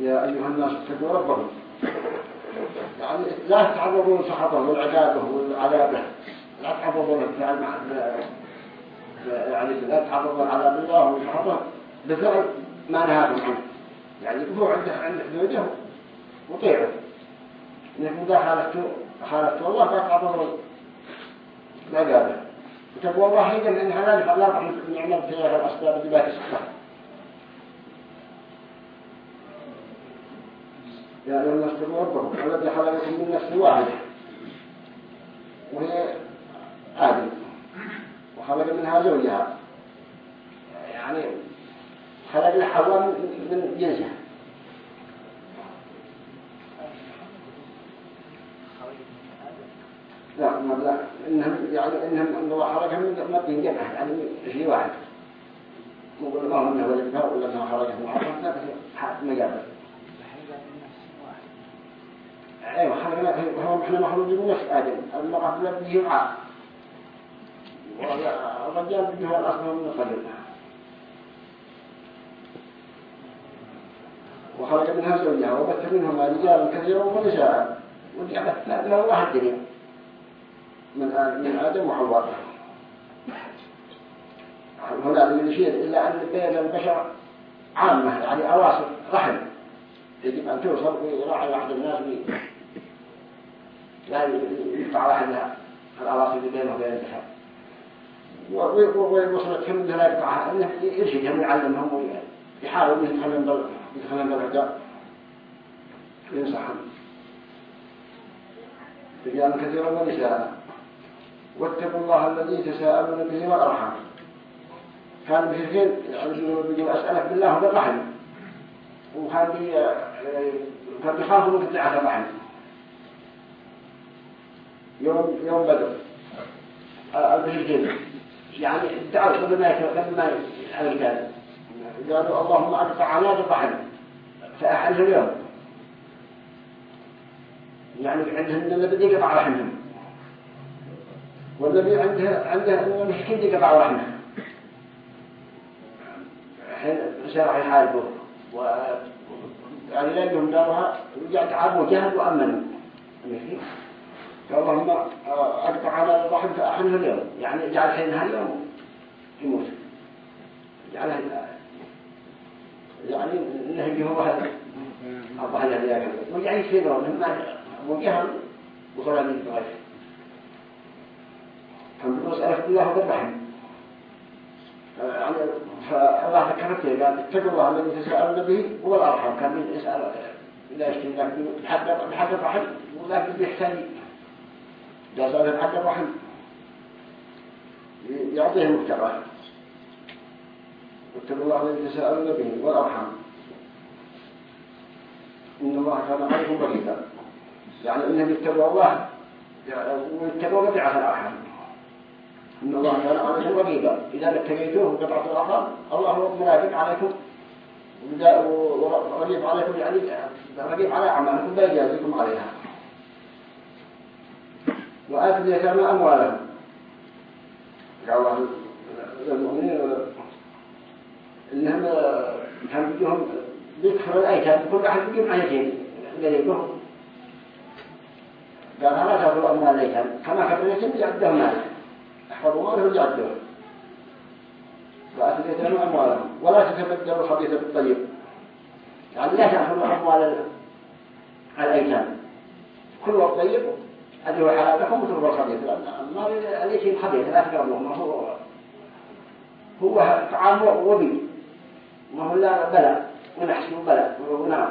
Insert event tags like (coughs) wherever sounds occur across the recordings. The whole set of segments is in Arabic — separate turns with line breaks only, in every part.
يا أيها الناس اتقوا ربكم. يعني لا تعرضوا لسخطه والعقابه والعذابه. لا تعرضوا للفعل مع يعني لا تعرضوا لعذاب الله وسخطه بفعل ما نهاكم عنه. يعني هو عنده عند حدوده وطيعه إذا خالفتوا خالفتوا الله فتعرضوا لعقابه وتقوى الله أيضا إن هذا لا راح نعمل في الأسباب اللي لا تسخطه يا أيها الناس اتقوا الذي خلقكم من نفس واحدة وهي آدم وخلق منها زوجها. يعني خلق لحواء من جنسها لا ما لا إنهم يعني إنهم الله خلقهم من مدين جمعة يعني في واحد. مو ما هو إنه ولدها ولا إنه خلقهم معرفة لكن مجابر هو إحنا مخلوقين من نفس والرجال بده الاصل من وخلق منها زوجها وبث منهما رجالا كثيرا ونساء. وجعل له الله الدنيا من من آدم وحواء. هنا يشير إلا أن بين البشر عامة يعني أواصر رحم. يجب أن توصل إلى واحد الناس. لا يقطع واحد الأواصر اللي بينه وبين البحر ووصلت هم لا يقطعها انه يرشدهم ويعلمهم ويحاول يتخلم يتخلم بالعداء وينصحهم رجال كثيرا ونساء واتقوا الله الذي تساءلون به والأرحام. كان بشركين يعني أسألك بالله وبالرحم وكان بيخافوا من قطعة الرحم. يوم يوم بدر. البشرين يعني ادعوا قبل ما قبل ما قالوا اللهم أقطع على الرحم فأحله اليوم. يعني عندهم إن الذي يقطع رحمهم والذي عنده عنده ان المسكين يقطع رحمه. حين راح يحاربوا و يعني يوم دارها ورجع تعبوا وأمنوا. المسكين. اللهم أقطع على الرحم فأحنه اليوم. يعني اجعل حينها اليوم يموت اجعلها يعني نهجه هذا. الله الذي يكفر وجعل يسيرون مما وجههم وصلا من الغيث كان مسألة الله بالرحم يعني فالله ذكرته قال اتقوا الله الذي تسألون به هو الأرحم. كان يسأل إذا اشتري لك بحق الرحم ولكن بيحتاج إذا صار حق الرحم. يعطيه مكتبه واتقوا الله الذي تساءلون به والأرحم إن الله كان عليكم رقيبا. يعني إنهم يتقوا الله ويتقوا قطعة الأرحام. إن الله كان عليكم رقيبا. إذا اتقيتوه قطعة الأرحام الله هو مراقب عليكم ورقيب عليكم يعني رقيب على أعمالكم بيجازيكم عليها. وآتوا اليتامى أموالهم قال الله للمؤمنين إنهم كان ذكر الأيتام كل واحد بيجي معه يتيم قريبهم قال لا تأكلوا أموال الأيتام. كما كان اليتيم يعدهم ماله احفظوا ماله يعدوه وآتوا اليتامى أموالهم ولا تتبدلوا الخبيث بالطيب. يعني لا تأكلوا أموال الأيتام. كل الطيب هذه هو حلال لكم وتربى الخبيث ما اليتيم خبيث لا تقربوه ما هو هو طعام وبي. ما هو لا بلاء ونحسن بلاء ونعم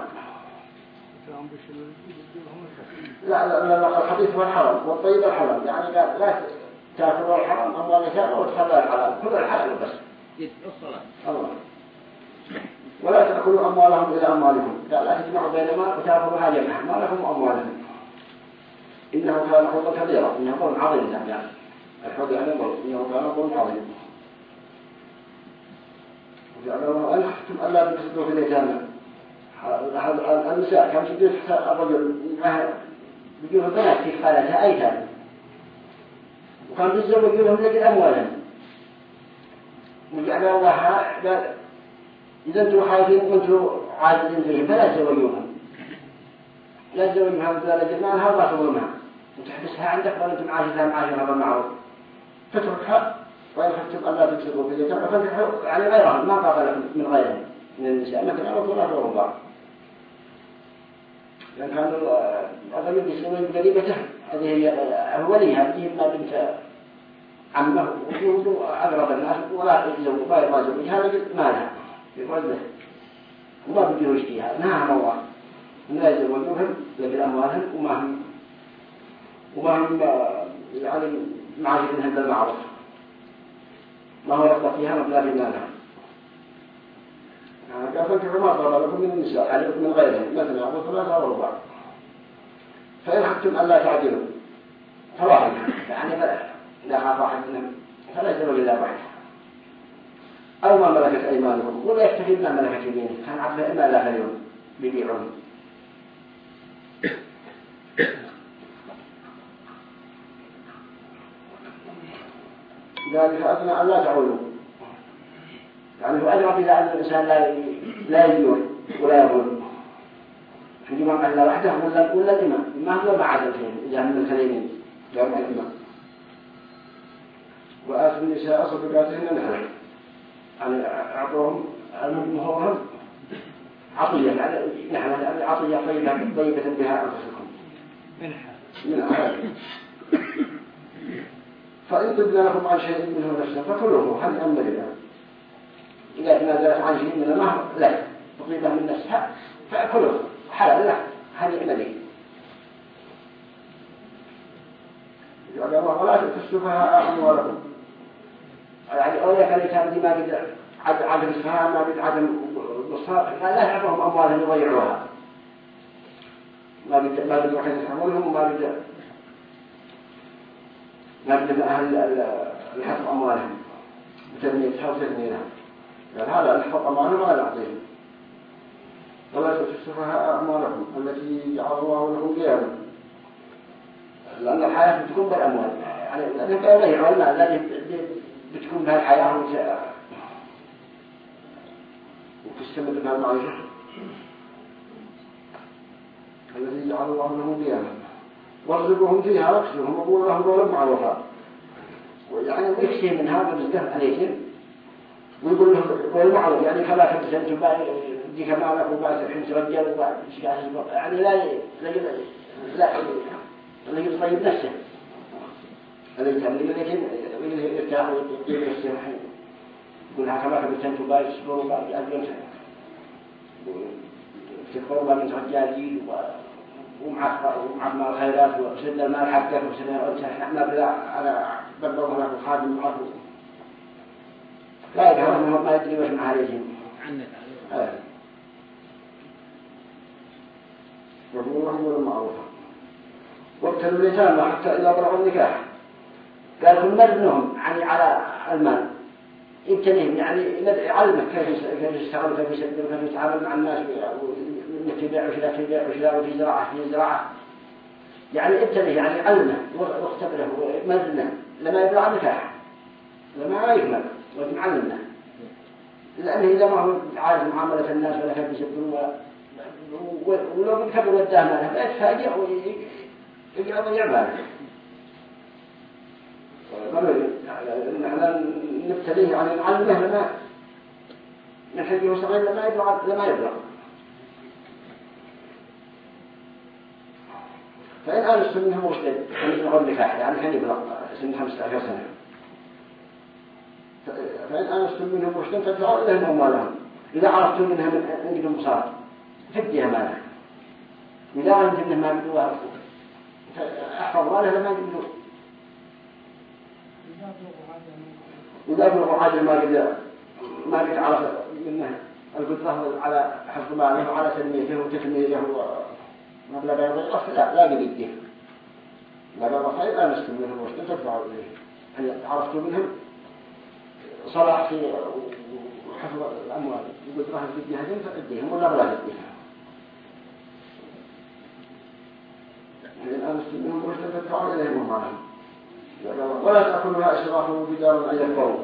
لا لا لا الخبيث هو الحرام. والطيب الحرام. يعني قال لا تاكلوا الحرام. أموال اليتامى وتخلوا الحلال. كل الحلال بس. الله. ولا تأكلوا أموالهم إلى أموالكم. قال لا تجمعوا بينما وتأكلوها جمعا ما لكم أموالهم إنه كان حوضا كبيرا إنه قول عظيم يعني. الحوض يعني قول إنه كان قول عظيم. وجعلوا أن حكم ألا تفسدوا في اليتامى. النساء كان تجوز الرجل معها بنات في حالتها أيتام. وكان بيتزوج لهم لجل أموالهم وجعل الله إذا أنتم خايفين وأنتم عادل فيهم فلا تزوجوهم لا تزوجوها مثل الجماعة ولا تظلمها وتحبسها عندك ولا انت معاشرها معاشرها بالمعروف تتركها وإن خفتم ألا تبصروا في اليتامى فانكحوا يعني غيرهم ما قابل من غيرهم من النساء. مثلا أو ثلاثة ورباع لأن كانوا الرجل يسلمون بقريبته هذه هي أوليها هذه ما بنت عمه وجوده أقرب الناس ولا يزوج ما يبغى يزوج هذا ما لها يقول وما بده يشتيها نهاهم الله. لا يزوجوهم لكن أموالهم وما هم وما هم يعني معاشرهم بالمعروف ما هو يقضى فيها مبلغ مالها يعني قال فانكحوا ما طلب لكم من النساء عليكم من غيرهم مثلا أو ثلاثة أو أربعة. فإن حكتم أن لا تعدلوا فواحد. يعني إذا خاف واحد منهم فلا يزوج إلا واحد. أو ما ملكت أيمانكم ولا يكتفي بما ملكت يمينه. كان عبد ما لا خيرون بيبيعون ذلك أثنى أن لا تعولوا يعني هو أدرى إلى أن الإنسان لا لا يجوع ولا يقول في الإمام قال وحده ولا ولا الإمام ما هو ما عدل فيه إذا من الكلمين جواب الإمام وآتوا النساء صدقاتهن نحن يعني أعطوهم المهورهم عطية يعني نحن عطية طيبة طيبة بها أنفسكم. منها منها فإن تبنى لكم عن شيء منه نفسا فكلوه هل أمر الله إذا تنازلت عن شيء من المهر لا. تطيبه من نفسها فأكله. حلال له هل لي قال الله ولا تكسفها أموالكم. يعني أولياء كان كان دي ما قد عدم الفهم ما قد عدم البصار لا يعطوهم أموالهم يضيعوها. ما قد ما قد يحملهم وما قد قد أهل الحفظ أموالهم. بتنميتها وتثمينها قال هذا الحفظ أموالهم ولا يعطيهم ولا تكسفها أموالكم التي جعل الله لكم قياما. لأن الحياة بتكون بالأموال يعني يضيع المال الذي بتكون بها الحياة وتستمر بها المعيشة. الذي جعل الله لهم قياما. وارزقهم فيها واكسرهم وقول لهم قولا معروفا. ويعني يكسي من هذا الرزق عليهم. ويقول لهم قول معروف يعني كما كنت أنتم دي كما لك وبعد الحين ترجل وبعد يعني لا لا لا يطيب نفسه هذا يتعلم لكن يرتاح ويطيب نفسه يقول هكذا كنت أنتم باي تصبروا بعد أجل تكبروا بعد رجالين ومع ومع مال الخيرات وسد المال حقك وسد وانت إحنا بلا على لك الخادم معك لا يدري ما يدري وش مع عليهم وقولوا لهم معروفا وابتلوا اليتامى حتى إذا بلغوا النكاح قال كل مرنهم يعني على المال ابتليهم يعني علمك كيف يشتغل كيف يسدر كيف يتعامل مع الناس انك تبيع وش لا تبيع وش لا وفي زراعة في زراعة. يعني ابتليه يعني علمه واختبره ومرنه. لما يبلغ النكاح لما يكمل ويعلمنا لأنه إذا ما هو عارف معاملة الناس ولا كيف يسدر ولو بكبر وداه ماله فيتفاجئ ويقعد يعمل. نحن نبتليه يعني نعلمه لما من حجه لما يبلغ لما يبلغ. فإن آنستم منهم رشدا فمثل النكاح يعني كان يبلغ سن 15 سنة. فإن آنستم منهم رشدا فادفعوا إليهم أموالهم إذا عرفتم منهم عندكم مصارف فديها مالها إذا عند إنه ما بدوا أحفظ ماله لما بدوا إذا بلغوا حاجة ما قد ما قد عرف منه القدرة على حفظ ماله وعلى تنميته وتكميله ومبلغ يضيع لا لا قد يديه لا قد خير لا نستمره وش تدفعوا إليه. هل عرفتوا منهم؟ صلاح في حفظ الأموال. يقول راح تديها دين فأديهم ولا بلا تديها الآن منهم رشدا فادفعوا إليهم أموالهم ولا تأكلها إسرافه بدار أن يكبروا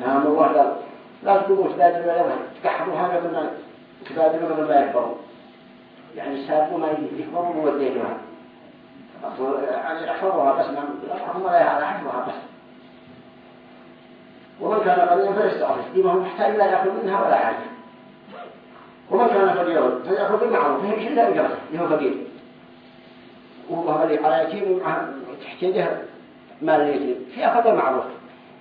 نعم الله قال لا تقوموا سداد ولا تكحروا هذا من كبار قبل ما يكبروا. يعني سابوا ما يكبروا وودينوها يعني يحفظوها بس هم لا على حفظها بس. ومن كان قليلا فليستعفف دي هو محتاج لا يأخذ منها ولا حاجة. ومن كان فقيرا فيأخذ بالمعروف فهي لا أجرته هو فقير. وهو اللي على يتيم تحتاجه مال اليتيم. فيأخذ بالمعروف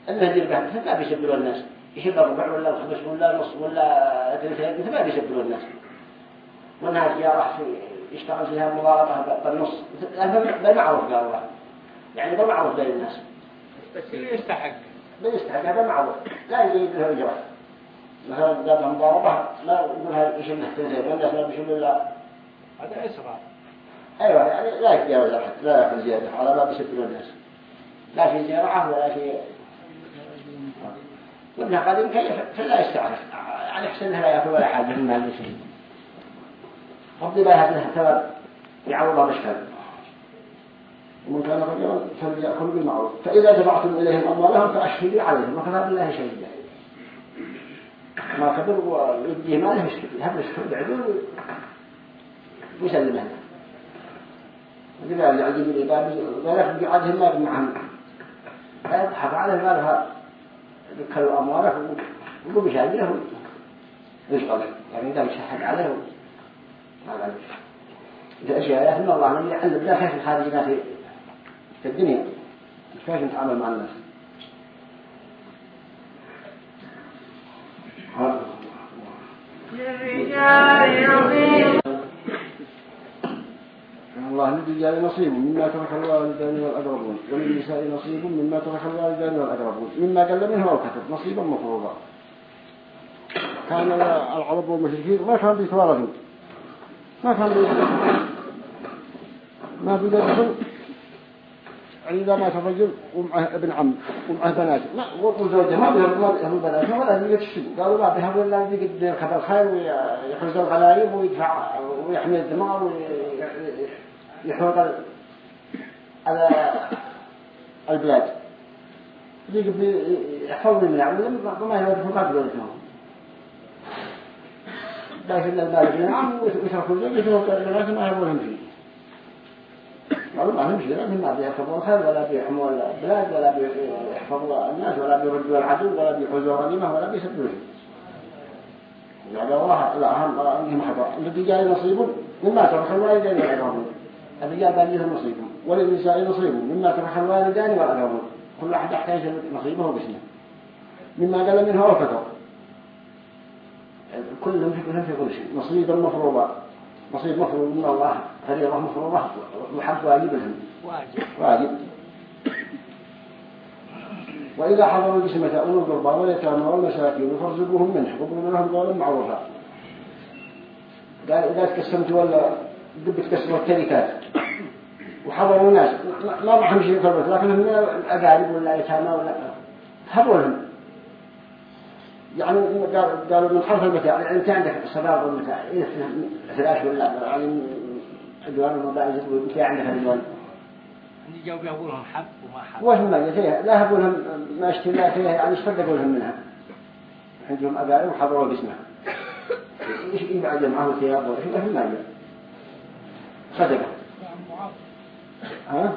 أنه يدير به ما بيسبلوا الناس. يشيل الربع ولا الخمس ولا النص ولا ثلثين مثل ما بيسبلوا الناس. يا راح يشتغل فيها مضاربة بالنص. بالمعروف قال الله. يعني بالمعروف بين الناس.
بس اللي يستحق.
بيستحق هذا معروف. لا يزيد له إجراء مثلا قال مضاربة لا يقولها يشيل ثلثين والناس ما بيشيلوا إلا
هذا إسراء
أيوة يعني لا يتجاوز الحد لا يأخذ زيادة. على ما بيسبلوا الناس. لا في زراعة ولا في وابن قديم كيف لا يستعرف يعني احسن لا ياكل ولا حاجة من هذا قبل بها ابنها ثواب يعوض مشكل ومن كان رجلا فليأكل بالمعروف. فإذا دفعتم إليهم أموالهم فأشهدوا عليهم. وكفى بالله شهيدا ما كبر ويديه ماله يشهد يهب الشهود عدول ويسلمها وإذا اللي عجيب العباد. لا يخرج عدهم ما لا يضحك عليه مالها ذكروا أمواله وقوم بشاجره يشغل. يعني إذا يشحد عليه هذا. إذا أشياء من الله من يعلم لا كيف الخارجنا في في الدنيا؟ كيف نتعامل مع الناس؟ الله للرجال نصيب مما ترك الوالدان والأقربون وللنساء نصيب مما ترك الوالدان والأقربون مما قل منه أو كتب نصيبا مفروضا. كان العرب والمشركين ما كان بيتوارثون ما كان بيتوارثون ما بيدرسون عندما الرجل ومعه ابن عم ومعه بنات لا وزوجه ما بيهم بنات ولا تشتري قالوا ما بيهم ولا بيجي يدير خبر خير ويحرز الغلايب ويدفع ويحمي الدماء يحوط على البلاد يحفظ من العمل ما يودفوا ما بيودفوا لكن المال نعم ويتركوا الزوج يتركوا البنات ما يبونهم فيه قالوا ما نمشي لأنهم ما بيحفظوا الخير ولا بيحموا البلاد ولا بيحفظوا الناس ولا بيردوا العدو ولا بيحوزوا غنيمة ولا بيسبوا شيء يعني الله لا أهم عندهم حضر الذي جاء نصيب مما ترك الوالدين والعقربون الرجال بان نصيب. وللنساء نصيب مما ترك الوالدان والعقربون كل أحد يحتاج نصيبه باسمه مما قال منه وكثر كلهم في كل شيء. نصيبا مفروضا نصيب مفروض من الله. فريضة مفروضة. وحق واجب لهم واجب. وإذا حضروا الجسمة أولو القربى واليتامى والمساكين فارزقوهم منه. وقولوا لهم قولا معروفا. قال إذا تكسمت ولا قد تكسروا التركات وحضروا ناس. ما معهم شيء كربت. لكنهم من الأقارب ولا يتامى ولا هبوا لهم. يعني قالوا من حرف المتاع يعني انت عندك الصباغ والمتاع إيه فلاش ولا يعني ادوان المباعث وانت عندك
اللي جاوا بيقول لهم حب وما حب.
وش ما فيها لا هبوا لهم ما اشتري فيها يعني إيش فرقوا لهم منها؟ عندهم أقارب وحضروا باسمها. إيش يبعد معه ثياب وش ما ما صدقة. ها؟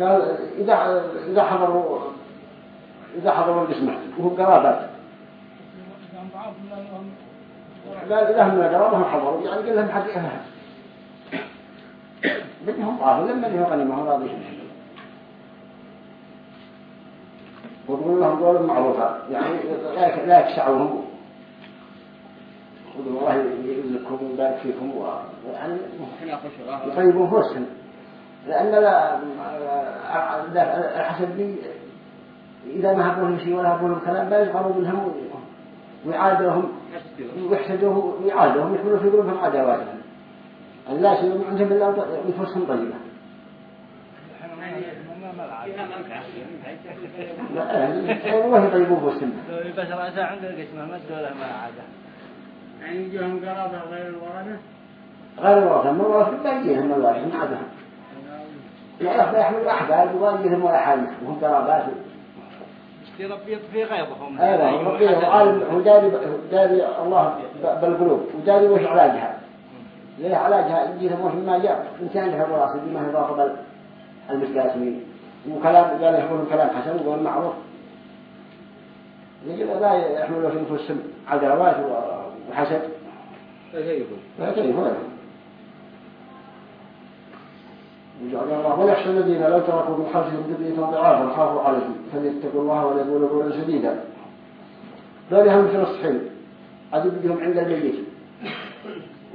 قال إذا إذا حضروا إذا حضروا القسمة وهم قرابات. قال إذا هم قرابهم حضروا. يعني قال لهم حق إهلها بدهم طافوا لما لهم غنيمة راضي وقلوا لهم قول معروفة يعني لا يكسعوهم وقلوا الله يجزكم ويبارك فيكم ويعني يطيبون فرسهم لأن لا الحسد إذا ما هبوا شيء ولا هبوا كلام لا يغروا منهم ويعادوهم ويحسدوهم ويعادوهم يحملوا في قلوبهم عداواتهم. لا شيء عندهم إلا نفوسهم طيبة. والله يطيبون بوسهم
بس رأسها عند القسمة ما تقوله ما عادة
يعني يجيهم قرابة غير الورثة
غير الورثة من الورثة لا يجيهم الله من عادهم. لا يحمل أحباب ولا يجيهم ولا حاجة وهم قرابات
ربي يطفي غيظهم.
أيوه هو عالم هو داري داري الله بالقلوب وداري وش علاجها ليه علاجها يجي مش ما جاء انسان له الراس بما هي ضاقب المسلمين وكلام قال يقول كلام حسن وقال معروف. يجب لا يحملوا في نفوسهم عداوات وحسد لا تنفع وجعل الله ويخشى الذين لو تركوا من خلفهم ذرية ضعافا خافوا عليهم. فليتقوا الله وليقولوا قولا سديدا. ذلك مثل الصحيح عدوا بهم عند الميت.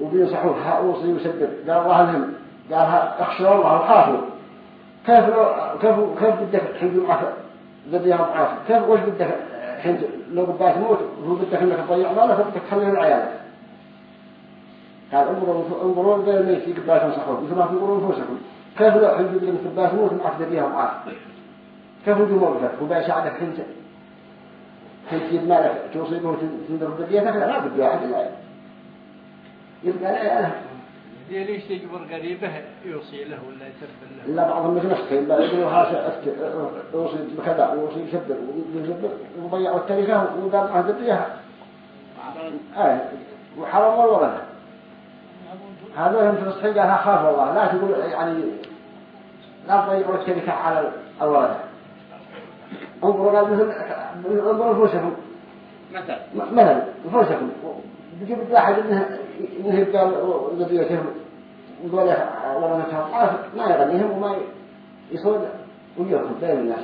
وبينصحوه ها أوصي وسدد قال الله لهم. قال اخشوا الله وخافوا كيف لو كيف كيف بدك الحين معك ذرية ضعاف. كيف وش بدك الحين لو بدك تموت هو بدك إنك تضيع مالك بدك تخليه لعيالك قال انظروا انظروا بين الميت. في قبال تنصحون مثل ما تنظروا أنفسكم. قبال تموت معك ذرية ضعاف كيف يجي موقفك هو بيساعدك حين حين تجيب مالك توصيبه وتنضرب ذريتك لا لا بده أحد لا يبقى لا لا
دي ليش تجبر قريبه يوصي له ولا يسبب له؟
إلا بعضهم مثل نفسه لا يقولوا هذا يوصي بكذا ويوصي يسبر ويسبر ويضيع التاريخة وقام عهد الرياح آه وحرم الولد هذا هم في الصحيح قالها خاف الله لا تقول يعني لا تضيعوا التاريخة على الولد انظروا قال مثل انظروا نفوسكم
مثلا
مثلا نفوسكم بيجيب واحد انه إنه يبقى ذريتهم ولا ولا نتعرف ما يغنيهم وما يصود ويأخذ بين الناس.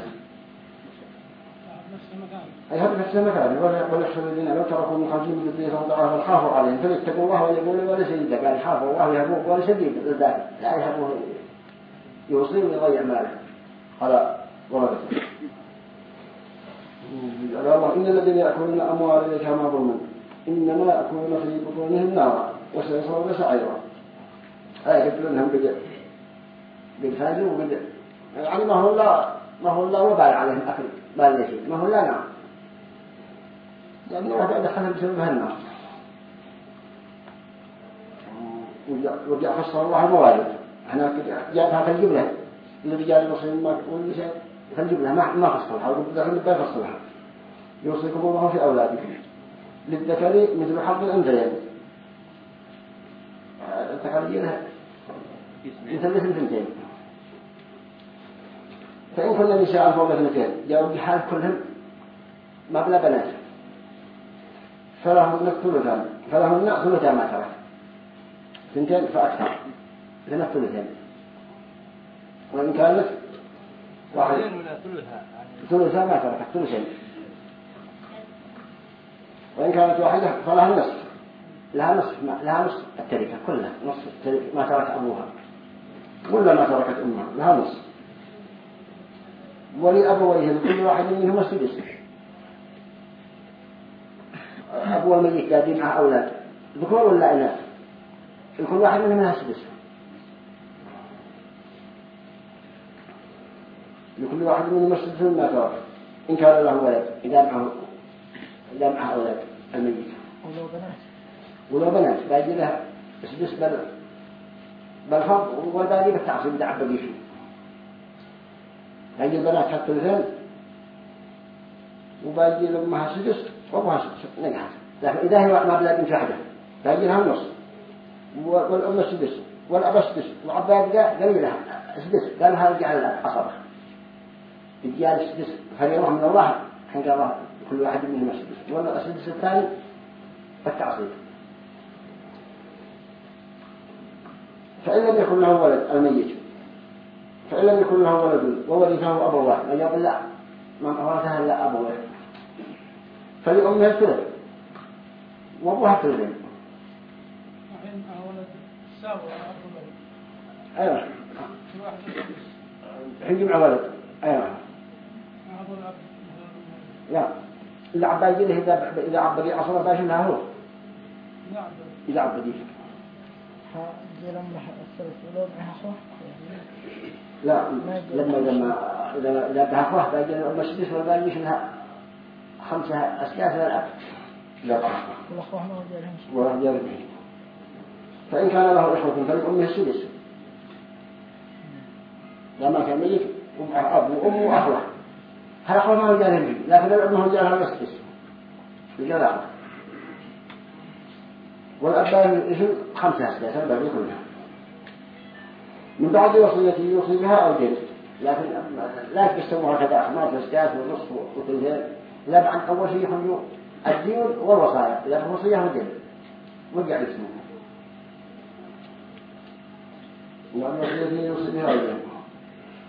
أي هذا نفس ولا يحسب الذين لو تركوا من خلفهم ذرية ضعافا خافوا عليهم فليتقوا الله ويقولوا ولا سيد قال خافوا الله يهبوك ولا سديد ذلك لا يهبوه يوصي ويضيع ماله قال الله إن الذين يأكلون أموال اليتامى ظلما. إنما يأكلون في بطونهم نارا وسيصلون سعيرا. لهم قد فازوا وقد يعني ما هو لا ما هو لا وبال عليهم أكل. اليتيم ما هو لا نار. لأنه دخلهم بسببها النار وجاء فسر الله الموارد. إحنا جاءتها في الجملة للرجال المسلمين ما والنساء في الجملة ما ما فصلها ودخل ما يفصلها يوصيكم الله في أولادكم. للذكر مثل حظ الأنثيين. تخرجينها مثل مثل ثنتين فإن كنا نساء فوق اثنتين. جاءوا بحال كلهم. ما بلا بنات. فلهن الثلثان فلهن ثلثان ما ترك ثنتين فأكثر. لنا الثلثين وإن كانت واحد
ثلثها يعني
ما ترك ثلثين وإن كانت واحدة فلها النصف لها نصف ما لها نصف التركة كلها. نصف التركة ما ترك أبوها. ولا ما تركت أمها. لها نصف. ولأبويه لكل واحد منهما السدس. أبو الميت قاعدين مع أولاد. ذكور ولا إناث لكل واحد منهم سدس لكل واحد منهم السدس مما ترك إن كان له ولد إذا معه إذا معه أولاد. الميت
ولو بنات.
ولو بنات. باقي لها سدس بل بالفرض والباقي بالتعصيب دع بقي فيه باقي البنات حتى الثلثين وباقي لأمها سدس. سدس نقعد لكن إذا هي ما بلا بنت واحدة باقي لها النص والأم سدس والأب سدس وعباد قال لها سدس قال هذا جعل أصبح الجال سدس فريضة من الله؟ حين قال كل واحد منهم سدس. والسدس الثاني التعصيب. فإن لم يكن له ولد الميت. فإن لم يكن له ولد وورثه أبواه من لا. ما ورثها إلا أبواه فلأمها الثلث وأبوها الثلثين أيوة الحين جمع ولد أيوة لا إذا عبادي له إذا إذا عبدي أصلا باشنها هو
نعم
إذا عبدي
زي لما الثلث ولو معها أخوه
لا لما لما إذا إذا بها أخوه باقي الأم السدس والباقي شنها خمسة أسلاف
لهم شيء
ورجال به فإن كان له إخوة فلأمه السدس. لما كان ميت أب وأم وأخوة. قول ما هو جاهل لكن الأب هو جاهل بس بجلاله والأبان الاسم خمسة أسباب سبب كلها من بعد وصية يوصي بها أو جد لكن لا تستوى هكذا أخماس وستات ونصف وثلثين. لا بعد أول شيء يخرجوا الديون والوصايا لكن وصية وجد وقع اسمه وأن وصية يوصي بها أو جد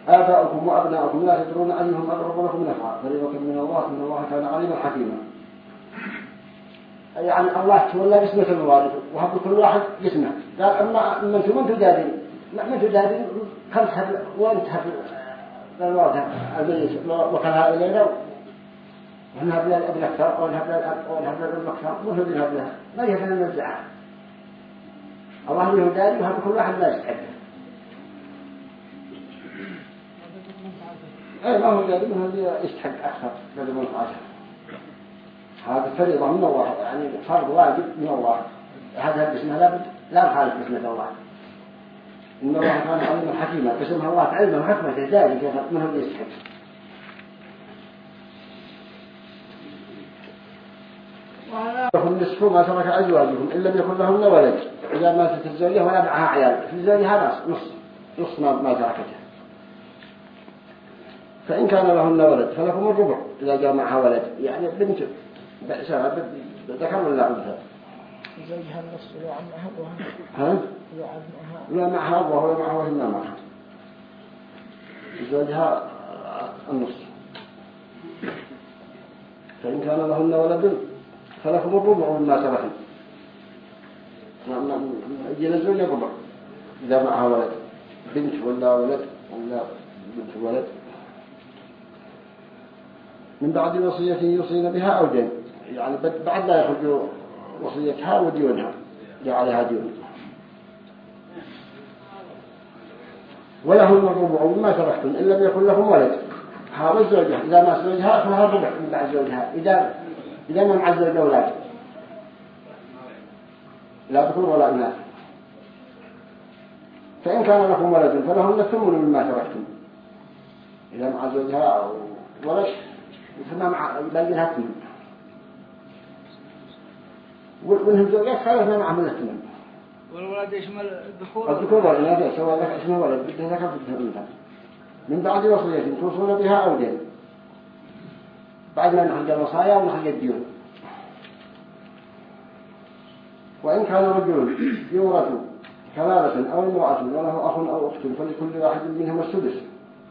آباؤكم وأبناؤكم لا تدرون أيهم أقرب لكم نفعا. فريضة من الله إن الله كان عليما حكيما. يعني الله تولى باسمة الوارث وهب كل واحد جسمه قال أما من من تجادل. من تجادل؟ كم تهب وين تهب؟ الوارث الميت وكلها إلينا ونهب لها الأب أكثر ونهب لها الأب ونهب لها الأم أكثر وهو ينهب لها ما لنا الزعاء الله يهداني وهب كل واحد ما يستحق. أي ما هو جادل هذا يستحق أكثر. هذا من عشر هذا فريضة من الله يعني فرض واجب من الله. هذا باسمها لابد لا يخالف باسمة الله. إن الله كان عليما حكيما باسمها الله علما وحكمة ذلك من هو لكم نصف ما ترك أزواجهم إن لم يكن لهن ولد إذا ماتت الزوجة ولا معها عيال. في الزوجة هذا نص نص ما ما تركته فإن كان لهن ولد فلكم الربع إذا جاء معها ولد. يعني بنت بأسها ذكر ولا أنثى؟
زوجها النص لو عمها أبوها.
ها؟
لو
معها. أبوها ولا معها ما معها. زوجها النص فإن كان لهن ولد فلكم الربع مما تركن يجينا الزوج الربع إذا معها ولد. بنت ولا ولد. ولا بنت ولد. من بعد وصية يوصين بها أو دين. يعني بعد لا يخرج وصيتها وديونها. عليها ديون. ولهم الربع مما تركتم. إن لم يكن لهم ولد. هذا الزوجة. إذا ما زوجها فلها الربع من بعد زوجها. إذا إذا ما مع الزوجة أولاد لا ذكر ولا إناث فإن كان لكم ولد فلهن الثمن مما تركتم. إذا مع زوجها ولد فما مع الثمن ومنهم زوجات خالف ما معهم الثمن
والولد يشمل الذكور.
الذكور والإناث سواء لك اسمه ولد بدها ذكر بدها أنثى من بعد وصية توصون بها أو دين. بعد ما نخرج الوصايا ونخرج الديون. وإن كان رجل يورث كلالة أو امرأة وله أخ أو أخت فلكل واحد منهم السدس.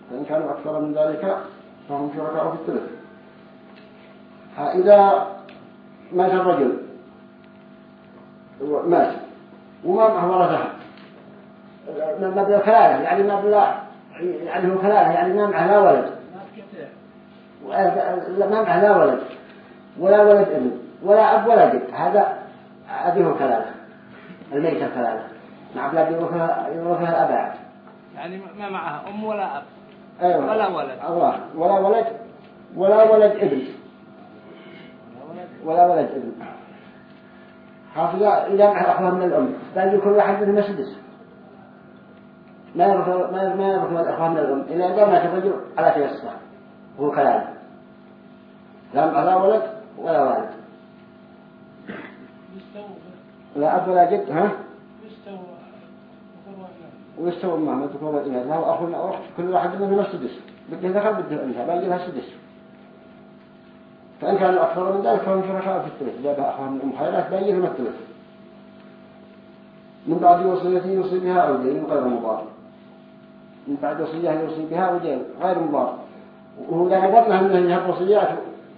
فإن كانوا أكثر من ذلك فهم شركاء في الثلث. إذا مات الرجل مات وما معه ورثها ما بلا كلالة يعني ما بلا يعني هو كلالة يعني ما معه لا ولد. ما لا ولد ولا ولد ابن ولا أب ولا جد. هذا أبيه كلالة الميت كلالة مع بلاد يورثها الأبعاد
يعني ما معها أم ولا أب؟
أيوة.
ولا ولد.
الله. ولا ولد ولا ولد ابن. ولا ولد ابن. حافظ إذا معه أخوة من الأم. باقي كل واحد منهم سدس ما يرث ما يرث الأخوة من الأم. إلا إذا مات الرجل على تيسر. هو كلام لا لا ولد ولا والد. لا أب ولا جد ها؟ ويستوى معه ما تكون الإناث له أخ كل واحد منهم السدس بده ذكر بده أنثى باقي لها سدس فإن كانوا أكثر من ذلك فهم شركاء في الثلث. بقى أخوهم من أم خيرات باقي لهم الثلث. من بعد وصية يوصي بها أو دين غير مضار. من بعد وصية يوصي بها أو دين غير مضار. وهو إذا نظرنا أنه يهب وصيات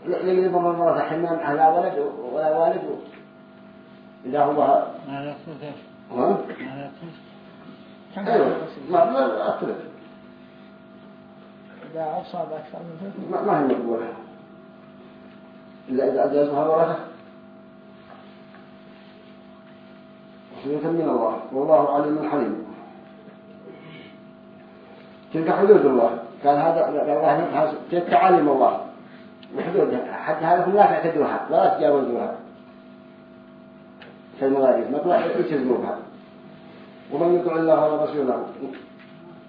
لقد ضمن مرة حمام على ولد ولا والد. إذا هو.
ما
ها؟
ما يقصد.
كم
أيوة؟ ما ما
إذا أصاب أكثر من
ما ما هي مقبولة. إلا إذا أجازها ورثة. وصية من الله. والله عليم حليم. تلك حدود الله. قال هذا الله تلك تعاليم الله. وحدودها حتى هذا لا تعتدوها ولا تجاوزوها في المواريث ما يلتزموها ومن يطع الله ورسوله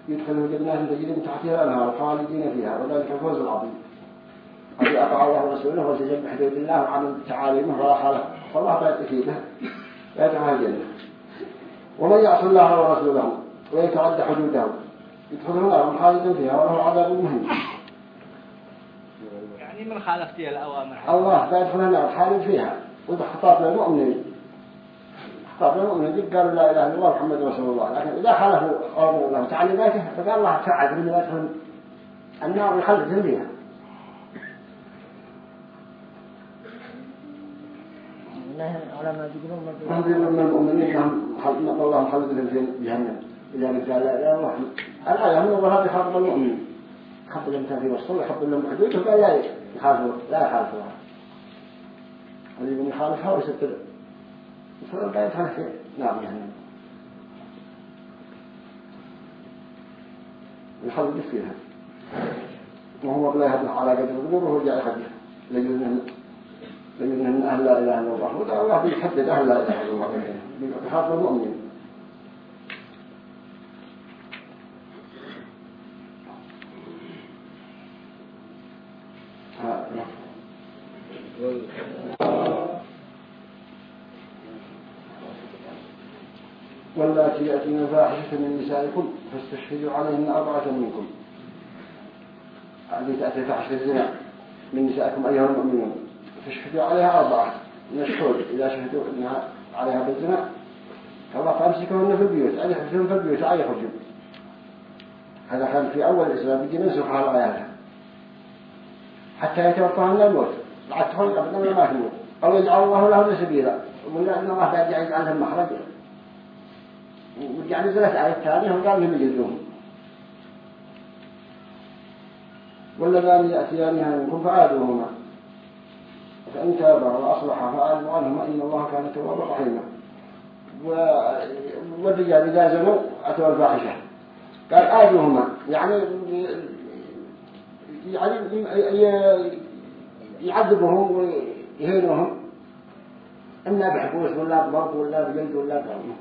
يدخله جنات تجري من تحتها الانهار خالدين فيها. وذلك الفوز العظيم. الذي أطاع الله ورسوله والتزم بحدود الله وعمل تعاليمه ولا خالف فالله بيتكيده يدعو الجنة. ومن يعص الله ورسوله ويتعدى حدوده يدخل النار خالدا فيها وله عذاب مهين.
يعني من خالفتي الأوامر.
الله بيدخل النار خالد فيها. وده خطاب للمؤمنين خطاب للمؤمنين قالوا لا إله إلا الله محمد رسول الله. لكن إذا خالفوا أمر الله تعليماته فقال الله تعالى من يدخل النار يخلدهم فيها هم من المؤمنين هم خلق الله خلدهم في جهنم. إذا قال لا إله الله الآية من الله هذه خاطب المؤمنين خط الإنسان في وسطه يحط لهم حدود وقال لا يخالفوا لا يخالفوها اللي من يخالفها ويستر لا يدخل في نار جهنم يخلد فيها وهو لا يهدف على قدر القدر وهو جاء يخدف لجنهم لجنهم أهل لا إله إلا الله. وده الله بيحدد أهل لا إله إلا الله. بخاطر المؤمنين. يأتين الفاحشة من نسائكم فاستشهدوا عليهن أربعة منكم. هذه تأتي فاحشة الزنا من نسائكم أيها المؤمنون. فاستشهدوا عليها أربعة. من الشهود إذا شهدوا أنها عليها بالزنا فالله فأمسكهن في البيوت أي يحبسهم في البيوت أي يخرجوا هذا كان في أول الإسلام يجي منسخ على الآيات حتى يتوفاهن الموت. بعد تخلق قبل ما تموت أو يجعل الله له سبيلا. وقلنا أن الله بعد يجعل لهم مخرج ورجع نزلت آية ثانية وقال لهم يجلدوهم واللذان يأتيانها منكم فآذوهما فإن تابا وأصلحا فآذوا عنهما إن الله كان توابا رحيما. والرجال إذا زنوا أتوا الفاحشة. قال آذوهما يعني يعني يعذبهم ويهينهم. إما بحبوس ولا بضرب ولا بجلد ولا بضرب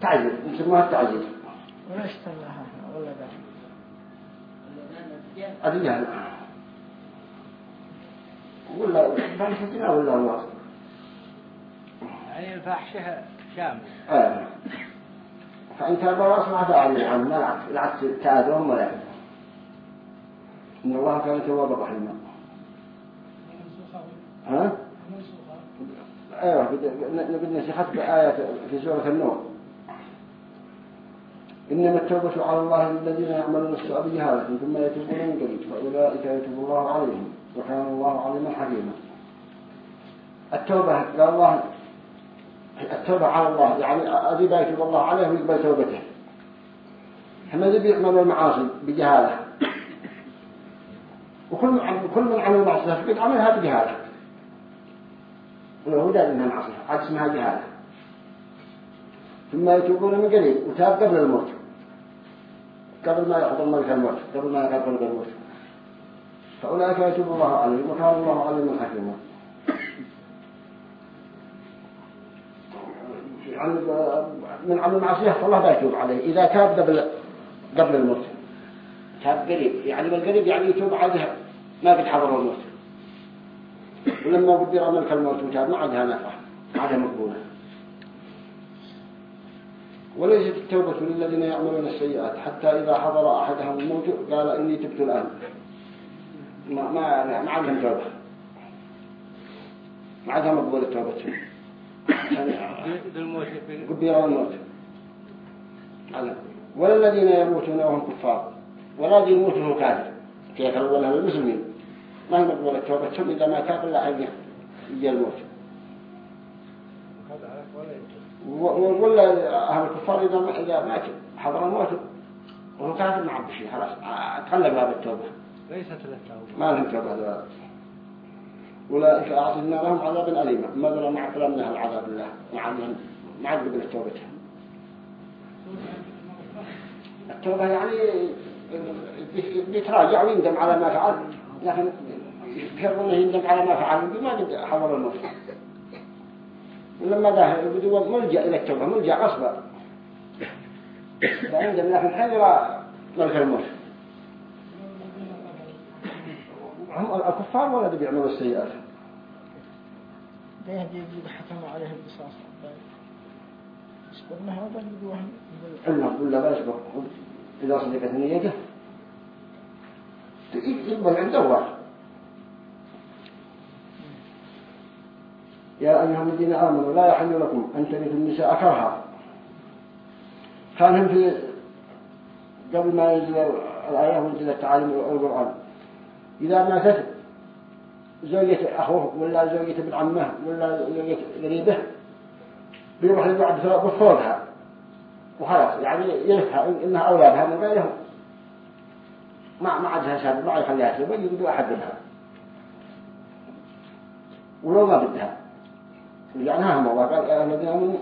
تعذيب يسموها التعذيب
ولا اشتراها ولا ذا.
الرجال ولا فاحشتنا ولا الله
يعني الفاحشة شاملة
آه. فإن تابوا وأصلحوا فأعلموا عنه ما العكس العكس تآذوهم ولا إن الله كان توابا رحيما. ها؟ أيوه قد نسخت بآية في سورة النور. إنما التوبة على الله للذين يعملون السوء بجهالة ثم يتوبون من قريب فأولئك يتوب الله عليهم وكان الله عليما حكيما. التوبة قال الله التوبة على الله يعني أذي يتوب الله عليه ويقبل توبته. هم ذي بيعملوا المعاصي بجهالة. وكل من كل من عمل معصية فقد عملها بجهالة. دار إنها معصية عاد اسمها جهالة. ثم يتوبون من قريب وتاب قبل الموت. قبل ما يحضر ملك الموت قبل ما يقبل الموت فأولئك يتوب الله عليهم وكان الله عليهم حكيما. يعني من عمل معصية فالله بيتوب عليه. إذا تاب قبل قبل الموت. تاب قريب. يعني بالقريب يعني يتوب عليها ما قد حضر الموت. ولما قدر ملك الموت وتاب ما عادها نفع ما عادها مقبولة. وليست التوبة للذين يعملون السيئات حتى إذا حضر أحدهم الموت قال إني تبت الآن. ما ما ما عندهم توبة. ما عندهم توبتهم
بالموت
قدر الموت. ولا الذين يموتون وهم كفار. ولا يموت وهو كافر. كيف ولا المسلمين؟ ما هي مقبولة توبتهم إذا ما تاب إلا أن يجي الموت ولا أهل الكفار إذا ما إذا مات حضر الموت. وهو كافر ما عبد شيء خلاص تخلى باب التوبة.
ليست للتوبة
ما لهم توبة هذول أولئك أعطينا لهم عذابا أليما. ما ذرا مع كلام من العذاب الله. مع مع قبل التوبة التوبة يعني بيتراجع ويندم على ما فعل. لكن انه يندم على ما فعل ما قد حضر الموت. ولما ذهب بدو ملجأ إلى التوبة ملجأ غصبا فعندما لكن حين يرى ملك الموت. هم الكفار ولا بيعملوا السيئات؟
يجي حكموا عليه القصاص يسبقنا هذا اللي وهم
إنه ولا ما يسبق إذا صدقت نيته يبقى عنده واحد يا أيها الذين آمنوا لا يحل لكم أن ترثوا النساء كرها. كان هم في قبل ما ينزل الآية ونزل التعاليم القرآن. إذا ماتت زوجة أخوه ولا زوجة ابن عمه ولا زوجة قريبه بيروح يقعد بفوقها. وخلاص يعني يرثها إنها أولادها من غيرهم. ما ما عندها شهادة ما يخليها تسوي يقولوا أحد منها. ولو ما بدها. يعني هم الله قال يا الذين آمنوا.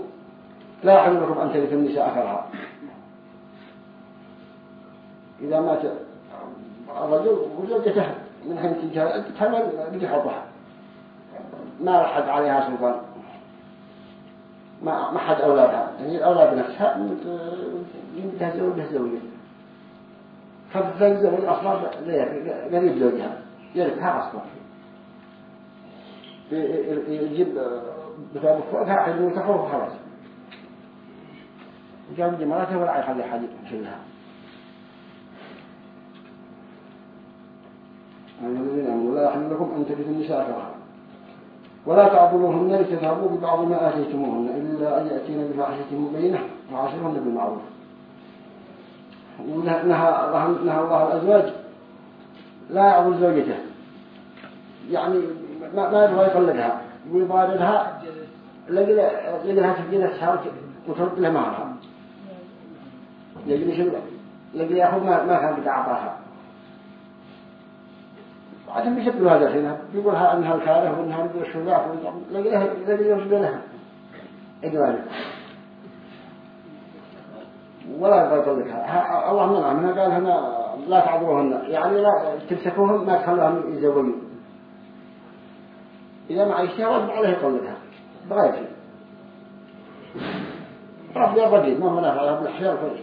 لا يحل لكم أن ترثوا النساء أخرها إذا مات الرجل وزوجته من حين تجاه تحمل بدي حطها ما حد عليها سلطان. ما ما حد أولادها. يعني الأولاد نفسها يمدها زوجها زوجها فالزوج أصلا قريب زوجها. يرثها أصلا. يجيب بثاب فوقها حد وتحوه خلاص. جاب جمالاته ولا يخلي حد يشيلها الذين آمنوا لا يحل لكم أن ترثوا النساء كرها. ولا تعضلوهن لتذهبوا ببعض ما آتيتموهن إلا أن يأتين بفاحشة مبينة وعاشرهن بالمعروف. نهى, الله الأزواج. لا يعضل زوجته. يعني ما يبغى يطلقها ويبادلها. لقي لها تجي نفسها وترد له معها لقي شو لقي ياخذ ما ما كان قد أعطاها. عشان بيشبهوا هذا الحين. بيقولها أنها الكاره وأنها الشذاف لقي لها لقي يرد لها إجوانه ولا يطلقها الله منع منها قال هنا لا تعذروهن يعني لا تمسكوهم ما تخلوهم يزوجوا إذا ما عيشها واجب عليه يطلقها بغير شيء. رفض الرجل ما هو منافع بالأحياء الفرج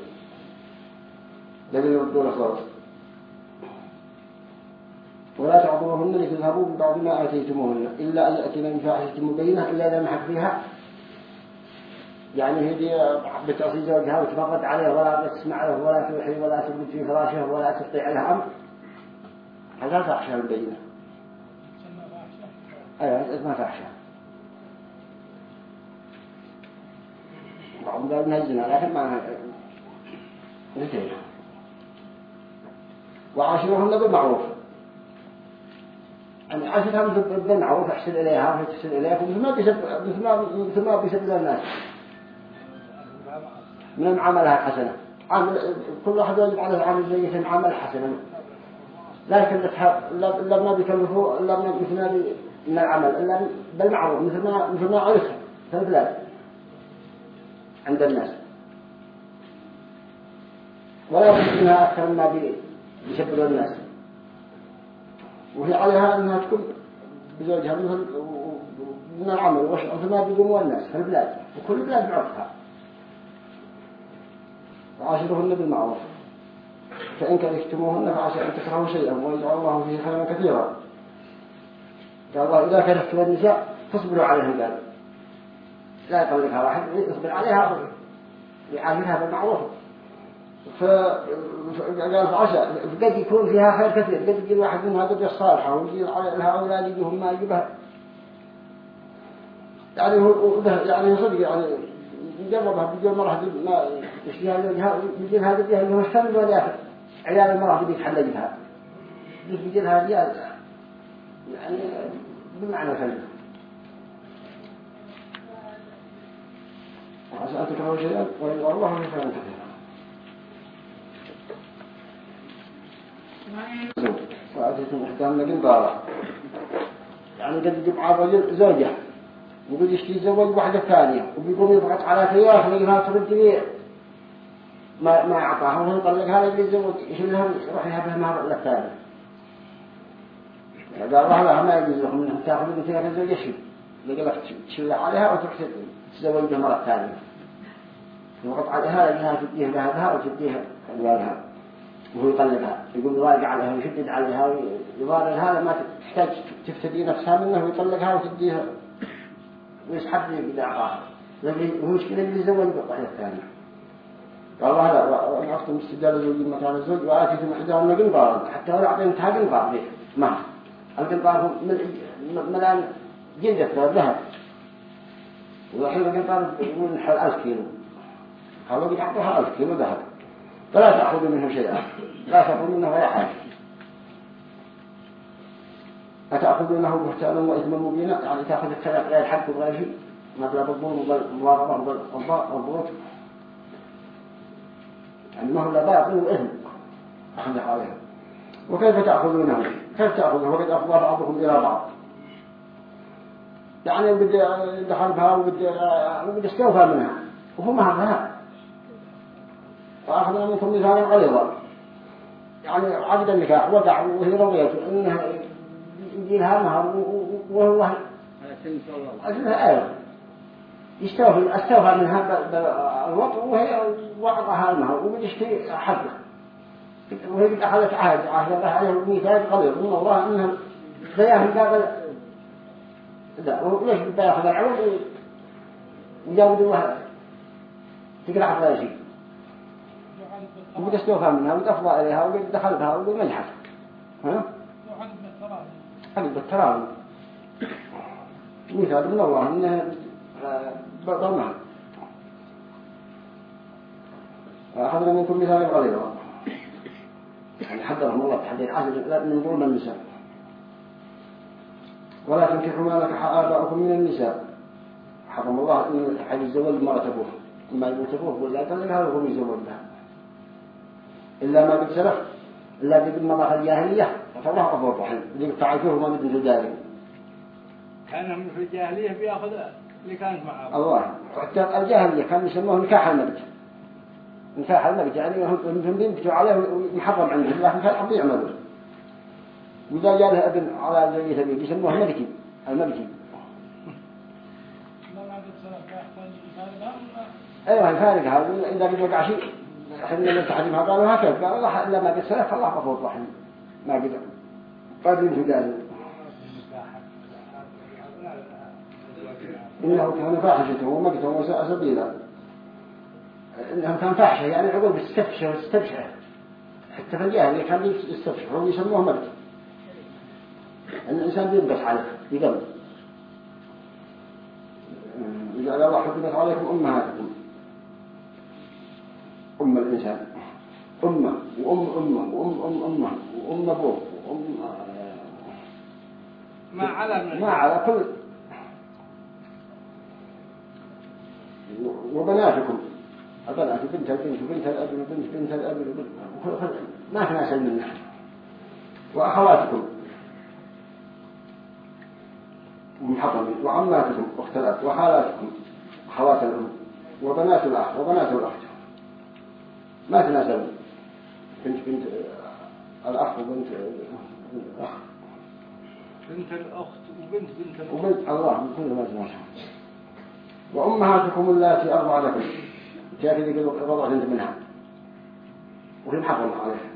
لكن يردون خلاص. ولا تعذروهن لتذهبوا ببعض ما آتيتموهن. إلا أن يأتينا من فاحشة مبينة إلا إذا محك فيها. يعني هي دي بتعصي زوجها وتفرد عليه ولا تسمع له ولا توحي ولا تبد في فراشه ولا تطيع له أمر. هذا فاحشة البينة أيوة اسمها فاحشة بعضهم قال انها الزنا لكن ما نتيجة وعاشرهن بالمعروف يعني عاشرها بالمعروف أحسن إليها وتحسن إليك مثل ما بيسب ما ما بيسب الناس. من عملها حسنة. عمل كل واحد يجب عليه عمل زي عمل حسنا لكن إلا ما بيكلفوا إلا مثل ما من العمل إلا بالمعروف مثل ما مثل ما عرف. في البلاد عند الناس. ولا يجب منها أكثر مما بيشبروا الناس. وهي عليها أنها تكون بزوجها مثل من العمل مثل ما بيقوموا الناس. في البلاد وكل بلاد بعرفها وعاشرهن بالمعروف. فإن كرهتموهن فعسى أن تكرهوا شيئا ويجعل الله فيه خيرا كثيرا. قال الله إذا كرهتم النساء فاصبروا عليهم قال لا يطلقها واحد يصبر عليها يعاملها بالمعروف. فقال فعسى قد يكون فيها خير كثير. قد يجي واحد منها قد الصالحة ويجي لها أولاد يجيهم ما يجيبها. يعني هو يعني صدق يعني نجربها بيجي المرأة ما يشتيها لوجهها بيجي لها اللي هو السن ولا عيال المرأة بديك حلقها بيجي لها يعني بمعنى كلمة وعسى أن تكرهوا شيئا ويجعل الله في خيرا كثيرا وآتيتم إحداهن قنطارا يعني قد يجيب رجل زوجة وقد يشتري زوج واحدة ثانية وبيقوم يضغط على ثياخ لقيها ترد لي ما ما أعطاها وهو يطلقها لقي الزوج يشيلها يروح يهبها مهر للثاني قال الله لا ما يجوز لكم انهم تأخذوا بنتها الزوج يشيل لقي لك تشيلها عليها وتروح تزوجها مرة ثانية. يضغط عليها لقيها تديها لها وتديها لوالها وهو يطلقها. يقول يراجع عليها ويشدد عليها ويظاهر هذا ما تحتاج تفتدي نفسها منه ويطلقها وتديها. ويسحب لي بدعاها لكن المشكلة اللي يزوج بالطحية الثانية قال هذا وأختم استدال زوج مكان الزوج وآتيتم إحداهن قنطارا حتى لو أعطيتها قنطار ليه ما القنطار هو ملان جلدة ذهب. والحين القنطار يقول حول ألف كيلو. قالوا بيعطوها ألف كيلو ذهب. فلا تأخذوا منه شيئا. لا تأخذوا منه ولا حاجة. أتأخذونه بهتانا وإثما مبينا؟ يعني تأخذ الكلام غير حق وغير شيء؟ مثلا بالظلم والمضاربة والبروت يعني ما هو لا باطل وإثم أخذ عليها وكيف تأخذونه تأخذونه وقد أفضى بعضكم إلى بعض. يعني بدي دخل بها وبدي أستوفى منها. وهو ما هذا. فأخذنا منكم مثالا غليظا يعني عقد النكاح وقع وهي رضيته إنها يجيلها مهر وهو أسنها أيضا. يستوفي أستوفى منها بالوقت وهي وعطها المهر وبيشتري حقه وهي أخذت عهد عهد عليه الميثاق غليظ من الله إنها خياهم قابل لا وليش العوض وجاود الله. تقرع في شيء وقد استوفى منها وقد أفضى إليها وقد دخل بها وقد نجحت ها؟ حقب التراوي. مثال من الله إنه ضمها أخذنا منكم مثال غليظا يعني حذرهم الله تحذير عسل من ظلم النساء. ولا تنكحوا ما نكح آباؤكم من النساء. حرم الله أن أحد يتزوج ما أتبوه ما يموت أبوه ولا يطلقها وهم يزوج لها إلا ما قد سلف إلا قد مضى الجاهلية. فالله أفضل رحيم. اللي تعرفوه ما قد الجاهلية
كان من في الجاهلية بياخذ اللي كانت معه.
الله. حتى الجاهلية كانوا يسموه نكاح الملك نكاح الملك يعني هم بينبتوا عليه محرم عندهم لكن كان حظ يعملوا وإذا جاء له ابن على زي سبيل يسموه ملكي الملكي. أيوه الفارق هذا إذا قد وقع شيء من تحريمها قالوا هكذا. قالوا الله إلا ما قد سلف فالله غفور رحيم ما قدر قادر في قالوا إنه كان فاحشة ومقتا وساء سبيلا إنه كان فاحشة يعني عقول بيستفشى واستبشى حتى في الجاهلية كان يستفشى ويسموه ملك أن الإنسان بينقص عليه يقل جعل الله حكمت عليكم أمهاتكم أم الإنسان. أمة وأم أمة وأم أم أمة وأم أبوه وأم
ما على
ما على كل. وبناتكم. البنات بنت البنت وبنت الأب وبنت بنت الأب وبنت ما تناسل منها وأخواتكم. ومحرم وعماتكم واختلات وخالاتكم أخوات الأم. وبنات الأخ. وبنات الأخت. ما تناسبون بنت بنت الأخ وبنت الأخ.
بنت الأخت وبنت بنت الأخت.
وبنت الله. كل ما تناسب وأمهاتكم اللاتي أرضع لكم تأتي يقول رضعت أنت منها وهي محرم عليها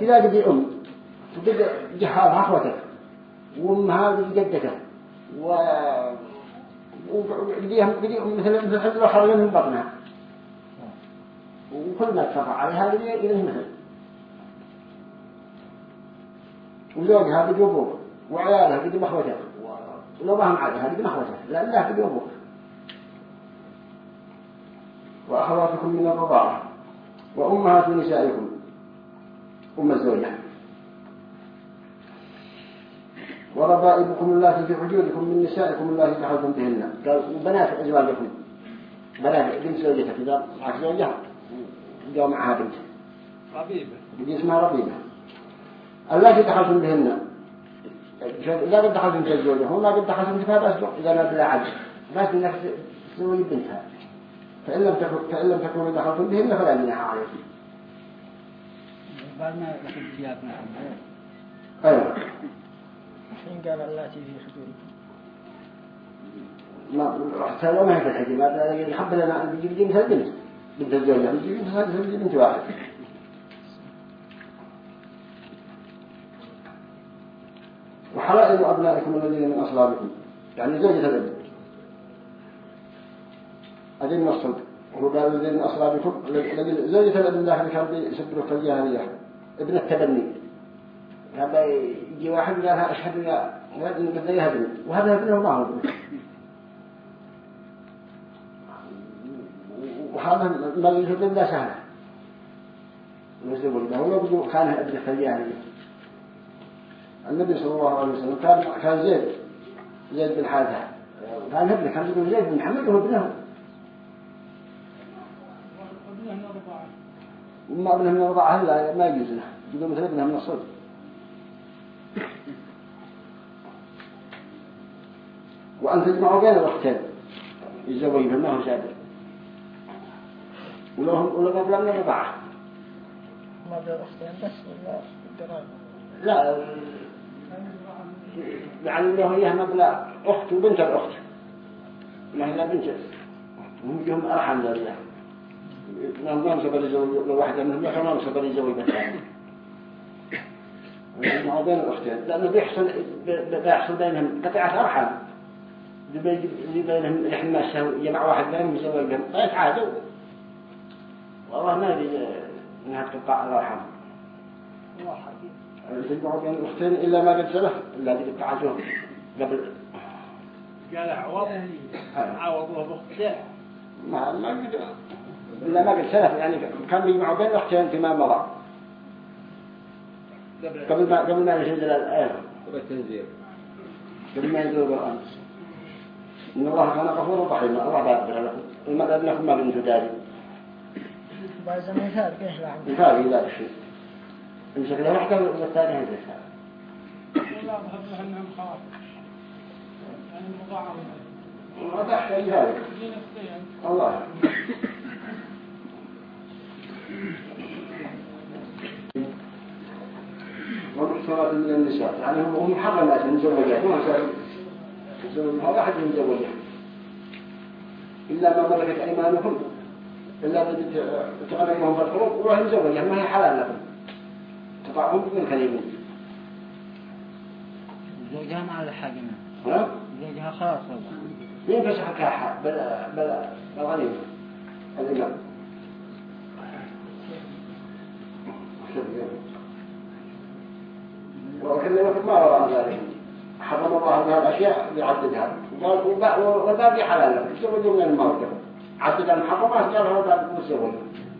إذا قد أم تبدأ جحافها أخوتك وأمها جدتك و وقديهم قديهم مثل مثل حزب خرج من بطنها. وكل ما تفرع عليها قديه إليه مثل وزوجها قد أبوك وعيالها قد أخوتك ولو ما هم عليها قد لأن لا قد أبوك وأخواتكم من الرضاعة وأمهات نسائكم. أم الزوجة. وربائبكم اللاتي في حجوركم من نسائكم اللاتي دخلتم بهن قال وبنات أزواجكم. بنات بنت زوجتك إذا معك زوجها. جاء معها بنت.
ربيبة.
بدي اسمها ربيبة. اللاتي دخلتم بهن إذا قد دخلتم في الزوجة هو ما قد دخلتم فيها بس إذا ما بلا عدل بس إنك تسوي بنتها. فإن لم تكن فإن لم تكونوا دخلتم بهن فلا جناح عليكم.
بعد ما ثيابنا
أيوة.
حين قال اللاتي في حجوركم
ما حتى ما هي في الحجي ما يحب لنا أن يجيب جنس البنت بنت. الزوجة. تزوج بنت واحد. وحلائل أبنائكم الذين من أصلابكم. يعني زوجة الابن أدين الصلب هو قال الذين من أصلابكم زوجة الابن ذاك كان بيسبروا في الجاهلية ابن التبني. هذا يجي واحد قال أشهد يا بدي يهدني وهذا ابنه ما هو. وهذا ما يجوز لا سهل. المسلم ولده هو كان ابن الجاهلية النبي صلى الله عليه وسلم كان كان زيد. زيد بن حارثة. كان ابنه كان زيد بن محمد وهو ابنه. ما ابنه من الرضاعة لا ما يجوز له يقول مثل ابنه من الصلب وأن تجمعوا بين الأختين. يتزوج ما هو سابق ولو ولو قبل من الرضاعة
ما بين الأختين بس ولا
لا. يعني له إياها مبلغ. أخت وبنت الأخت. ما هي بنت. هم أرحم لله. ما نصبر يزوج لو واحدة منهم ما نصبر يزوج بالثاني ويجمعوا بين الأختين. لأنه بيحصل بيحصل بينهم قطعة أرحم. بينهم لحم ما يجمع واحد بينهم يزوجهم فيتعادوا والله ما يريد إنها تقطع الأرحام تجمعوا بين الأختين إلا ما قد سلف إلا قد ابتعدوهم قبل.
قال عوض عوضوه. بأخته
ما ما قد إلا ما قد سلف يعني كان بيجمعوا بين الأختين فيما مضى. قبل ما قبل ما ينزل الآية.
قبل التنزيل.
قبل ما ينزل القرآن إن الله كان غفورا رحيما. الله بيغفر لكم المرأة ابنكم ما بنت داري.
بعد مثال كيف لعب
مثال لا شيء امسك له واحدة والثانية هندسها
لا بحب انهم خلاص يعني مضاعف
ما تحتاج هذا
دين اختين
الله والمحصنات من النساء يعني هم محرمات من زوجات ما زوج هذا أحد من زوجات إلا ما ملكت أيمانكم. إلا تغنمهم في الخروج وهم زوجات ما هي حلال لكم تطعهم من كلمة
زوجها مع الحاكمة
ها؟
زوجها خلاص.
مين فسح كاحة بلا بلا الغنيمة الإمام وكلمة ما وراء ذلك. حرم الله هذه الأشياء يعددها وقال وباقي حلال لك تزوجوا من الموت عدد المحرمات قال هذا متزوج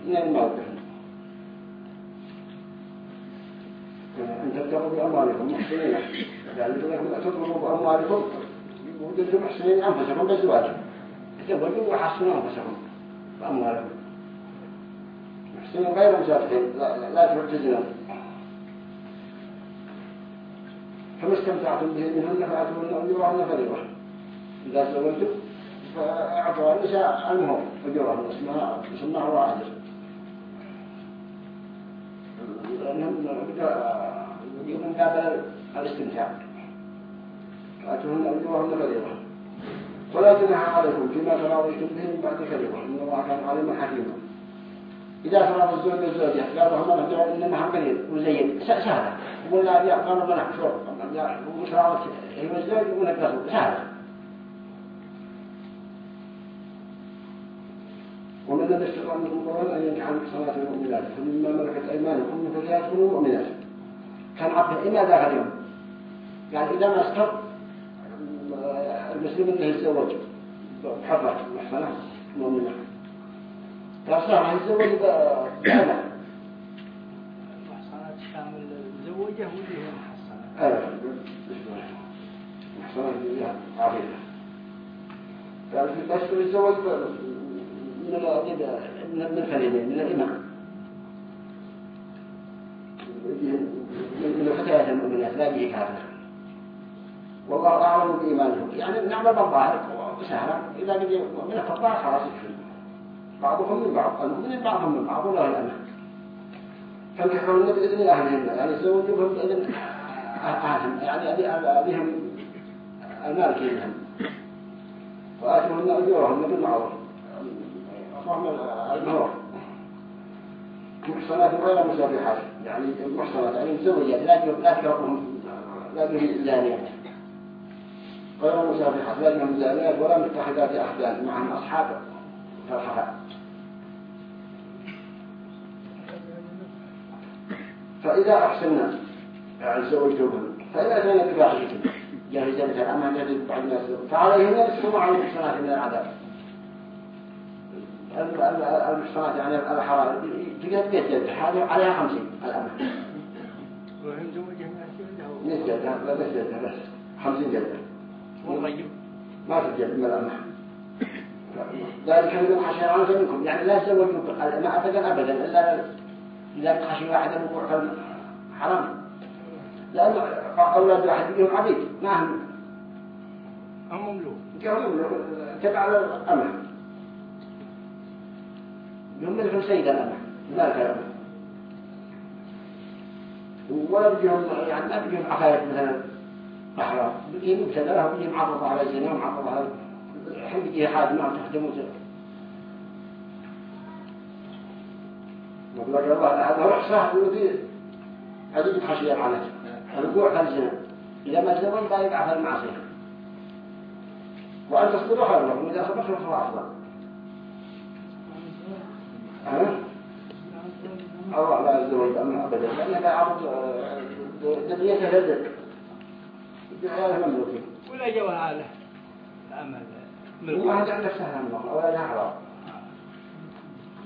من الموت أن تبتغوا بأموالكم محسنين. يعني تطلبوا بأموالكم. وجدوا محسنين أنفسكم بزواجهم تزوجوا وحسنوا أنفسكم بأموالكم. محسنين غير مسافرين لا, لا, فما استمتعتم به؟ منهن فأتوهن أجورهن فريضة إذا سويتم فأعطوا النساء المهر أجورهن اسمها اسمها واحدة. لأنهم يكون قابل الاستمتاع. فأتوهن أجورهن فريضة ولا تنهى عليكم فيما تراضيتم به من بعد فريضة إن الله كان عليما حكيما. إذا فرض الزوج الزوجة قال لهم أنا إنما هم قليل وزين سهلة يقول لا أبيع قال ما نحشر ومشراوة هي الزوج يقول لك سهلة ومن الذي استطاع منكم قولا أن ينكح صلاة المؤمنات فمما ملكت أيمانكم من فتياتكم المؤمنات. كان عبد إما ذاك اليوم. يعني إذا ما استر المسلم أنه يتزوج بحرة محصنة مؤمنة. يتزوج
المحصنات شامل واللي
عظيمة قال في يتزوج من الأرض من الخليلين من الإمام من الفتيات المؤمنات لا به كافر. والله أعلم بإيمانهم. يعني نعمل بالظاهر وسهلا. إذا بدي من الفضاء خلاص. يكفي بعضهم من بعض المؤمنين بعضهم من بعض والله الأمر فانكحوهن بإذن أهلهن يعني زوجوهم بإذن أهلهم يعني أبيهم المالكين لهم وآتوهن أصبح من المهور محصنات غير مسابحات يعني المحصنات يعني مزوجات لا لا لا به زانيات غير مسابحات لا بهم زانيات ولا متخذات أخدان معهم أصحاب فرحها فإذا أحسننا يعني زوجتهم فإذا كان بفاحشة جاهزة مثل أما الذي بعد الناس فعليهن نصف على المحصنات من العذاب. المحصنات يعني الحرام. تقدر تجد هذه عليها خمسين الأمر
زوجهم
نسجدها لا نسجدها بس خمسين جلدة ما تجد من الأمر ذلك من عنك منكم. يعني لا تزوجوا ما أبدا أبدا إلا إذا تخشي واحد الوقوع في الحرام لأن أولاد واحد منهم عبيد ما هم؟
مملوك
هم تبع الأمر هم مثل سيد الأمر لا كلام ولا بيجيهم يعني ما بيجيهم عفاية مثلا. أحرار بيجيهم مبتدأ لهم عرضة على الزنا ومعرضة على الحين بيجي حاد ما تخدموا مبلغ الله هذا رخصة الذي هذه بتحشي العنة الوقوع في الزنا إذا ما زمن لا يقع في المعصية. وأن تصبروا خير لكم إذا صبرتم فهو أفضل؟ الله. لا يزوج أما أبدا. لأنك عرض دعاية مملوكين
ولا جوا على الأمل ملك
وما هذا عندك سهل الله ولا حرام.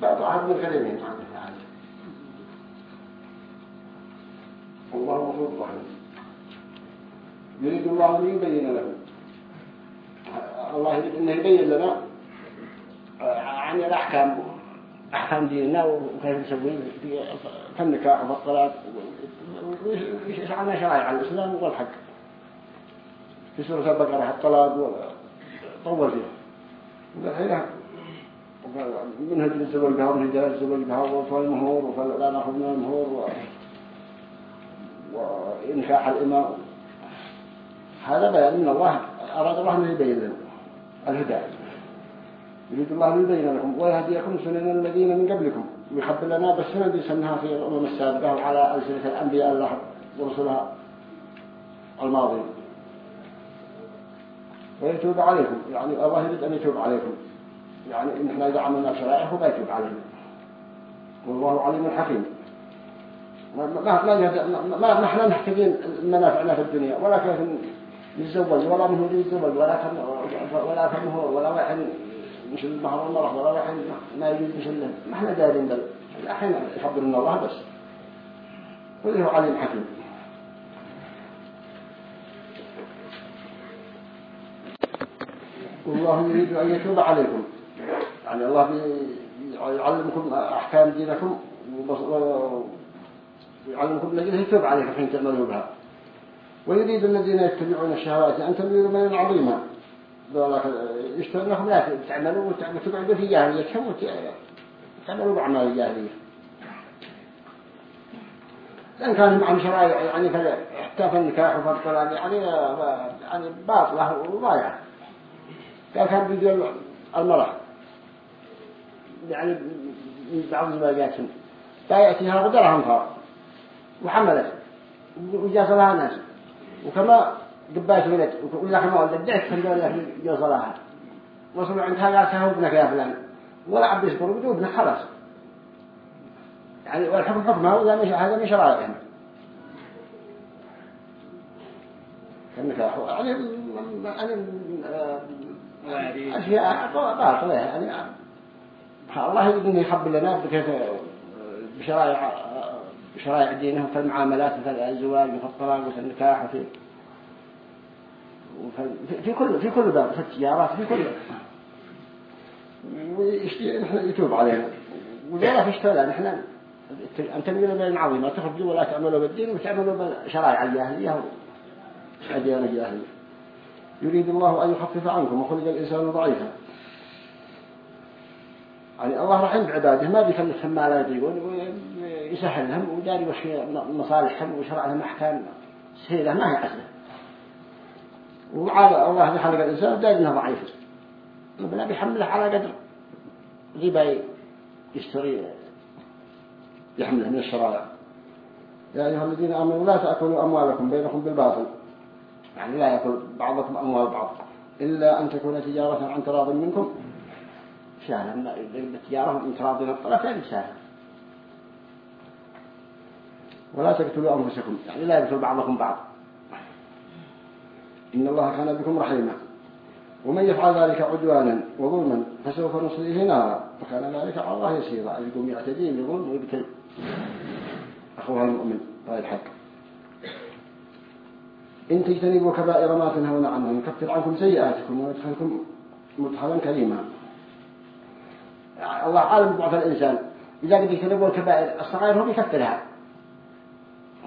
بعض أحد من الكريمين عنه الله غفور رحيم يريد الله أن يبين له. الله يريد أنه يبين لنا عن الأحكام أحكام ديننا وكيف نسوي في النكاح والطلاق ويشرعنا شرائع الإسلام والحق في سورة البقرة الطلاق طول فيها. والحين من هجر الزواج بها ومن هجر الزواج بها وفي المهور ولا نأخذ من المهور و... وإنكاح الإمام. هذا بيان من الله أراد الله أن يبين لنا الهداية. يريد الله أن يبين لكم ويهديكم سنن الذين من قبلكم. ويخبر لنا بالسنة دي سنها في الأمم السابقة وعلى ألسنة الأنبياء الله ورسلها الماضين ويتوب عليكم. يعني الله يريد أن يتوب عليكم. يعني إن إحنا إذا عملنا شرائع هو بيتوب علينا. والله عليم حكيم. ما ما نحن محتاجين منافعنا في الدنيا ولا كيف نتزوج ولا منه يتزوج ولا كم ولا كم هو ولا واحد مش المهر المرح ولا واحد ما مش له ما إحنا دارين بل. الحين يخبرنا الله بس. وله عليم حكيم. والله يريد أن يتوب عليكم. يعني الله يعلمكم أحكام دينكم ويعلمكم الذين يتوب عليكم حين تعملوا بها. ويريد الذين يتبعون الشهوات أن تميلوا ميلا عظيما. يشترونكم لا تعملوا وتقعدوا في جاهليتهم وتعملوا بأعمال الجاهلية. لأن كان معهم شرائع يعني حتى في النكاح وفي يعني يعني باطلة وضايعة. قال كان بيجي المرأة. يعني من بعض زواجاتهم. فيأتيها غدرها انفار وحملت وجاء لها ناس وكما قباش ولد. ولا كما ولد. دعت خلوا له جوصلها وصلوا عندها قالتها ابنك يا فلان. ولا عبد يذكر بدون ابنك خلاص. يعني والحكم حكمه وذا مش هذا مش رايهم النكاح يعني يعني أشياء باطلة يعني. الله يريد أن يحب لنا بشرائع بشرائع دينه في المعاملات مثل الزواج وفي الطلاق وفي النكاح وفي في كل في كل باب في التجارات في كل ويتوب علينا. ولا في اشتغل نحن أن تميلوا بين عظيمة تخرجوا ولا تعملوا بالدين وتعملوا بشرائع الجاهلية وأديان الجاهلية. يريد الله أن يخفف عنكم وخلق الإنسان ضعيفا. يعني الله رحم بعباده ما بيكلفهم ما لا يطيقون ويسهلهم وداري وشي مصالحهم وشرع لهم أحكام. سهيلة ما هي عسلة وعلى الله خلق الإنسان داري أنه ضعيف ربنا بيحمله على قدر. ذي يشتري يحمله من الشرائع يا أيها الذين آمنوا لا تأكلوا أموالكم بينكم بالباطل. يعني لا يأكل بعضكم أموال بعض. إلا أن تكون تجارة عن تراض منكم. سهلة التجارة من تراض من الطرفين سهلة ولا تقتلوا أنفسكم يعني لا يقتل بعضكم بعض. إن الله كان بكم رحيما. ومن يفعل ذلك عدوانا وظلما فسوف نصليه نارا وكان ذلك على الله يسيرا يقوم يعتدي بظلم ويقتل أخوها المؤمن هذا الحق. إن تجتنبوا كبائر ما تنهون عنه نكفر عنكم سيئاتكم وندخلكم مدخلا كريما. الله عالم بضعف الإنسان. إذا قد يجتنبوا الكبائر الصغير هو بيكفرها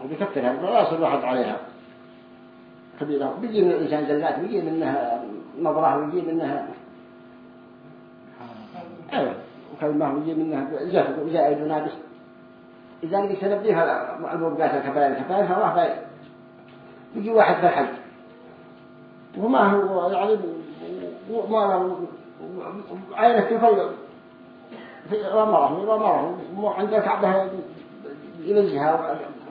هو بيكفرها لا يصل واحد عليها. كبيرة بيجي من الإنسان زلات بيجي منها نظرة ويجي منها أيوة. وكلمة ويجي منها زهد وزائد ونابس إذا قد يتنبيها الموبقات الكبائر. الكبائر فالله يجي واحد في الحج. وما هو يعني ما عينه في في رمره رمره مو عند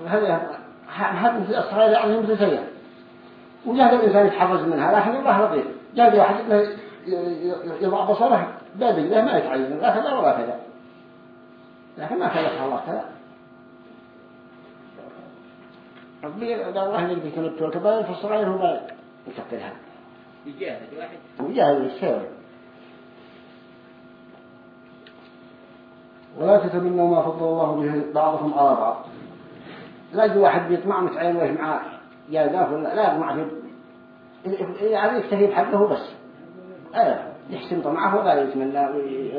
هذا هذا مثل الصغير يعني مثل سيئة وجهد الإنسان يتحفظ منها لكن الله لطيف. جاء واحد يضع بصره بابي له ما يتعين لا كذا ولا كذا. لكن ما خلقها الله كذا. الكبير إذا الله يجب يتنبت الكبائر فالصغير هو ما يكفرها
يجاهد واحد
ويجاهد السير ولا تتمنوا ما فضل الله به بعضكم على بعض. لا يجي واحد بيطمع متعين ويش معاه. جاذاف ولا لا يطمع في يعني يكتفي بحقه بس. إيه يحسن طمعه ولا يتمنى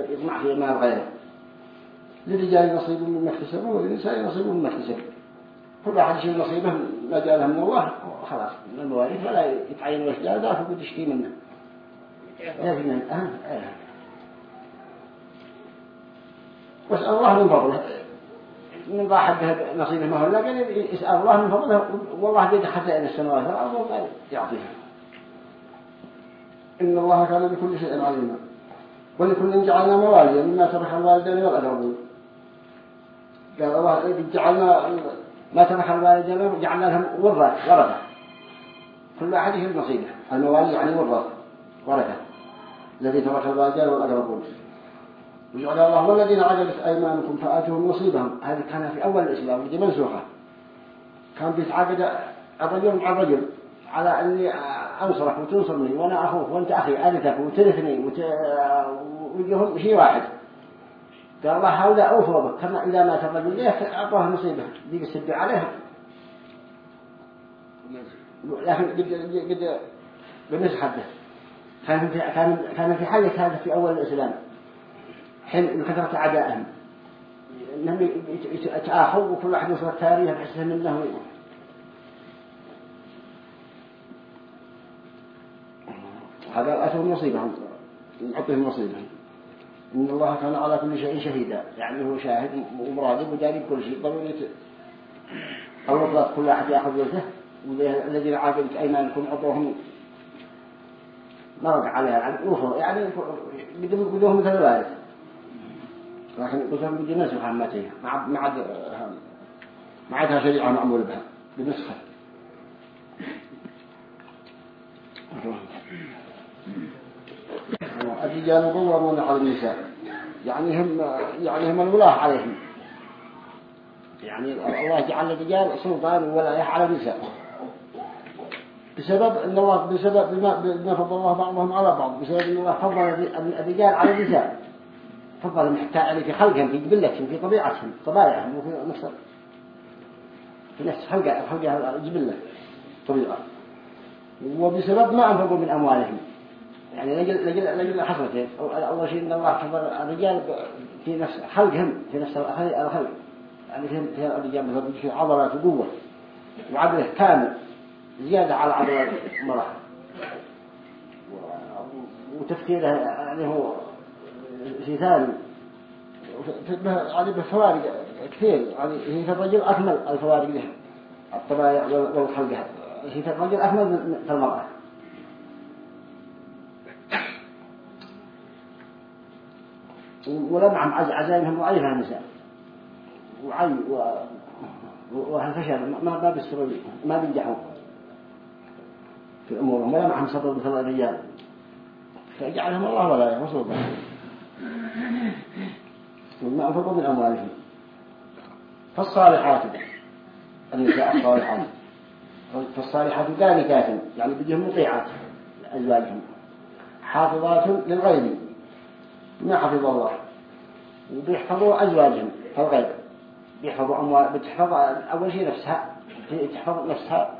يطمع في مال غيره. للرجال نصيب مما اكتسبوا وللنساء نصيب مما اكتسبوا. كل واحد يشيل نصيبه ما جاء من الله خلاص من المواريث ولا يتعين وش جاء ذا فقد يشكي منه. لكن الآن آه. واسأل الله من فضله. من ضاع حقه نصيبه ما هو لكن يسأل الله من فضله والله بيد خزائن السماوات والأرض وما يعطيها. إن الله كان بكل شيء عليما. ولكل جعلنا مواليا مما ترك الوالدين والأقربون قال الله جعلنا ما ترك الوالدين جعلنا لهم ورثة ورثة. كل واحد يشيل نصيبه. الموالي يعني ورثة. ورثة. الذي ترك الوالدين والأقربون وجعل الله والذين عجلت أيمانكم فآتوهم نصيبهم هذه كان في أول الإسلام ودي منسوخة كان بيتعاقد الرجل مع الرجل على أني أنصرك وتنصرني وأنا أخوك وأنت أخي أرثك وترثني وت... ويجيهم شيء واحد قال الله هؤلاء أوفوا بك كما إذا مات الرجل ليه أعطوه نصيبه دي يسد عليها لكن قد قد بالنسخة كان في كان كان في حالة هذا في أول الإسلام حين كثرة أعدائهم إنهم يتآخوا وكل واحد يوصل التاريخ بحسه منه هذا أتوا نصيبهم نعطيهم نصيبهم إن الله كان على كل شيء شهيدا. يعني هو شاهد ومراقب وداري كل شيء. ضروري أو كل واحد يأخذ يده والذين عاقبت أيمانكم عطوهم وقع عليها يعني يعني بدهم مثل ذلك. لكن بدي نسخ عمتها ما عاد ما عادها شريعة معمول بها. بنسخة. الرجال قوامون على النساء. يعني هم يعني هم الولاة عليهم. يعني الله جعل الرجال سلطان ولاية على النساء. بسبب إن الله بسبب بما فضل الله بعضهم على بعض. بسبب إن الله فضل الرجال على النساء. فضل حتى يعني في خلقهم في جبلتهم في طبيعتهم طبائعهم وفي نفس في نفس خلق خلق الجبلة طبيعة. وبسبب ما أنفقوا من أموالهم. يعني لجل لجل لجل حصلتين أول شيء إن الله فضل الرجال في نفس خلقهم في نفس الخلق يعني في الرجال مثلا في عضلات وقوة وعدله كامل زيادة على عضلات المرأة. وتفكيره يعني هو شيء ثاني يعني بفوارق كثير. يعني هي في الرجل أكمل الفوارق له الطبائع والخلق. هي في الرجل أكمل من المرأة. ولمعهم عز- عزائمهم ضعيفة النساء. وعي. وهالفشل ما ما بيستروا ما بينجحوا. في أمورهم ولا معهم صبر مثل الرجال. فجعلهم الله ولا يغصوا وما أنفقوا من أموالهم. فالصالحات النساء الصالحات. فالصالحات قانتات يعني بدهم مطيعات لأزواجهم. حافظات للغيب. ما حفظ الله. وبيحفظوا أزواجهم في الغيب. بيحفظوا أموال بتحفظ أول شيء نفسها. تحفظ نفسها.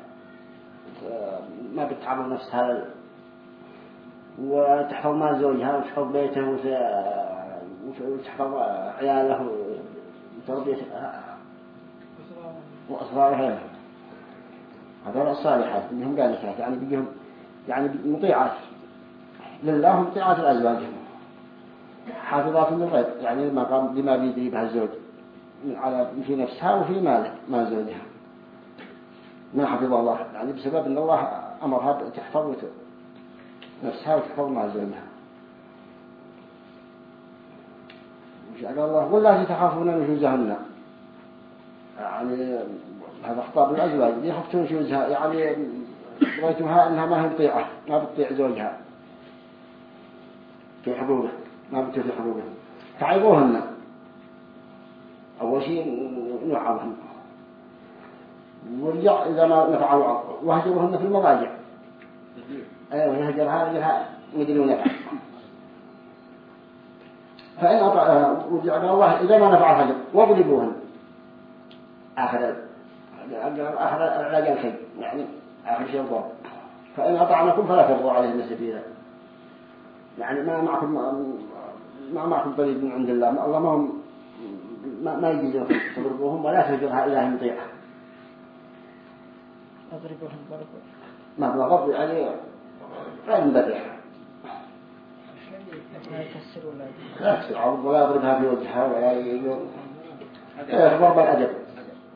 ما بتعرض نفسها. وتحفظ مال زوجها وتحفظ بيته وتحفظ عياله وتربية وأسرارها هذول الصالحات بيهم قانتات يعني بيهم يعني مطيعات. لله مطيعات لأزواجهم حافظات للغيب. يعني لما قام لما بيدري بها الزوج. على في نفسها وفي ماله مال زوجها. ما حفظ الله. يعني بسبب أن الله أمرها تحفظ نفسها وتحفظ مال زوجها وش قال الله والله تخافون نشوزهن يعني هذا خطاب الأزواج يخفتون نشوزها يعني رأيتها أنها ما هي مطيعة ما بتطيع زوجها. في حقوقه ما بتطيع في حقوقه فعيبوهن أول شيء نوعظهم ورجع إذا ما نفعوا وهجروهن في المضاجع. أيوة يهجرها رجلها مدري نفع فإن أطع ورجع قال الله إذا ما نفع الهجر واضربوهن آخر آخر العلاج الخير يعني آخر شيء الضرب فإن أطعنكم فلا تبغوا عليهن سبيلا يعني ما معكم ما معكم طريق من عند الله. الله ما هم ما, ما يجوز تضربوهم ولا تهجرها إلى مطيعة
أضربهم ضربا
ما هو ضرب يعني غير مبرح.
ولا
يضربها في وجهها ولا ضرب الأدب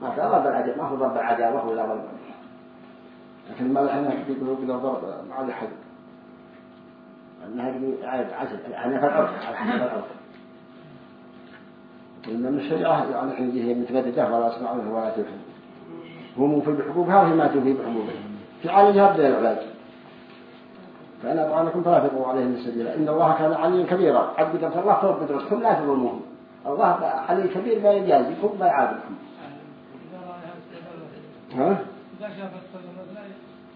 ما في ضرب الأدب ما هو ضرب العداوة ولا ضرب لكن ما الحين يقولوا كذا ضرب على حد أنها عاد عسل أنا في العرف على العرف إن الشريعة يعني حين هي متمددة ولا يسمعون ولا تفهم هو موفي بحقوقها وهي ما توفي بحقوقها في عالجها بدل العلاج فإن أطعنكم فلا تبغوا عليهم السبيل إن الله كان عليا كبيرا. عبد قدرة الله فوق قدرتكم لا تظلموهم. الله علي كبير ما يجازيكم ما يعاقبكم ها؟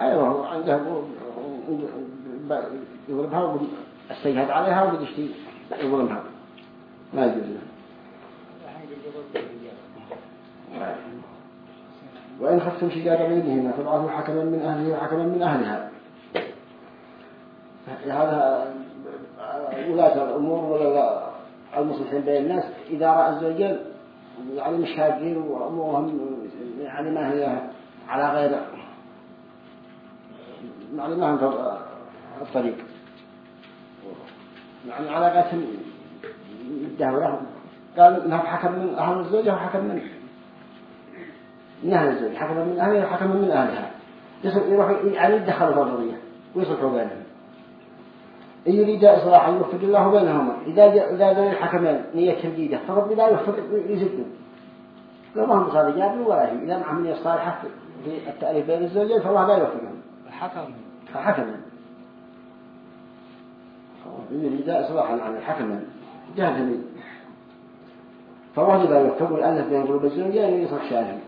أيوه عنده يضربها السيهات عليها وقد يشتي يظلمها. ما يجوز له. وإن خفتم شجار بينهما فابعثوا حكما من أهله وحكما من أهلها. هذا ولاة الأمور ولا المصلحين بين الناس. إذا رأى الزوجين يعني مشاكين وأمورهم يعني ما هي على غير يعني ما هم الطريق. يعني علاقتهم الدهورة قال انها حكم من أهل الزوجة وحكم من من أهل الزوج حكم من أهلها وحكم من أهلها. يروح يعني يدخلوا في القضية ويصلحوا بينهم. إن يريد إصلاحا يوفق الله بينهما. إذا إذا الحكمين نية جديدة فقد لا يوفق يزدوا لو ما هم صار جابوا ولا هي إذا معهم نية صالحة في التأليف بين الزوجين فالله لا يوفقهم
الحكم.
فحكما إن يريد إصلاحا عن الحكما جاهزين فالله لا يوفق الألف بين قلوب الزوجين ويصلح شانهم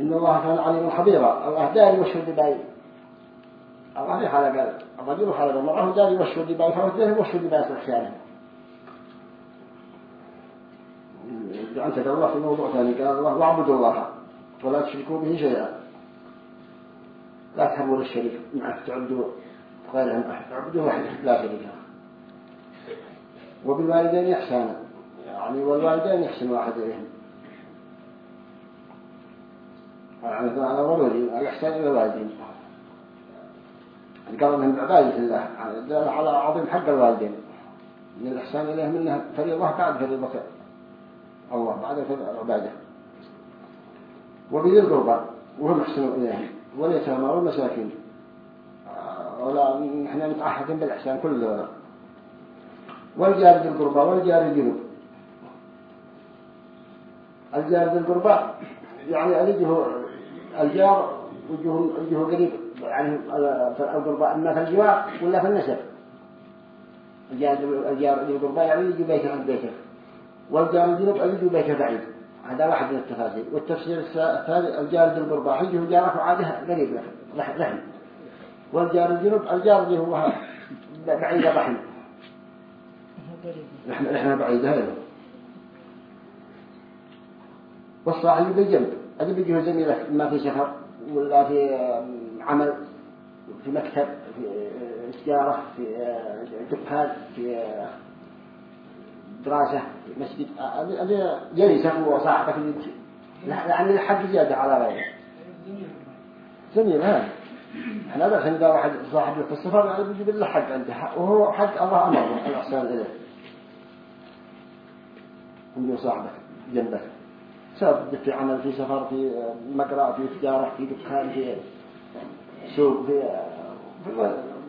إن الله كان عليما خبيرا. الله داري وشهد باي حالة قال الرجل المرأة داري وشهد بأي فوجده وشهد بأي يصلح شانهم أنت قال الله في موضوع ثاني قال الله واعبدوا الله ولا تشركوا به شيئا. لا تحبوا للشريك معك تعبدوا غيرهم تعبدوا وحده لا شريك له. وبالوالدين إحسانا يعني والوالدين يحسن واحد إليهم. على ضروري الإحسان إلى الوالدين. قال من عبادة الله على عظيم حق الوالدين. من الإحسان إليهم منها فريضة بعد فريضة الله بعد فريضة العبادة وبذي القربى وهم يحسنوا إليهم. واليتامى والمساكين. ولا نحن متعهدين بالإحسان كل ذولا. والجار ذي القربى والجار الجنوب. الجار ذي القربى يعني ألجه الجار وجهه قريب. يعني القربى إما في الجوار ولا في النسب. الجار القربى يعني يجي بيته عند بيته. والجار الجنوب يجي بيته بعيد. هذا واحد من التفاسير والتفسير الثاني الجار ذي القربى حجه جاره وعاده قريب رحم والجار الجنوب الجار اللي هو بعيد رحم نحن نحن بعيد هذا. والصاحب بالجنب. هذا بيجيه زميلك ما في سفر ولا في عمل في مكتب في تجارة في دكان في دراسة في مسجد. هذا جلسة هو صاحبك لأن الحق زيادة على غيره. زميل هذا إحنا بس عند واحد صاحب في السفر يعني بيجيب له حق عنده وهو حق الله أمره الإحسان إليه. عنده صاحبك جنبك سبب في عمل في سفر في مقرأ في تجارة في دكان في سوق في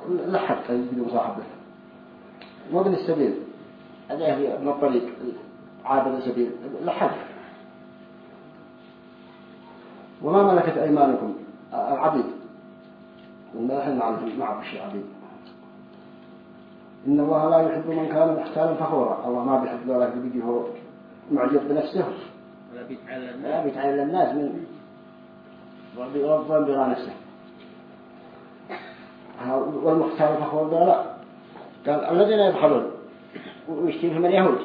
لحق يجيب صاحبك وابن السبيل هذا هي. ابن الطريق. عابر السبيل لحق وما ملكت أيمانكم. العبيد. وما إحنا نعرف نعرف الشيء عبيد. إن الله لا يحب من كان محتالا فخورا. الله ما بيحب ذلك بيجي هو معجب بنفسه. لا بيتعلم. الناس من وبيرضى بغى نفسه والمختار فخور لا قال الذين يبخلون ويشتريهم اليهود.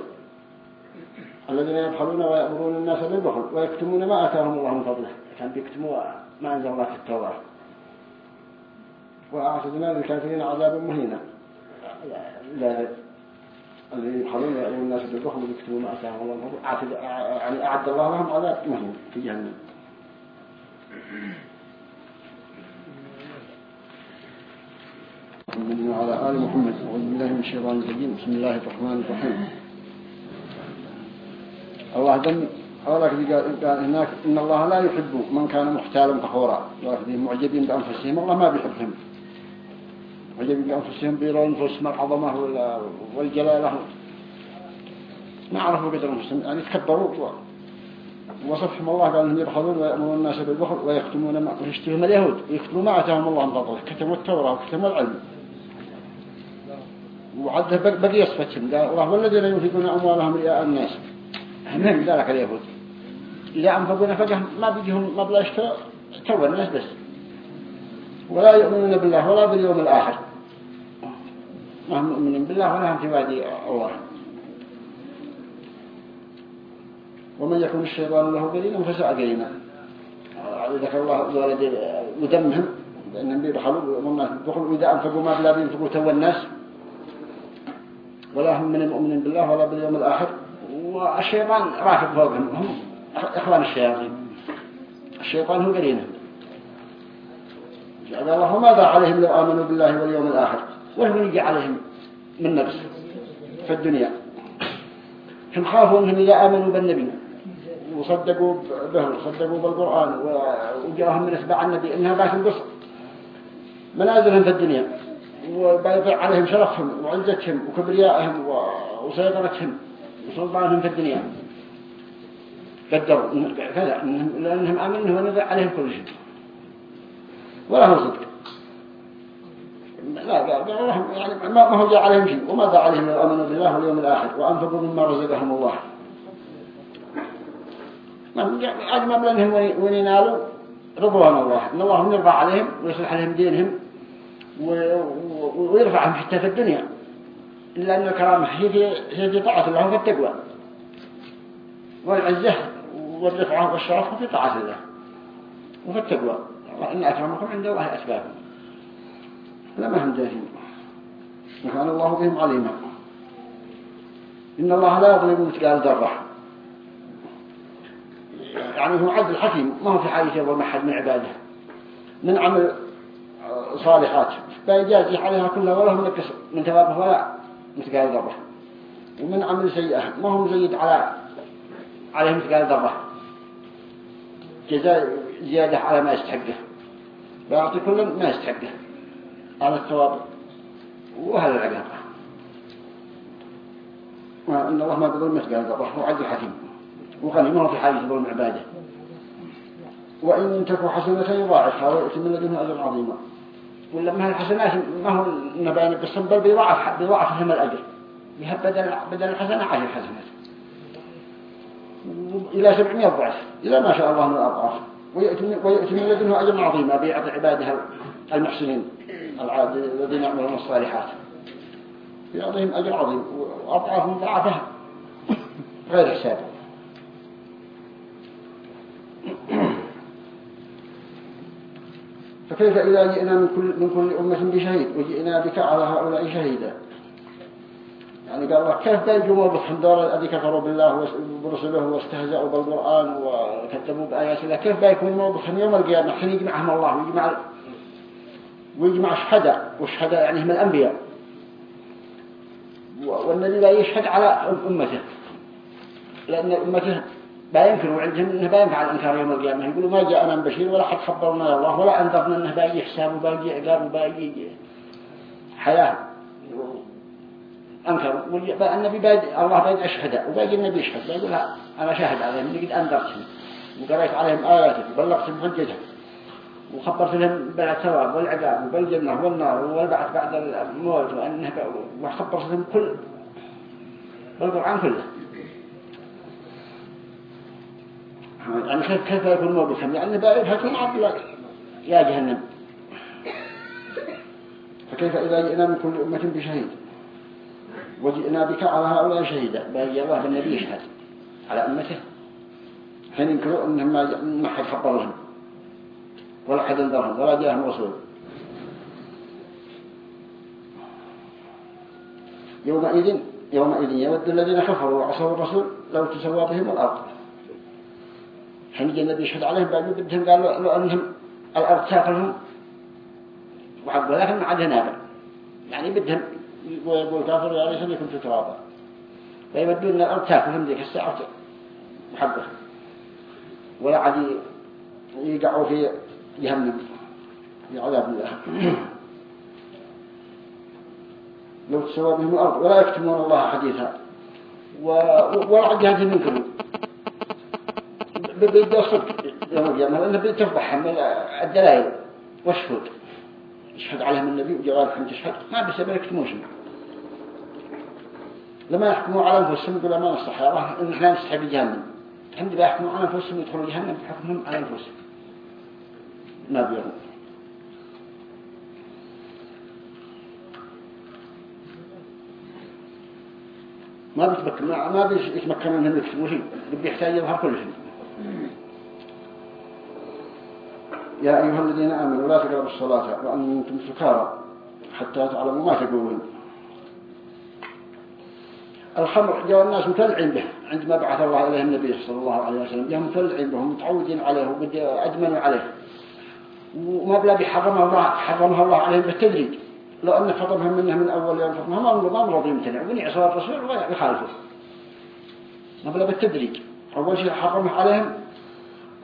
الذين يبخلون ويأمرون الناس بالبخل ويكتمون ما آتاهم الله من فضله. كان بيكتموا ما أنزل الله في التوراة. وأعتدنا للكافرين عذابا مهينا. الذين يبخلون ويأمرون الناس بالبخل ويكتموا ما آتاهم الله من فضله. يعني أعد الله لهم عذاب مهين في جهنم. محمد وعلى آل محمد. من الرجيم. بسم الله الرحمن الرحيم. الله دم أولاك قال هناك إن الله لا يحب من كان محتالا فخورا. معجبين بأنفسهم. الله ما بيحبهم. معجبين بأنفسهم بيرون أنفسهم العظمة والجلالة ما عرفوا قدر أنفسهم. يعني تكبروا وصفهم الله قال أنهم يبخلون ويأمرون الناس بالبخل ويختمون ما ويشتهم اليهود. ويختموا ما أتاهم الله من فضله. كتموا التوراة وكتموا العلم. وعده بقي يصفتهم قال الله والذين ينفقون أموالهم رئاء الناس. هم ذلك اليهود. إذا أنفقوا نفقهم ما بيجيهم ما بلا يشتروا الناس بس. ولا يؤمنون بالله ولا باليوم الآخر. ما هم مؤمنين بالله ولا هم في وادي الله. ومن يكون الشيطان له قليلا فساء قليلا ذكر الله ذلك يدمهم لأنهم بيبخلوا وإذا أنفقوا ما بلا بينفقوا تو الناس. ولا هم من المؤمنين بالله ولا باليوم الآخر. والشيطان رافق فوقهم. هم إخوان الشياطين. الشيطان هو قرينة. جعل الله ماذا عليهم لو آمنوا بالله واليوم الآخر؟ وهم يجي عليهم من نفس في الدنيا. هم خافوا أنهم إذا آمنوا بالنبي. وصدقوا به وصدقوا بالقرآن. وجاءهم من اتباع النبي. إنها باش قصر منازلهم في الدنيا. وبيضع عليهم شرفهم وعزتهم وكبريائهم وسيطرتهم وسلطانهم في الدنيا. قدروا كذا. لأنهم آمنوا ونزع عليهم كل شيء. ولا هو صدق. لا يعني ما هو جاء عليهم شيء. وما دعا عليهم آمنوا بالله واليوم الآخر. وأنفقوا مما رزقهم الله. أجمل لأنهم وين ينالوا؟ رضوان الله. إن الله يرضى عليهم ويصلح عليهم دينهم. ويرفعهم حتى في الدنيا. إلا أن الكرامة هي في, طاعة الله وفي التقوى والعزة والرفعة والشرف في طاعة الله وفي التقوى إن أكرمكم عند الله أسباب لما هم جاهين وكان الله بهم عليما إن الله لا يظلم مثقال ذرة. يعني هو عدل حكيم. ما هو في حاجة يظلم أحد من عباده. من عمل صالحات. فيجازي عليها كلها ولا هم نقص من ثوابه ولا مثقال ذرة ومن عمل سيئة ما هم زيد على عليه مثقال ذرة جزاء زيادة على ما يستحقه. ويعطي كل ما يستحقه. على الثواب. وهذا العقاب. وإن الله ما بظلم مثقال ذرة هو عدل حكيم. وغني ما في حاجة ظلم عباده. وإن تكو حسنة يضاعفها ويأتي من لدنه أجر عظيما. ولا ما الحسنات ما هو النبأ بالصبر بيضاعف بيضاعف لهم الأجر. يهب بدل بدل الحسنة عشر حسنات إلى سبعمائة ضعف. إلى ما شاء الله من الأضعاف. ويأتي من لدنه أجر عظيما بيعطي عباده المحسنين الذين يعملون الصالحات. يعطيهم أجر عظيم. وأضعاف مضاعفة غير حساب. فكيف إذا جئنا من كل, من كل أمة بشهيد وجئنا بك على هؤلاء شهيدا؟ يعني قال الله كيف بيجوا بهم دور الذي كفروا بالله ورسله واستهزأوا بالقرآن وكذبوا بآيات الله؟ كيف بيكون موقفهم يوم القيامة؟ حين يجمعهم الله ويجمع ويجمع الشهداء والشهداء يعني هم الأنبياء. والنبي لا يشهد على أمته لأن أمته لا ينكروا عندهم إنه لا ينفع الإنكار يوم القيامة. يقولوا ما جاءنا من بشير ولا حد خبرنا الله ولا أنذرنا إنه باقي حساب وباقي عقاب وباقي حياة. أنكر. النبي باقي الله باقي اشهد وباقي النبي يشهد. يقول أنا شاهد عليهم اني قد انذرتهم وقرأت عليهم اياتك وبلغتهم حجتك وخبرت لهم بالثواب والعذاب وبالجنه والنار والبعث بعد الموت وانه وخبرت لهم كل بالقران كله. يعني كيف كيف يكون موقفهم يعني بعيد هيكون عبد يا جهنم. فكيف إذا جئنا من كل أمة بشهيد؟ وجئنا بك على هؤلاء شهيدا. باقي الله بالنبي يشهد على أمته. حين ينكروا أنهم ما حد خبر لهم ولا حد انذرهم. ولا جاءهم رسول. يومئذ يومئذ يود الذين كفروا وعصوا الرسول لو تسوى بهم الأرض. حين النبي يشهد عليهم بعد بدهم قالوا لو أنهم الأرض تاكلهم وحق ولكن ما عاد نابل. يعني بدهم يقول كافر يا ريس يكون في ترابا فيبدون أن الأرض تاكلهم ذيك الساعة وحقه ولا عاد يقعوا في جهنم. في عذاب الله. لو تسوى بهم الأرض. ولا يكتمون الله حديثا. ولا عاد يهدي صدق يوم القيامة لأنه بتفضحهم الدلائل. والشهود يشهد عليهم النبي وجوارحهم تشهد ما بسبب يكتموش لما يحكموا على أنفسهم يقولوا ما نصح يا الله إن إحنا نستحي بجهنم. الحمد لله يحكموا على أنفسهم يدخلوا جهنم بحكمهم على أنفسهم. ما بيرون ما بيتمكن ما بيتمكن منهم يكتبوا شيء بيحتاج يظهر كل شيء. يا أيها الذين آمنوا لا تقربوا الصلاة وأنتم سكارى حتى تعلموا ما تقولون. الخمر جاء الناس متلعين به عندما بعث الله إليه النبي صلى الله عليه وسلم. جاء متلعين به متعودين عليه وأدمنوا عليه. وما بلا بحرمها الله حرمها الله عليهم بالتدريج. لو أن فضلهم منه من أول يوم فضلهم ما نظام رضي يمتنع ونعصوا الرسول ويخالفوا ما بلا بالتدريج. أول شيء حرمه عليهم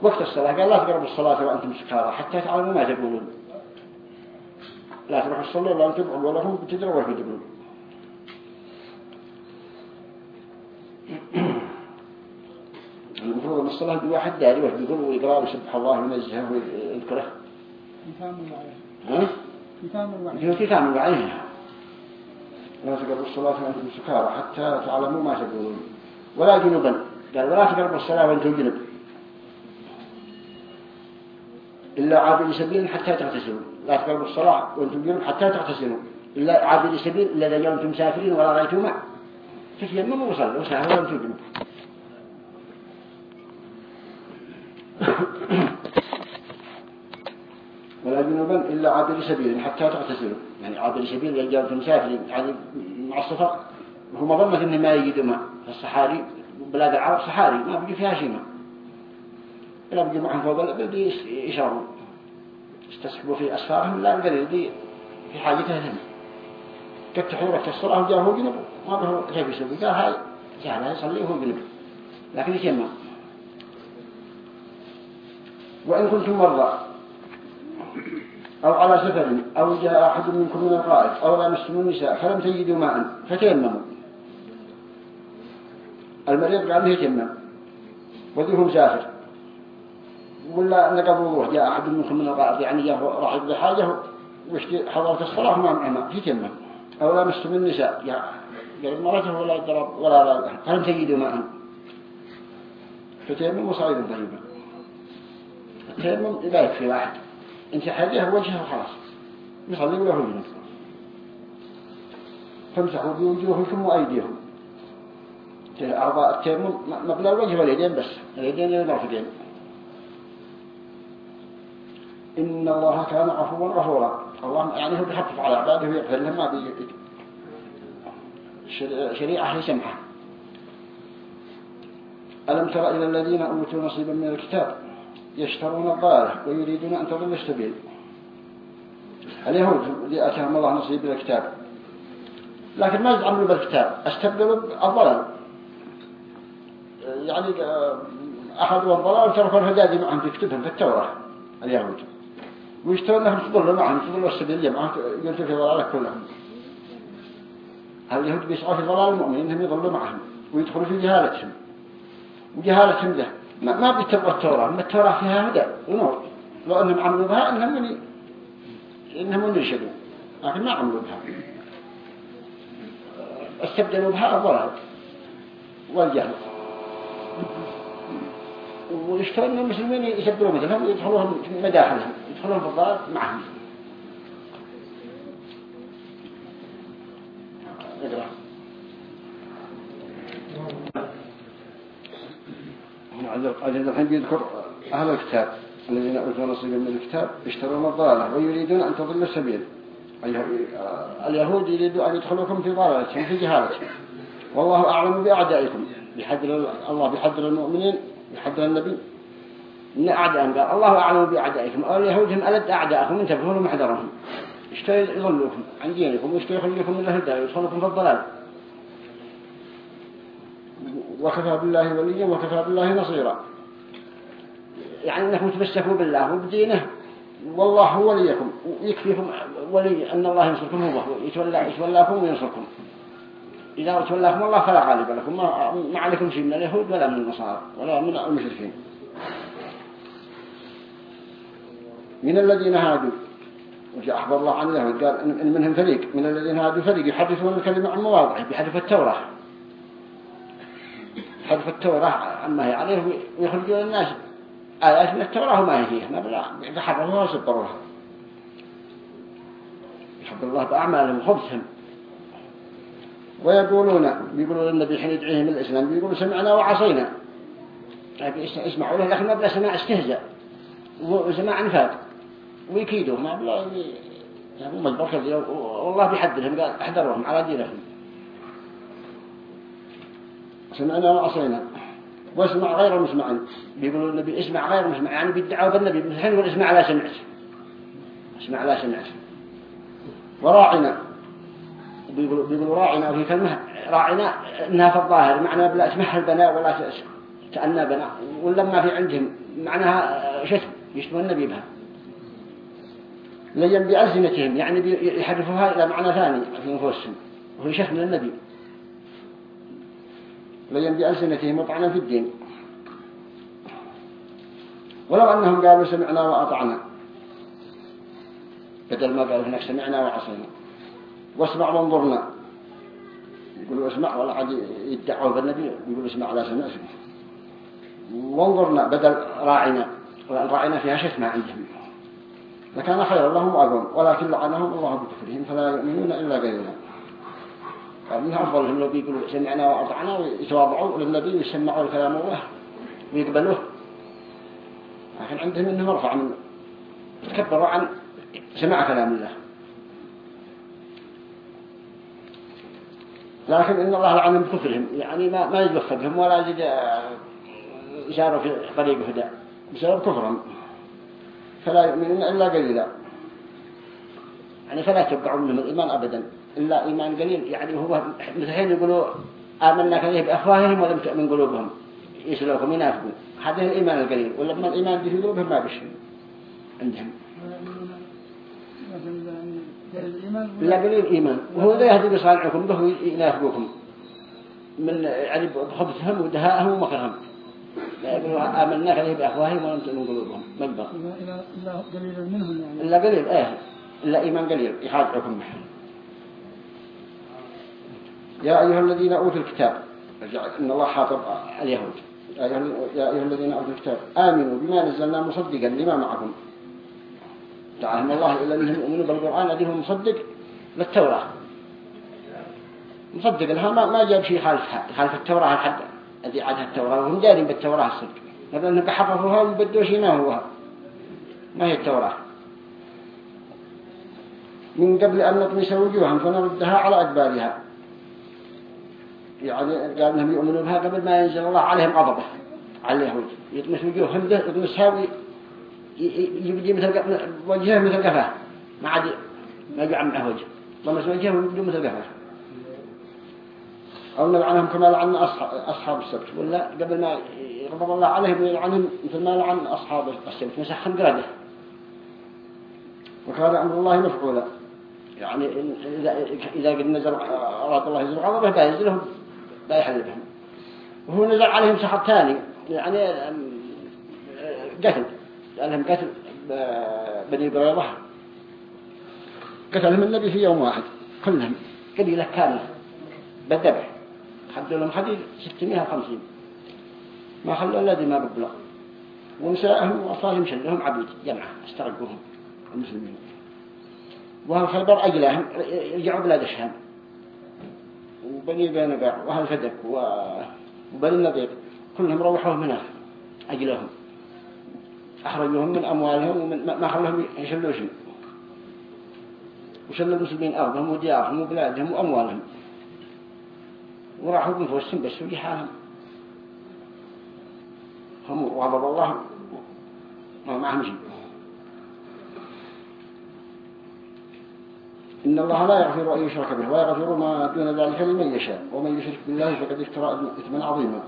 وقت الصلاة. قال لا تقربوا الصلاة وأنتم سكارى حتى تعلموا ما تقولون. لا تروحوا الصلاة ولا أنتم ولهم بتدروا وش بتقولون (clears throat) المفروض أن الصلاة بواحد داري وش بيقول ويقرأ ويسبح الله وينزهه ويذكره. ها؟ كتام وعيه لا تقربوا الصلاة وأنتم سكارى حتى تعلموا ما تقولون. ولا جنوبا قال ولا تقربوا الصلاة وأنتم جنوب إلا عابر سبيل حتى تغتسلوا. لا تقربوا الصلاة وأنتم جنوب حتى تغتسلوا. إلا عابر سبيل إلا إذا أنتم مسافرين ولا رأيتم مع تتيمموا وصلوا وسهلوا وأنتم جنوب (coughs) ولا جنوبا إلا عابر سبيل حتى تغتسلوا. يعني عابر سبيل إذا أنتم مسافرين يعني مع السفر. هو مظنة إنه ما يجدوا ماء. في الصحاري بلاد العرب صحاري ما بيجي فيها شيء ماء لا بيجي معهم فوق بدي يشربوا يستسحبوا في أسفارهم لا القليل دي في حاجتها هم كتحوا وقت الصلاة وجاءه جنب ما به كيف يسوي؟ قال هاي جهل يصلي وهو جنب لكن يتيمم وإن كنتم مرضى أو على سفر أو جاء أحد منكم من الغائب أو لامستم النساء فلم تجدوا ماء فتيمموا. المريض قال له يتمم. وذيه مسافر. ولا نقضوا روح جاء أحد منكم من الغائط يعني راح يقضي حاجة واشتي حضرت الصلاة ما معه يتمم. أو لا مسلم النساء جاء قال مرته ولا ضرب ولا لا فلم تجدوا معهم؟ فتيمم وصعيد طيبا التيمم لا يكفي واحد. انت حاجة وجهه وخلاص يصلي ولا يجنب فامسحوا بوجوهكم وأيديهم. أعضاء التيمم مبلغ الوجه واليدين بس اليدين والمرفقين إن الله كان عفوا غفورا. الله يعني هو بيحفظ على عباده ويغفر لهم ما بي شريعة سمحة. ألم تر إلى الذين أوتوا نصيبا من الكتاب يشترون الضالة ويريدون أن تضل السبيل؟ اليهود اللي أتاهم الله نصيب من الكتاب؟ لكن ما يعملوا بالكتاب. أستبدلوا الضلال. يعني أخذوا الضلال وتركوا الهدى معهم في كتبهم في التوراة اليهود. ويشترون لهم تضلوا معهم تضلوا السبيل معهم يلتوا في ضلالك كلهم. اليهود بيسعوا في ضلال المؤمنين هم يضلوا معهم ويدخلوا في جهالتهم. وجهالتهم له ما, ما بيتبعوا التوراة ما التوراة فيها هدى ونور. لو أنهم عملوا بها إنهم من إنهم يرشدوا لكن ما عملوا بها. استبدلوا بها الضلال والجهل. ويشترون المسلمين يسبروا مثلهم ويدخلوهم في مداخلهم يدخلوهم في الضلال معهم. عزيز الحين بيذكر أهل الكتاب الذين أوتوا نصيبا من الكتاب يشترون الضلالة ويريدون أن تضل السبيل. اليهود يريدوا أن يدخلوكم في ضلالتهم في جهالتهم. والله أعلم بأعدائكم. بحذر الله بحذر المؤمنين بحذر النبي. من أعدائهم قال الله أعلم بأعدائكم أو اليهود هم ألد أعدائكم انتبهوا محذرهم اشتري يضلوكم عن دينكم واشتري يخليكم من الهدى ويدخلوكم في الضلال. وكفى بالله وليا وكفى بالله نصيرا. يعني أنكم تمسكوا بالله وبدينه والله هو وليكم. يكفيكم ولي أن الله ينصركم هو يتولى يتولاكم وينصركم. إذا تولاكم الله فلا غالب لكم ما, ما عليكم شيء من اليهود ولا من النصارى ولا من المشركين. من الذين هادوا وجاء أخبر الله عن اليهود قال إن منهم فريق. من الذين هادوا فريق يحدثون الكلمة عن مواضعه بحذف التوراة. حذف التوراة عما هي عليه ويخرجون الناس آيات من التوراة وما هي فيها. ما بلا بحرموها وسبروها يحب الله بأعمالهم خبثهم ويقولون بيقولوا للنبي حين يدعيهم الإسلام بيقولوا سمعنا وعصينا. إسمعوا له لكن بلا سماع استهزاء. وسماع نفاق ويكيدوا ما بلا يعني مجبر والله بيحذرهم قال احذروهم على دينهم. سمعنا وعصينا. واسمع غير مسمع بيقولوا النبي اسمع غير مسمع. يعني بيدعوا بالنبي. مثلا يقول اسمع لا سمعت؟ اسمع لا سمعت. وراعنا. بيقولوا بيقولوا راعنا وفي كلمة راعنا انها في الظاهر معنى بلا اسمها البناء ولا تأنى بناء. ولما في عندهم معناها شتم يشتموا النبي بها. لين بألسنتهم يعني يحرفوها إلى معنى ثاني في نفوسهم وهو شتم النبي. لين بألسنتهم وطعنا في الدين. ولو أنهم قالوا سمعنا وأطعنا. بدل ما قالوا هناك سمعنا وعصينا. واسمع وانظرنا. يقولوا اسمع ولا عاد يدعوا بالنبي يقولوا اسمع لا سمع سمع. وانظرنا بدل راعنا. راعنا فيها شتمة عندهم لكان خير لهم وأظن ولكن لعنهم الله بكفرهم. فلا يؤمنون إلا قليلا منها أفضل لو بيقولوا سمعنا وأطعنا ويتواضعوا للنبي ويسمعوا كلام الله ويقبلوه. لكن عندهم إنهم رفع من تكبروا عن سماع كلام الله. لكن إن الله لعنهم بكفرهم. يعني ما ما يوفقهم ولا يجد يساروا في طريق هدى بسبب كفرهم. فلا يؤمنون إلا قليلا. يعني فلا تبقعوا منهم الإيمان أبدا. إلا إيمان قليل. يعني هو مثل حين يقولوا آمنا كذلك بأفواههم ولم تؤمن قلوبهم. يسلوكم ينافقون هذا الإيمان القليل. ولما الإيمان في قلوبهم ما بشهم عندهم. لا قليل إيمان وهو ذا يهدي بصالحكم به ينافقكم من يعني بخبثهم ودهائهم ومكرهم لا يقولوا آمنا فيه بأفواههم ولم تؤمن قلوبهم مجبر
إلا قليل منهم يعني.
إلا قليل إيه. إلا إيمان قليل. يخادعكم به يا أيها الذين أوتوا الكتاب إن الله حاطب اليهود. يا أيها الذين أوتوا الكتاب آمنوا بما نزلنا مصدقا لما معكم. تعالهم الله إلا أنهم يؤمنوا بالقرآن الذي هو مصدق للتوراة. مصدق لها ما, جاب شيء خالف التوراة الحد الذي عادها التوراة وهم دارين بالتوراة الصدق. لأنهم بحفظوها ويبدوا شيء ما هو. ما هي التوراة. من قبل أن نطمس وجوههم فنردها على أدبارها. يعني قال أنهم يؤمنوا بها قبل ما ينزل الله عليهم غضبه. على اليهود يطمس وجوههم يطمسها ويبدي مثل وجهه مثل قفاه. ما عاد ما يجعل معه وجه. طمس وجهه ويبدي مثل قفاه. أو نلعنهم كما لعن أصحاب السبت. ولا قبل ما غضب الله عليهم يلعنهم مثل ما لعن أصحاب السبت. مسحهم قرده وكان أمر الله مفعولا. يعني إذا إذا قد نزل أراد الله ينزل غضبه بينزلهم لا يحل بهم وهو نزل عليهم سحر ثاني. يعني قتل. لهم قتل بني قريظة قتلهم النبي في يوم واحد كلهم. قبيلة كاملة. بالذبح حدوا لهم حديد 650 ما خلوا إلا دماء ببلغ ونساءهم وأطفالهم شلهم عبيد جمعة استرقوهم المسلمين. وهم خيبر أجلهم رجعوا بلاد الشام. وبني بينقع وهل فدك وبني النضير. كلهم روحوا منها أجلهم أخرجوهم من أموالهم ومن ما خلهم يشلوا شيء وشلوا المسلمين أرضهم وديارهم وبلادهم وأموالهم. وراحوا بنفسهم بس في حالهم. هم وغضب الله. ما معهم شيء. إن الله لا يغفر أن يشرك به ويغفر ما دون ذلك لمن يشاء. ومن يشرك بالله فقد افترى إثما عظيما.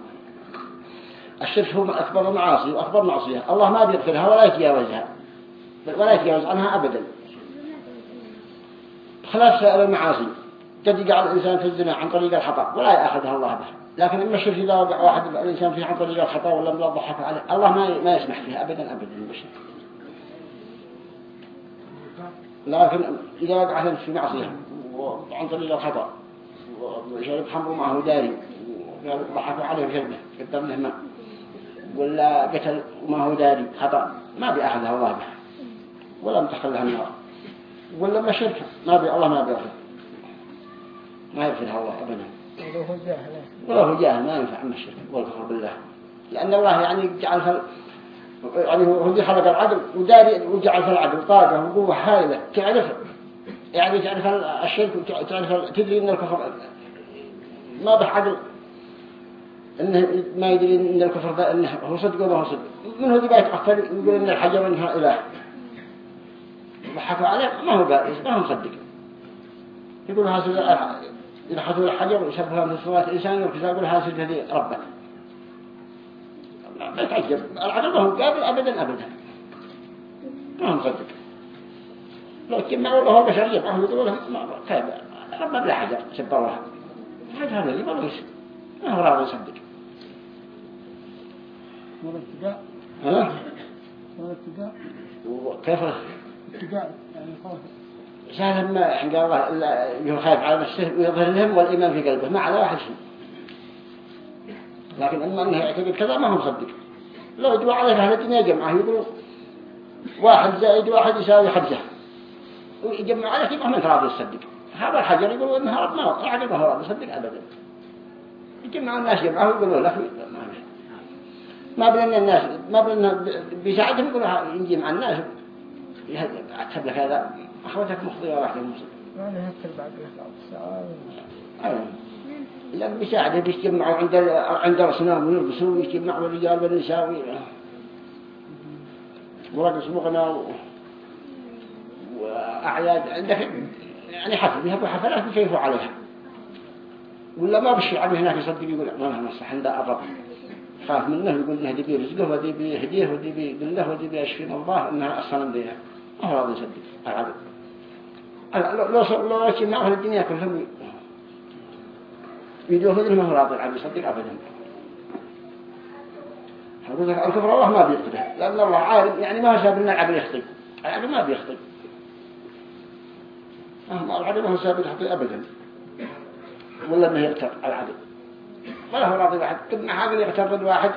الشرك هو أكبر المعاصي وأكبر معصية. الله ما بيغفرها ولا يتجاوزها ولا يتجاوز عنها أبدا. خلاف سائر المعاصي. قد يقع الإنسان في الزنا عن طريق الخطأ ولا يأخذها الله به. لكن إما الشرك إذا وقع واحد الإنسان فيه عن طريق الخطأ ولا من الضحك عليه الله ما ما يسمح فيها أبدا أبدا. المشرك لكن إذا وقع في معصية وعن طريق الخطأ وشرب خمر معه داري ضحكوا عليه بشربه قدم له ولا قتل ما هو داري خطأ. ما بيأخذها الله به ولا متخلها النار. ولا ما شرك ما بي الله ما بيأخذ ما يغفرها الله أبدا.
ولو هو جاهل.
ولا هو جاهل ما ينفع أما الشرك والكفر بالله. لأن الله يعني جعل فل... يعني هو اللي خلق العقل وداري وجعل في العقل طاقة وقوة هائلة تعرف؟ يعني تعرف الشرك وتعرف تدري إن الكفر ما بحقل انه ما يدري إن الكفر ده انه هو صدق وما هو صدق. من هو اللي يتأثر؟ يقول إن الحجر إنها إله. ضحكوا عليه ما هو بائس ما هو مصدق. يقول هذا يلحظوا الحجر ويشبهها من صلاة الإنسان وكذا يقول هذا هذه ربك لا تعجب العقل ما هو قابل أبدا أبدا. ما هو مصدق. لو تجمعوا له البشر يبعه يقولوا لهم كيف رب بلا حجر الله هذا هذا اللي ما ما هو راضي يصدق ها؟
يعني خوف
سهل ما عند الله إلا يكون خايف على نفسه ويظهر لهم والإيمان في قلبه ما على واحد شيء. لكن إما أنه يعتقد كذا ما هو مصدق. لو يدوا عليه أهل الدنيا جمعه يقولوا واحد زائد واحد يساوي خمسة. ويجمع عليه يبقى من راضي يصدق. هذا الحجر يقولوا إنها رب ما الحجر ما هو راضي يصدق أبدا. يجمع الناس جمعه ويقولوا له ما بلن الناس ما بلن بيساعدهم يقولوا يجي مع الناس. يكتب لك هذا. أخوتك مخضية واحدة المسلم
ما نهكر بعد الساعة
أيوة. لأن بيساعده بيجتمعوا عند. عند الأصنام ويلبسوا ويجتمعوا الرجال والنساء. ورقص مغنى. وأعياد. عندك يعني حفل يهبوا حفلات ويكيفوا عليها. ولا ما بالشيء هناك يصدق يقول ما نصح عند الرب. خاف منه يقول انه دي بيرزقه ودي بيهديه ودي بيقول له ودي بيشفي الله إنها الصنم ديها. ما هو راضي يصدق العدل لو لو لو اجتمعوا الدنيا كلهم يدوه مثل ما هو راضي العبد يصدق لك الكفر الله ما بيقتله لأن الله عالم يعني ما سبب أن العبد يخطئ. العبد ما بيخطئ. العبد ما هو سبب يخطئ أبدا. ولا أنه يقتل العبد. ولا هو راضي واحد. كنا حاجة يقتل واحد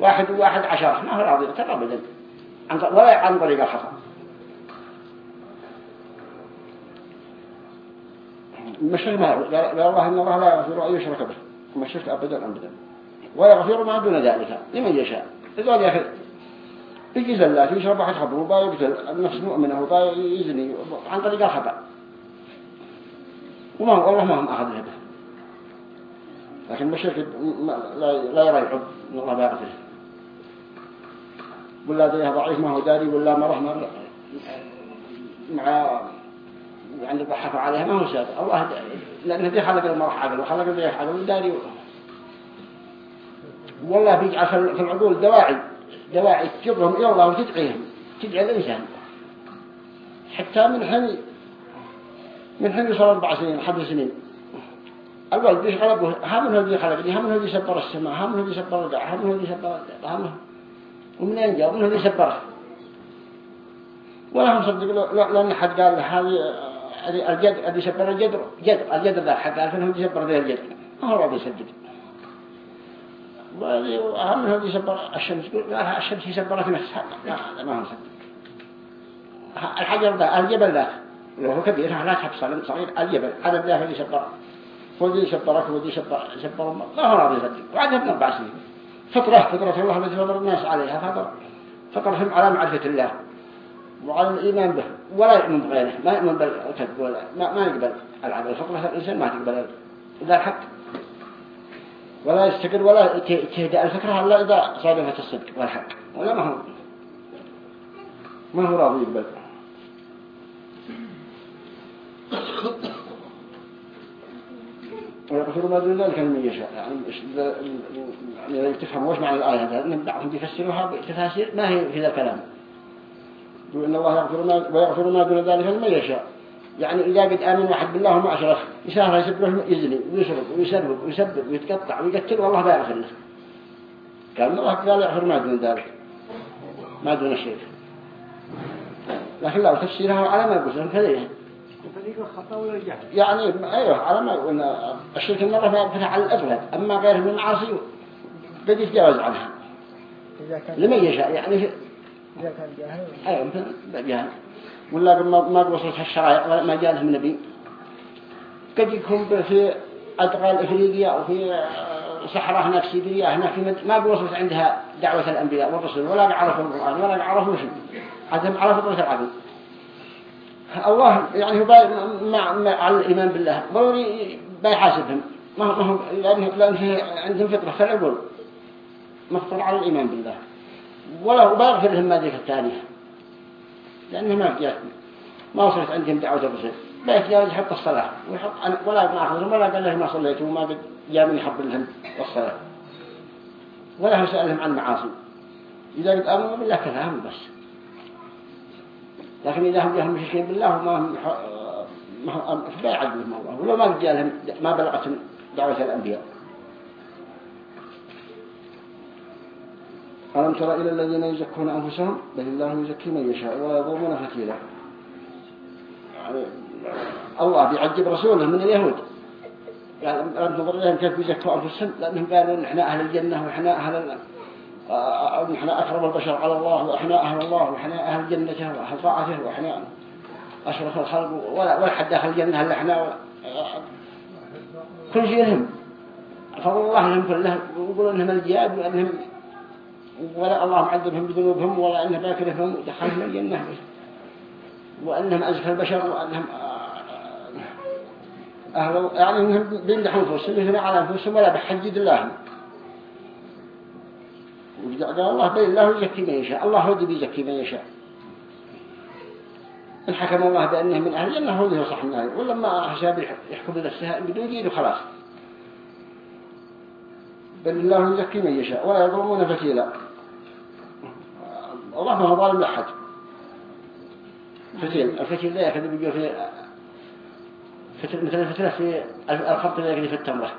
واحد وواحد عشرة. ما هو راضي يقتل أبدا ولا عن طريق الخطأ. المشرك ما قال الله إن الله لا يغفر أن يشرك به. المشرك أبدا أبدا ويغفر ما دون ذلك. لمن يشاء. إذا يا أخي يجي زلات يشرب واحد خبر وبا يقتل النفس مؤمنة وبا يزني عن طريق الخطأ. وما الله ما هم أخذ به. لكن المشرك لا يرى العب إن الله بيغفر ولا ذي ضعيف ما هو داري ولا مرح مع يعني ضحكوا عليها ما هو سبب الله لأنه ذي خلق المرح عقل وخلق ذي عقل داري والله بيجعل في العقول دواعي دواعي تجرهم إلى الله وتدعيهم. تدعي الإنسان. حتى من حين من حين صار أربع سنين حد سنين. الولد ها من هو خلق لي ها من هو يسبر السماء ها من هو يسبر الدع ها من هو يسبر ها من ومن جاء؟ من هو يسبره ولا هم صدق لأن حد قال هذه الجد أبي يسبر الجدر جدر الجدر ذا حد قال فإنه يسبر ذا الجدر؟ ما هو رضي يصدق. وأهم هو يسبر الشمس؟ لا الشمس يسبرها في نفسها. لا ما هو صدق. الحجر ذا الجبل ذا هو كبير لا تحب صغير الجبل هذا ذا اللي يسبر ودي يسبرك ودي ما هو راضي يصدق وعاد ابن أربع سنين فطرة فطرة الله التي فطر الناس عليها فطرة فطرهم على معرفة الله وعلى الإيمان به. ولا يؤمن بغيره ما يؤمن بالكذب ولا ما, ما يقبل العدل. الفطرة الإنسان ما تقبل إذا الحق. ولا يستقر ولا تهدأ الفكرة إلا إذا صادفت الصدق والحق. ولا ما هو ما هو راضي يقبل. ويغفر ما دون ذلك لمن يشاء يعني يعني تفهم وش معنى الآية. هذا بعضهم بيفسروها بتفاسير ما هي في ذا الكلام. وإن الله يغفر ما ويغفر ما دون ذلك لمن يشاء. يعني إذا قد آمن واحد بالله وما أشرف يسهر يسبه يزني ويشرب ويسبب ويسبب ويتقطع ويقتل والله بيغفر له. قال الله قال يغفر ما دون ذلك. ما دون الشرك لكن لو تفسيرها على ما يقول كذا يعني أيوه على ما الشرك المرة فتح على الأغلب. أما غيره من العاصي قد يتجاوز عنها لمن يشاء يعني
إذا كان جاهل.
أيوة مثل جاهل. ولا ما ما وصلت الشرائع ولا ما جاء لهم نبي. قد يكون في أدغال إفريقيا وفي صحراء هناك سيبيريا هناك في ما وصلت عندها دعوة الأنبياء والرسل ولا عرفوا القرآن ولا عرفوا شيء عندهم عرفوا فطرة العقل الله يعني هو مع, مع الإيمان بالله. ضروري بيحاسبهم ما هم لأنه لأنه عندهم فطرة. في العقول مفطر على الإيمان بالله. ولا وبيغفر لهم ما ذيك الثانية. لأنه ما جاء ما وصلت عندهم دعوة الرسل بيتجاوز يحط الصلاة. ويحط ولا ما أخذهم ولا قال لهم ما صليتوا وما جاء من يحب لهم الصلاة ولا هم سألهم عن معاصي. إذا قد آمنوا بالله كفاهم بس. لكن إذا هم جاهم مشركين بالله وما هم ما هم فبيعدلهم الله. ولو ما قد لهم ما بلغتهم دعوة الأنبياء. ألم تر إلى الذين يزكون أنفسهم؟ بل الله يزكي من يشاء ولا يظلمون فتيلا. يعني الله بيعجب رسوله من اليهود. يعني ألم تنظر إليهم كيف يزكوا أنفسهم؟ لأنهم قالوا نحن أهل الجنة ونحن أهل نحن أكرم البشر على الله وإحنا أهل الله وإحنا أهل الجنة وأهل طاعته وإحنا أشرف الخلق ولا ولا حد داخل الجنة إلا إحنا كل شيء لهم. فضل الله لهم كلهم ويقولوا إنهم الجياد وأنهم ولا الله معذبهم بذنوبهم ولا أنه باكرهم ودخلهم الجنة. وأنهم أزكى البشر وأنهم أهل يعني أنهم بيمدحوا أنفسهم يثنى على أنفسهم ولا بحجد الله. قال الله بين الله يزكي من يشاء. الله هو اللي بيزكي من يشاء. إن حكم الله بأنه من أهل الجنة هو اللي صح النهاية ولما حساب يحكم بنفسها بدون يد خلاص. بل الله يزكي من يشاء. ولا يظلمون فتيلا. الله ما هو ظالم لأحد. فتيل. الفتيل لا يأخذ بيجوا في مثل الفتلة في الخبط اللي يأخذ في التمرة.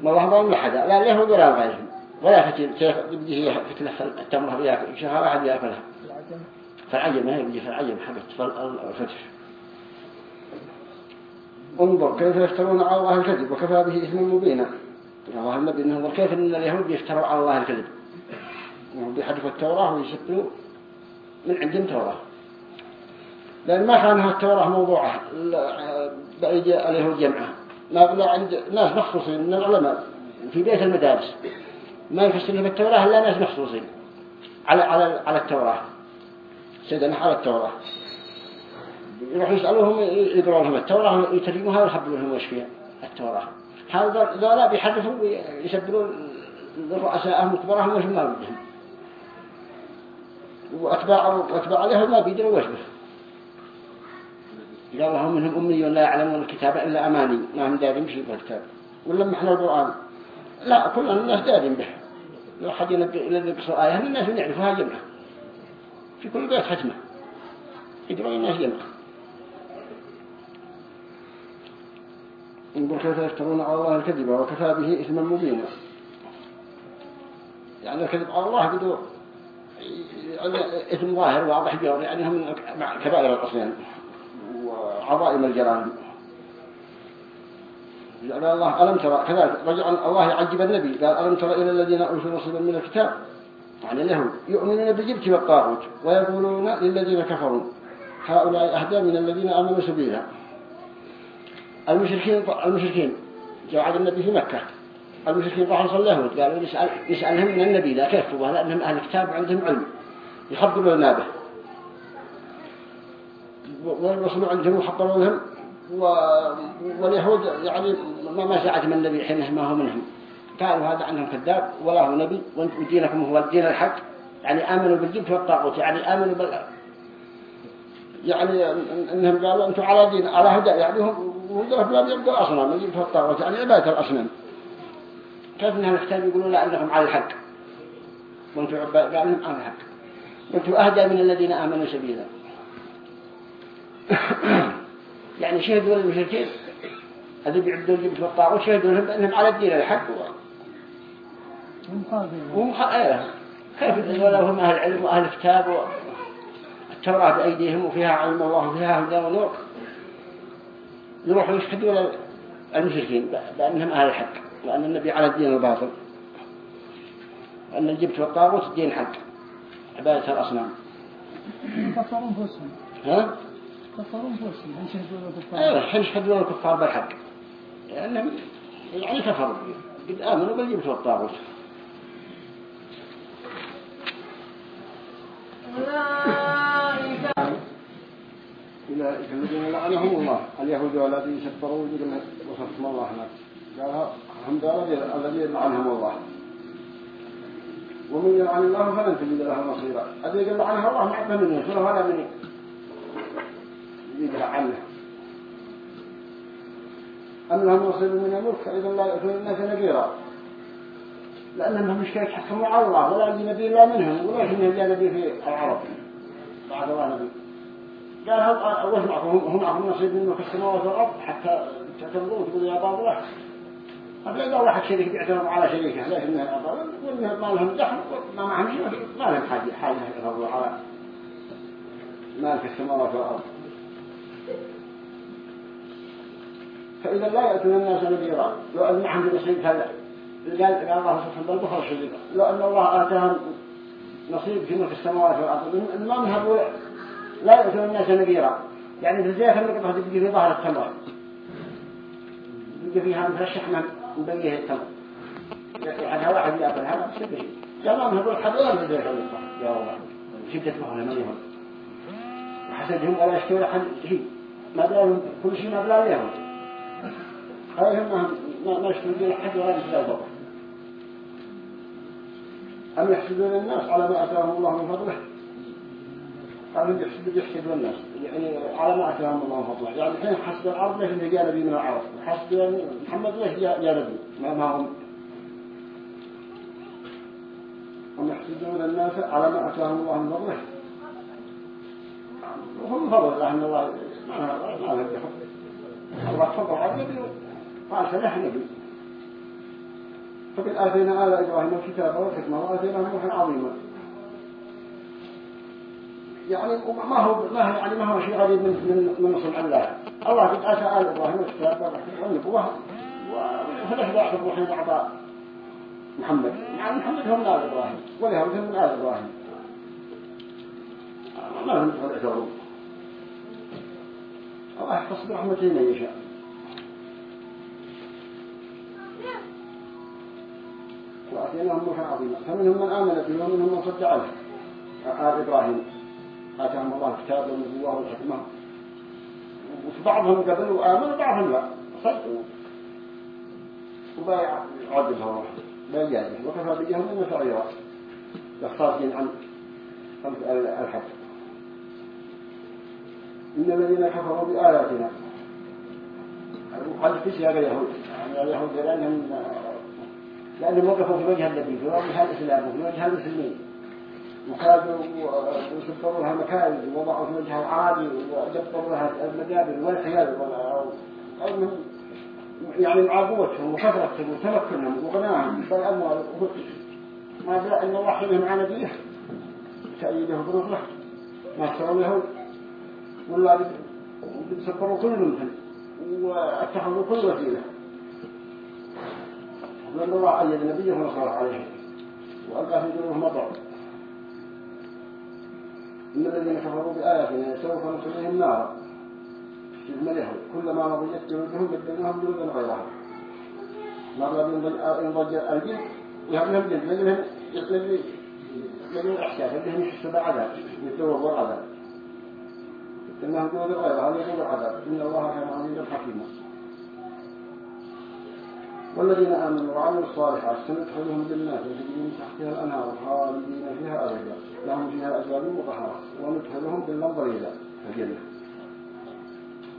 ما الله ظالم لحدا لا اليهود ولا غيرهم ولا فتيل تبدي هي فتلة التمرة ياكل شهر واحد ياكلها فالعجم ما يبدي فالعجم حقت الفتح. انظر كيف يفترون على الله الكذب وكفى به إثما مبينا. الله النبي انظر كيف إن اليهود يفتروا على الله الكذب. بيحدثوا التوراة ويسبوا من عندهم توراة لأن ما كان التوراة موضوعة. بأيدي اليهود جمعة ما بلا عند ناس مخصوصين من العلماء في بيت المدارس. ما يفسر في التوراة إلا ناس مخصوصين. على على على التوراة. سيدنا على التوراة. يروحوا يسألوهم يقرأوا لهم التوراة يترجموها ويخبروا لهم وش فيها التوراة. هذا ذولا بيحدثوا ويسبروا لرؤسائهم وكبرهم وش ما بدهم. وأتباع وأتباع عليهم ما بيدروا وش به قال لهم منهم أمي لا يعلمون الكتاب إلا أماني ما هم دارين شيء بالكتاب ولا محنا القرآن. لا كل الناس دارين به. لو حد ينقصوا آية الناس يعرفوها جمعة في كل بيت ختمة. يدرون الناس جمعة انظر كيف يفترون على الله الكذب وكفى به إثما مبينا. يعني الكذب على الله قدوا إثم ظاهر واضح جور يعني هم كبائر الأصنام وعظائم الجرائم جعل الله ألم ترى كذلك رجع الله يعجب النبي قال ألم ترى إلى الذين أوتوا نصيبا من الكتاب يعني اليهود يؤمنون بالجبت والطاغوت ويقولون للذين كفروا هؤلاء أهدى من الذين آمنوا سبيلا. المشركين المشركين جاء النبي في مكة. المشركين راحوا صلوا قالوا يسأل يسألهم من النبي لا كيف لأنهم أهل الكتاب عندهم علم؟ يخبروا لنا به. والرسول عندهم وحضروا لهم واليهود يعني ما ساعد من النبي حينه ما هو منهم. قالوا هذا عنهم كذاب ولا هو نبي ودينكم هو الدين الحق. يعني آمنوا بالجبت والطاغوت يعني آمنوا بال يعني إنهم قالوا أنتم على دين على هدى. يعني هم وقالوا بلا يبقى أصنام الجبت والطاغوت يعني عبادة الأصنام. كيف إنهم الكتاب يقولون لا انكم على الحق؟ وأنتم عباد قالوا على الحق. وأنتم أهدى من الذين آمنوا سبيلا. (coughs) يعني شهدوا للمشركين هذا بيعبدوا الجبت والطاغوت شهدوا لهم بأنهم على الدين الحق. وهم إيه كيف ولو هم أهل العلم وأهل الكتاب والتوراة بأيديهم وفيها علم الله وفيها هدى ونور. يروحوا يشهدوا للمشركين بأنهم أهل الحق وأن النبي على الدين الباطل. وأن الجبت والطاغوت الدين حق عبادة الأصنام. ها؟
كفروا أنفسهم الكفار
أيوه يشهدون الكفار بالحق. لأنهم يعني كفروا قد آمنوا بالجبت والطاغوت أولئك الذين لعنهم الله اليهود والذين شفروا وجود وصفهم الله هناك قال هم الذين لعنهم الله ومن يلعن الله فلن تجد له نصيرا الذي قال لعنه الله ما منه شنو هذا مني أم لهم نصيب من الملك فإذا لا يأتون الناس نذيرا. لأنهم مش يتحكموا على الله ولا يجي نبي إلا منهم ولا يجي نبي في العرب. بعد الله نبي. قال هم وش معكم هم معكم نصيب من ملك السماوات والأرض؟ حتى تعتمدوا وتقولوا يا باب الله. هذا إذا واحد شريك بيعتمد على شريكه ليش إنها أبدا وإنها ما لهم دخل ما معهم شيء ما لهم حاجة حاجة يفضلوا على مالك السماوات والأرض. فإذا لا يأتون الناس نذيرا لو أن معهم نصيب هذا. قال قال الله سبحانه بالبخر الشديد لو أن الله آتاهم نصيب في ملك السماوات والأرض ما منها لا يأتون الناس نذيرا. يعني في زي خلق تجي في ظهر التمر. يجي فيها مثل الشحنة مبيه التمر. يعني واحد يأكل هذا بسبب شيء. تمام هذول حضور في ذي خلق يا الله شدة مهلة ما يهم وحسدهم ولا يشتري حد شيء. ما بلاهم كل شيء ما بلا لهم هم ما ما يشترون حد ولا أم يحسدون الناس على ما أتاهم الله من فضله قالوا يحسدوا الناس يعني على ما أتاهم الله من فضله يعني الحين حسد العرب ليش اللي جاء من العرب حسد يعني محمد ليش جاء نبي ما هم أم يحسدون الناس على ما أتاهم الله من فضله وهم فضل الله الله ما ما الله فضل على قال سنح نبي فقد آتينا آل إبراهيم الكتاب والحكمة وآتيناهم روحا عظيما. يعني ما هو ما هو يعني ما هو شيء غريب من من من صنع الله. الله قد آتى آل إبراهيم الكتاب والحكمة والنبوة وفنحن يعرف روحين أعطاء محمد. يعني محمد هم من آل إبراهيم. ولهم من آل إبراهيم. ما لهم يعتبرون الله يختص برحمته من يشاء. وأتيناهم نوحا عظيما فمنهم من آمن به ومنهم من صد عنه آل إبراهيم آتاهم الله الكتاب والنبوة والحكمة. وبعضهم قبلوا آمنوا وبعضهم لا. صدقوا. وبايع عدلها الله. بيجاده وكفى بجهنم سعيرا يختارين عن الحج. إن الذين كفروا بآياتنا. وقد في سياق اليهود يعني اليهود لأنهم لأنهم وقفوا في وجه النبي في وجه الإسلام وفي وجه المسلمين. وكادوا وسبروا لها مكائد ووضعوا في وجهها العادي ودبروا لها المجابر والحياد يعني مع قوتهم وكثرتهم وتمكنهم وغناهم بالأموال ما بلا أن الله حينهم نبيه تأييده بنصره ما صاروا اليهود ولا بيسكروا كل ممكن واتخذوا كل وسيلة. لأن الله أيد نبيه ونصر عليه وألقى في دونه مطر. إن الذين كفروا بآياتنا سوف نصليهم نارا. اليهود كلما نضجت جلودهم بدلناهم جلودا غيرها مرة ينضج الجلد يهب لهم جلد لأنهم يطلب لهم إحساس لهم يحسوا بعذاب يتوبوا العذاب إنهم دون غير هذا يقول العذاب إن الله كان عزيزا حكيما. والذين آمنوا وعملوا الصالحات سندخلهم جنات تجري من تحتها الأنهار خالدين فيها أبدا. لهم فيها أزواج مطهرة وندخلهم بالنظر إلى الجنة.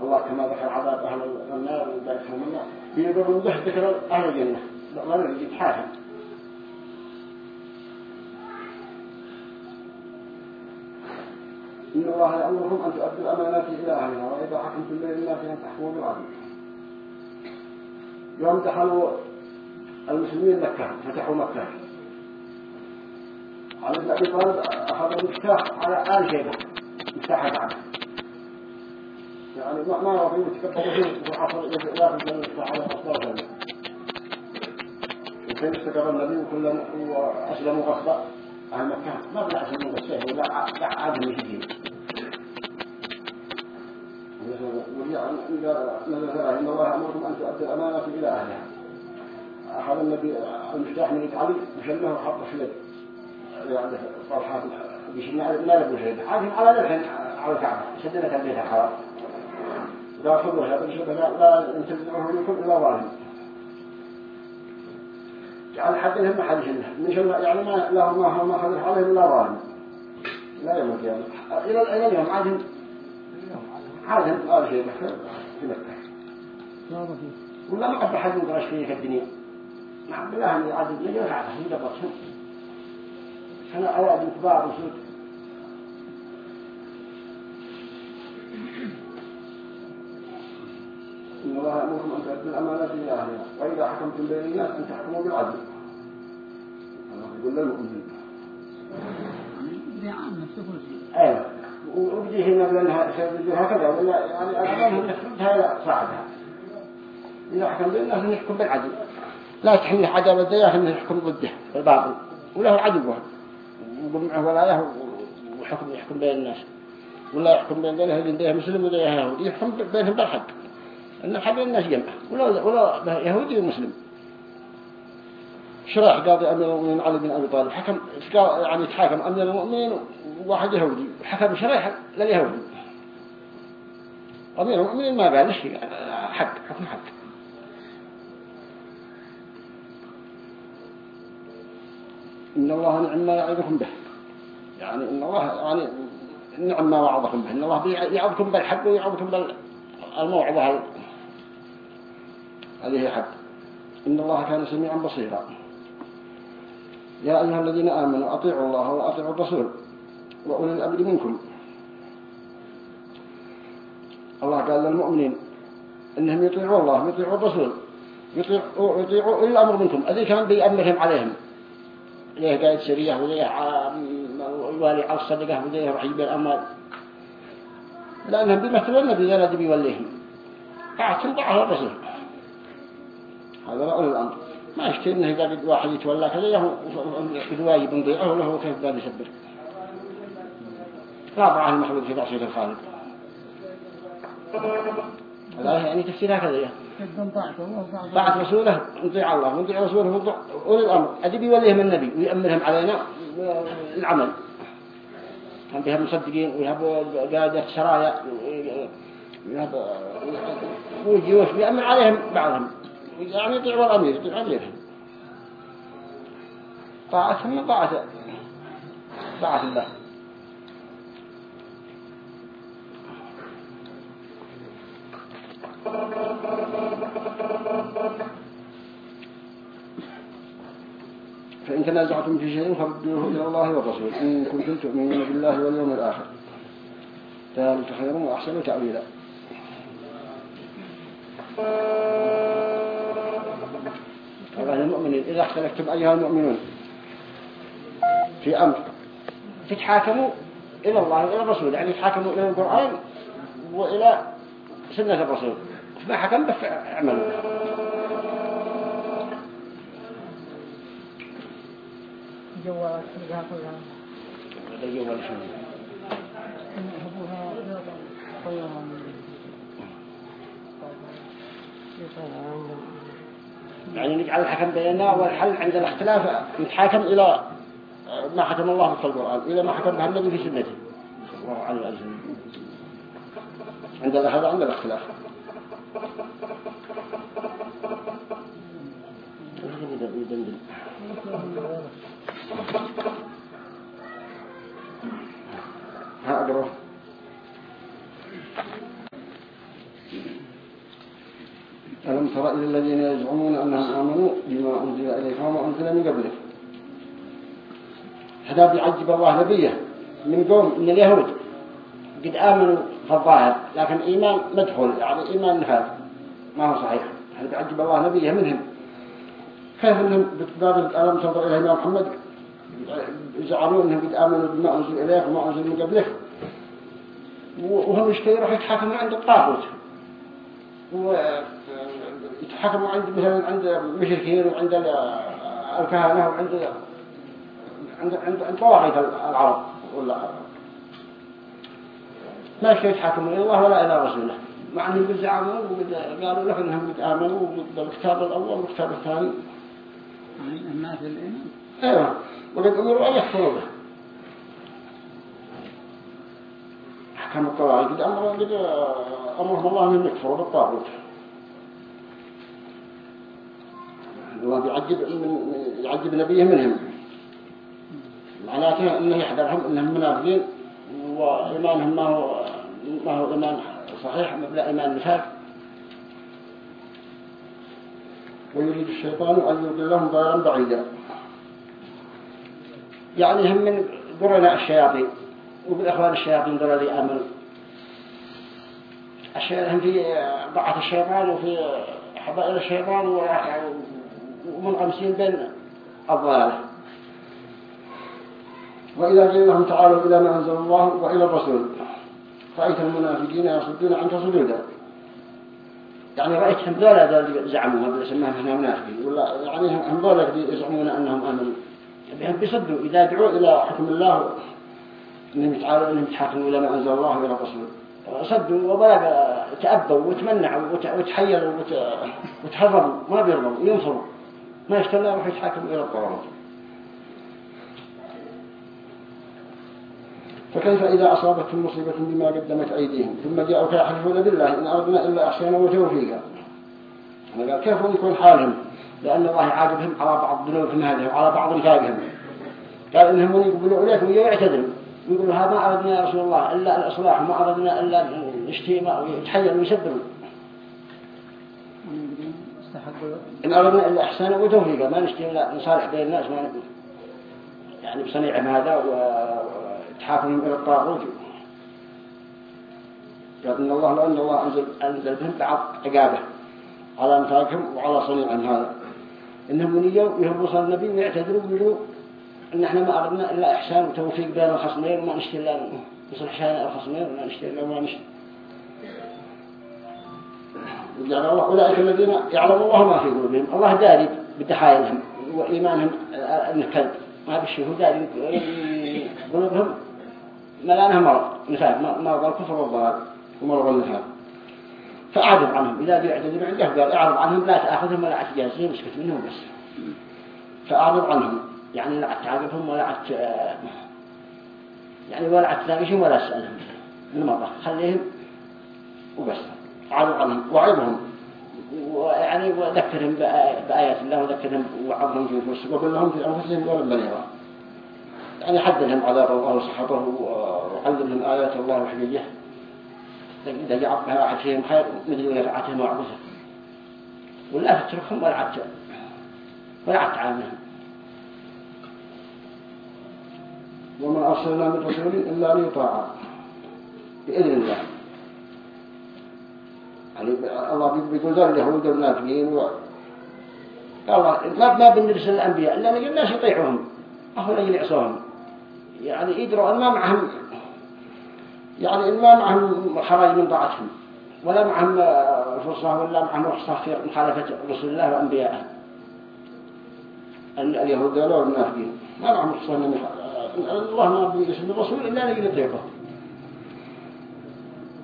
الله كما ذكر عذاب أهل النار وذكرهم النار يقولون به ذكر أهل الجنة. لا نريد يتحاكم إن الله يأمركم أن تؤدوا الأمانات إلى أهلها وإذا حكمتم بين الناس أن تحكموا بالعدل. يوم دخلوا المسلمين مكة فتحوا مكة. على أبي طالب أخذ المفتاح على آل شيبة مفتاح الكعبة يعني ما ما رضي يتكبروا فيه وعصر ياخذ المفتاح على أصدار وكان استقر النبي وكلهم وأسلموا غصبا؟ أهل مكة. ما بلا أسلموا بالسيف ولا عادهم يشجين إذا نزل إن الله أمركم أن تؤدوا الأمانة إلى أهلها أخذ النبي المفتاح من علي وشله وحط في يد يعني صالحات بيشنا لا لبوا شيء عارفين على لحن على الكعبة شدنا بيتها حرام لا خذوها بنشبه لا لا تنتبعوه منكم إلى ظالم يعني حد لهم حد شله من شله يعني ما له ما هو ما خذ عليهم إلا ظالم لا يوم القيامة إلى إلى اليوم عادهم عادهم قال شيء في مكة ولا ما قد حد يقرش فيه في الدنيا. نعم بالله أن يعذب لي ويعذب من قبضهم أنا أواد كبار وسود إن الله يأمركم أن تؤدوا الأمانات إلى أهلها. وإذا حكمتم بين الناس أن تحكموا بالعدل. الله يقول للمؤمنين أيوة. وبدي هنا لأنها هكذا ولا يعني أغلبهم يحكمها لا صعبها إذا حكم بين الناس يحكم بالعدل. لا تحمل يحكم ضده الباطل. وله عدل واحد ولاية وحكم يحكم بين الناس. ولا يحكم بين ذلك اللي مسلم وذيه يهودي يحكم بينهم بالحق. أن الحق الناس جمع. ولا ولا يهودي ومسلم. شرح قاضي أمير المؤمنين علي بن أبي طالب. حكم يعني يتحاكم أمير المؤمنين وواحد يهودي. حكم شرح لليهودي أمير المؤمنين ما قال شيء. حق حكم حق. إن الله نعم ما يعظكم به. يعني إن الله يعني نعم ما وعظكم به. إن الله يعظكم بالحق ويعظكم بالموعظة هذه. حق. إن الله كان سميعا بصيرا. يا أيها الذين آمنوا أطيعوا الله وأطيعوا الرسول وأولي الأمر منكم. الله قال للمؤمنين إنهم يطيعوا الله ويطيعوا الرسول يطيعوا يطيعوا إلا الأمر منكم. الذي كان بيأمرهم عليهم. ليه قايد سرية وليه الوالي على الصدقة وليه يروح يجيب الأموال لأنهم بيمثلوا النبي ذا الذي بيوليهم بعثهم بعث الرسول. هذا رأول الأمر. ما يشتري إنه إذا قد واحد يتولى كذا له واجب نضيعه له كيف قال يسبر رابعة المحمود في تعصير الخالق لا يعني تفسيرها كذا بعد رسوله نطيع الله ونطيع رسوله ونطيع أولي الأمر أدي بيوليهم النبي ويأمرهم علينا العمل كان بها مصدقين ويهبوا قادة سرايا ويجيوش بيأمر عليهم بعضهم يعني يطيعوا الأمير يطيعوا أميرهم طاعتهم من طاعة طاعة الله. فإن تنازعتم في شيء فردوه إلى الله والرسول. إن كنتم تؤمنون بالله واليوم الآخر. ذلك خير وأحسن تأويلا طبعا المؤمنين إذا اختلفتم أيها المؤمنون في أمر تتحاكموا إلى الله وإلى الرسول يعني تحاكموا إلى القرآن وإلى سنة الرسول. ما حكم بس اعملوا.
جوالات كلها
هذا الجوال شنو
يحبوها طيران
يعني نجعل الحكم بيننا والحل عند الاختلاف نتحاكم إلى ما حكم الله في القرآن إلى ما حكم به النبي في سنته. الله عليه وسلم عند هذا عند الاختلاف. ها أقرأ. ألم تر إلى الذين يزعمون أنهم آمنوا بما أنزل إليك وما أنزل من قبلك؟ هذا بيعجب الله نبيه. من قوم من اليهود. قد آمنوا في الظاهر لكن إيمان مدخل يعني إيمان نفاذ. ما هو صحيح. هذا بيعجب الله نبيه منهم. كيف أنهم بتبادل ألم تنظر إلى محمد؟ زعموا أنهم قد آمنوا بما أنزل إليك وما أنزل من قبلك. وهم يشتري يروح يتحاكموا عند الطاغوت. ويتحاكموا عند مثلا عند المشركين وعند الكهنة وعند عند عند عند طواغيت العرب ولا ما يشتري يتحاكموا إلى الله ولا إلى رسوله. مع أنهم قد زعموا وقد قالوا لك أنهم قد آمنوا بالكتاب الأول والكتاب الثاني.
الناس الإيمان.
أيوه. وقد أمروا أن يكفروا به. أحكام الطواغيت قد أمرهم الله أن يكفروا بالطاغوت. الله بيعجب من يعجب نبيه منهم. معناته إنه يحذرهم إنهم منافقين وايمانهم ما هو ما هو إيمان صحيح مبلغ إيمان نفاق. ويريد الشيطان أن يضلهم ضلالا بعيدا. يعني هم من قرناء الشياطين وبالإخوان الشياطين ضلال آمنوا هم في ضعف الشيطان وفي حبائل الشيطان ومنغمسين بين الضلالة. وإذا قيل لهم تعالوا إلى ما أنزل الله وإلى الرسول. رأيت المنافقين يصدون عنك صدودا يعني رأيتهم ذولا ذول زعموا هذا سماهم هنا منافقين. ولا يعني هم ذولا يزعمون أنهم آمنوا. بهم بيصدوا. إذا دعوا إلى حكم الله إنهم يتعالوا إنهم يتحاكموا إلى ما أنزل الله وإلى الرسول. صدوا وبلغ تأبوا وتمنعوا وتحيلوا وتحرموا ما بيرضوا ينصروا. ما يشتغلوا يروحوا يتحاكموا إلى الطواغيت فكيف إذا أصابتهم مصيبة بما قدمت أيديهم؟ ثم جاءوا يحلفون بالله إن أردنا إلا أحسنا وتوفيقا. قال كيف يكون حالهم؟ لأن الله عاقبهم على بعض ذنوبهم هذه وعلى بعض نفاقهم قال إنهم يقبلوا إليكم ويعتذروا. يقولوا هذا ما أردنا يا رسول الله إلا الإصلاح ما أردنا إلا الاشتيماء ويتحيلوا ويسبروا. إن أردنا إلا إحسانا وتوفيقا ما نشتي إلا نصالح بين الناس ما يعني بصنيعهم هذا وتحاكمهم إلى الطاغوت. إن الله لأن الله أنزل, أنزل بهم بعض عقابه
على نفاقهم وعلى صنيعهم هذا. إنهم من يوم يهبوا النبي ويعتذروا ويقولوا إن إحنا ما أردنا إلا إحسان وتوفيق بين الخصمين وما نشتري إلا نصلح شأن الخصمين وما نشتري إلا ما نشتري. الله أولئك الذين يعلم الله ما في قلوبهم. الله داري بدحايلهم وإيمانهم الكذب ما بالشيء هو داري قلوبهم. ملأنها مرض. نفاق مرض الكفر والضلال ومرض النفاق فأعرض عنهم. إذا بيعتذر عنده قال أعرض عنهم لا تأخذهم ولا تجازيهم اسكت منهم بس. فأعرض عنهم. يعني لا تعرفهم ولا عت يعني ولا تناقشهم ولا تسألهم المرة خليهم وبس. أعرض عنهم وعظهم ويعني وذكرهم بآيات الله وذكرهم وعظهم في نفسهم وقل لهم في أنفسهم ولا بلغا يعني حدثهم عذاب الله وصحبه وعلمهم آيات الله وحجيه إذا جعلتها واحد فيهم خير مثل ولا فعتهم وعبثهم ولا تتركهم ولا عدت ولا عدت عنهم
وما أرسلنا من رسول إلا ليطاع بإذن الله. الله بيقول اليهود والنافقين و... الله ما بنرسل الأنبياء إلا نجي الناس يطيعوهم أهو نجي يعصوهم يعني يدروا أن ما معهم يعني إن ما معهم خرج من طاعتهم ولا معهم فرصة ولا معهم رخصة في مخالفة رسول الله وأنبيائه اليهود ولا النافقين ما معهم رخصة من الله ما بيسم الرسول إلا نجي نطيعه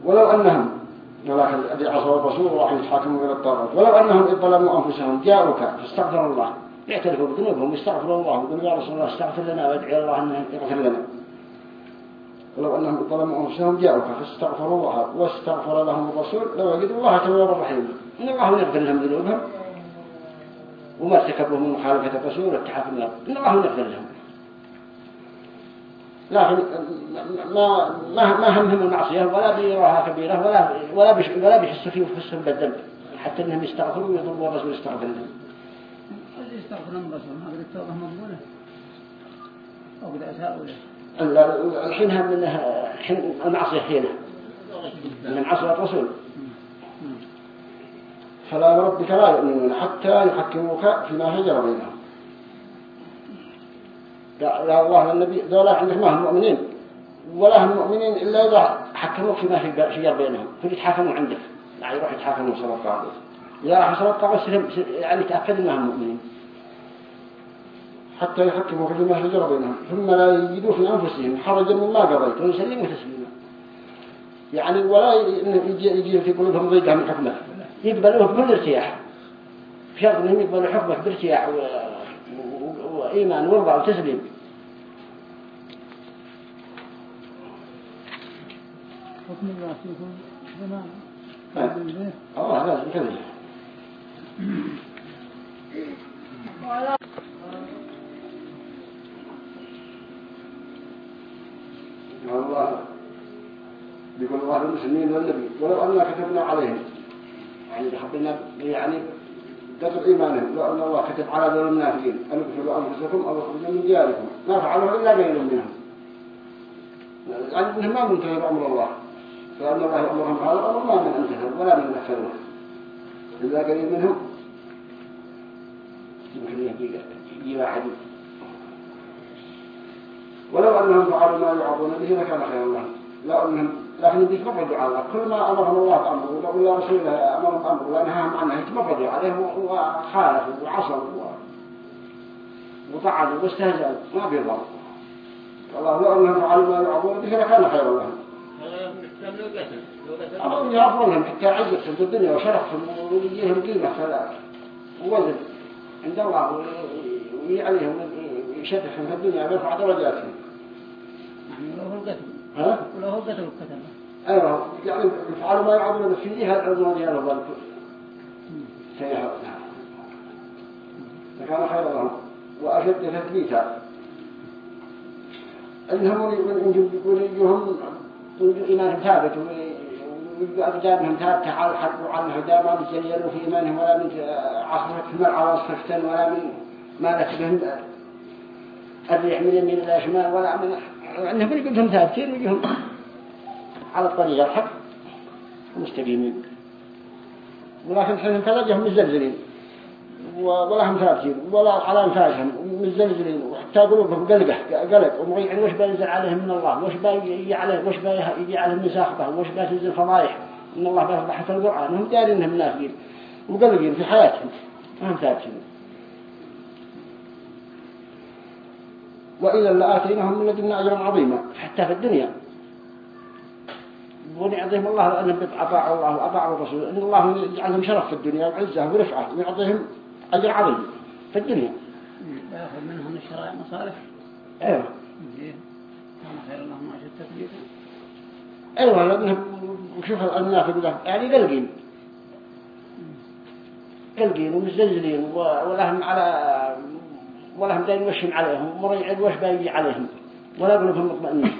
ولو أنهم ولكن الذي عصوا الرسول وراح يتحاكموا إلى الطاغوت. ولو أنهم إذ ظلموا أنفسهم جاءوك فاستغفروا الله. يعترفوا بذنوبهم يستغفروا الله ويقولوا يا رسول الله استغفر لنا وادعي الله أن يغفر لنا. ولو أنهم ظلموا أنفسهم جاءوك فاستغفروا الله واستغفر لهم الرسول لو يجدوا الله توابا رحيما إن الله يغفر لهم ذنوبهم. وما ارتكبوا من مخالفة الرسول والتحاكم له إن الله يغفر لهم. لكن ما ما ما همهم المعصية ولا بيراها كبيرة ولا ولا بيش ولا بيحسوا فيه وفسهم بالذنب حتى إنهم يستغفروا ويطلبوا الرسول يستغفر لهم.
اللي يستغفر لهم الرسول؟ ما قد التوبة مقبولة. أو قد أساءوا.
الحين هم منها المعصية حينة. من معصية الرسول. فلا ربك لا يؤمنون حتى يحكموك فيما هجر بينهم. لا الله النبي ذولا عندك ما هم مؤمنين. ولا هم مؤمنين إلا إذا حكموك فيما هجر بينهم. فيتحاكموا عندك. يعني يروح يتحاكموا عليه وسلم إذا راح صلى الله عليه وسلم يعني تأكد ما هم مؤمنين. حتى يحكموا فيما هجر بينهم. ثم لا يجدوا في أنفسهم حرجا مما قضيت. ويسلموا تسليما يعني ولا يجي, يجي في قلوبهم ضيقة من حكمة. يقبلوه بكل ارتياح. شرط انهم يقبلوا حكمك بارتياح. و... وإيمان ورضا وتسليم.
حكم الله فيكم. زمان
الله كذا الله بيقول الله المسلمين والنبي ولو أننا كتبنا عليهم. يعني حبنا يعني قدر إيمانهم لو أن الله كتب على ذول المنافقين أن اقتلوا أنفسكم أو اخرجوا من دياركم. ما فعلوا إلا قليل منهم يعني إنهم ما منتهي أمر الله. فأن الله يأمرهم بهذا الأمر ما من انتهوا ولا من أكثرهم إلا قليل منهم. يمكن يجي واحد ولو أنهم فعلوا ما يعظون به لكان خيرا لهم. لا أنهم لكن يديك مفردوا على الله كل ما أمرهم الله بأمره ولو يا رسول الله أمرهم بأمره ونهاهم عنه يتمفردوا عليه وخالفوا وعصوا وطعنوا واستهزأوا ما بيضروا والله لو أنهم فعلوا ما يعظون به لكان خيرا لهم. أمرهم يعظونهم حتى عزتهم في الدنيا وشرفهم ويجيهم قيمة ووزن عند الله ويعليهم ويشرفهم في الدنيا ويرفع درجاتهم.
القتل
ها؟
ولو هو قتل القتل.
أيوة. يعني يفعلوا ما يعبدون في جهة العدوان ديال الظلم سيئة. فكان خير لهم. وأشد تثبيتا. إنهم يقول يجوهم إيمانهم ثابت. ويجوا أبدانهم ثابتة على الحق وعلى الهدى ما بيتجلوا في إيمانهم. ولا من المرعى وصفتن ولا من ما بهم الريح من اليمين إلى الشمال ولا من أنهم يقولهم ثابتين ويجوهم على الطريق الحق. مستقيمين ولكن حين فلجهم مزلزلين. ولا هم ثابتين ولا على أنفاسهم. مزلزلين. وحتى قلوبهم قلقة. قلق. ومغيعين وش بينزل عليهم من الله؟ وش بيجي عليهم وش بيجي عليهم مساخطة وش بينزل فضايح؟ إن الله بيفضح القرآن. هم دارين إنهم نافقين وقلقين في حياتهم. هم ثابتين وإذا لآتيناهم من لدنا أجرا عظيما حتى في الدنيا. ونعطيهم الله لأنهم أطاعوا الله وأطاعوا الرسول إن الله يجعلهم شرف في الدنيا وعزة ورفعة ويعطيهم أجر عظيم في الدنيا.
يأخذ منهم الشرائع مصالح زين كان خير الله ما شئت تكليفا
أيوه لأنهم شوف المنافق ده يعني قلقين. قلقين ومزلزلين ولا هم على ولا هم دايما يمشون عليهم. مريعين وش بيجي عليهم. ولا قلوبهم مطمئنين.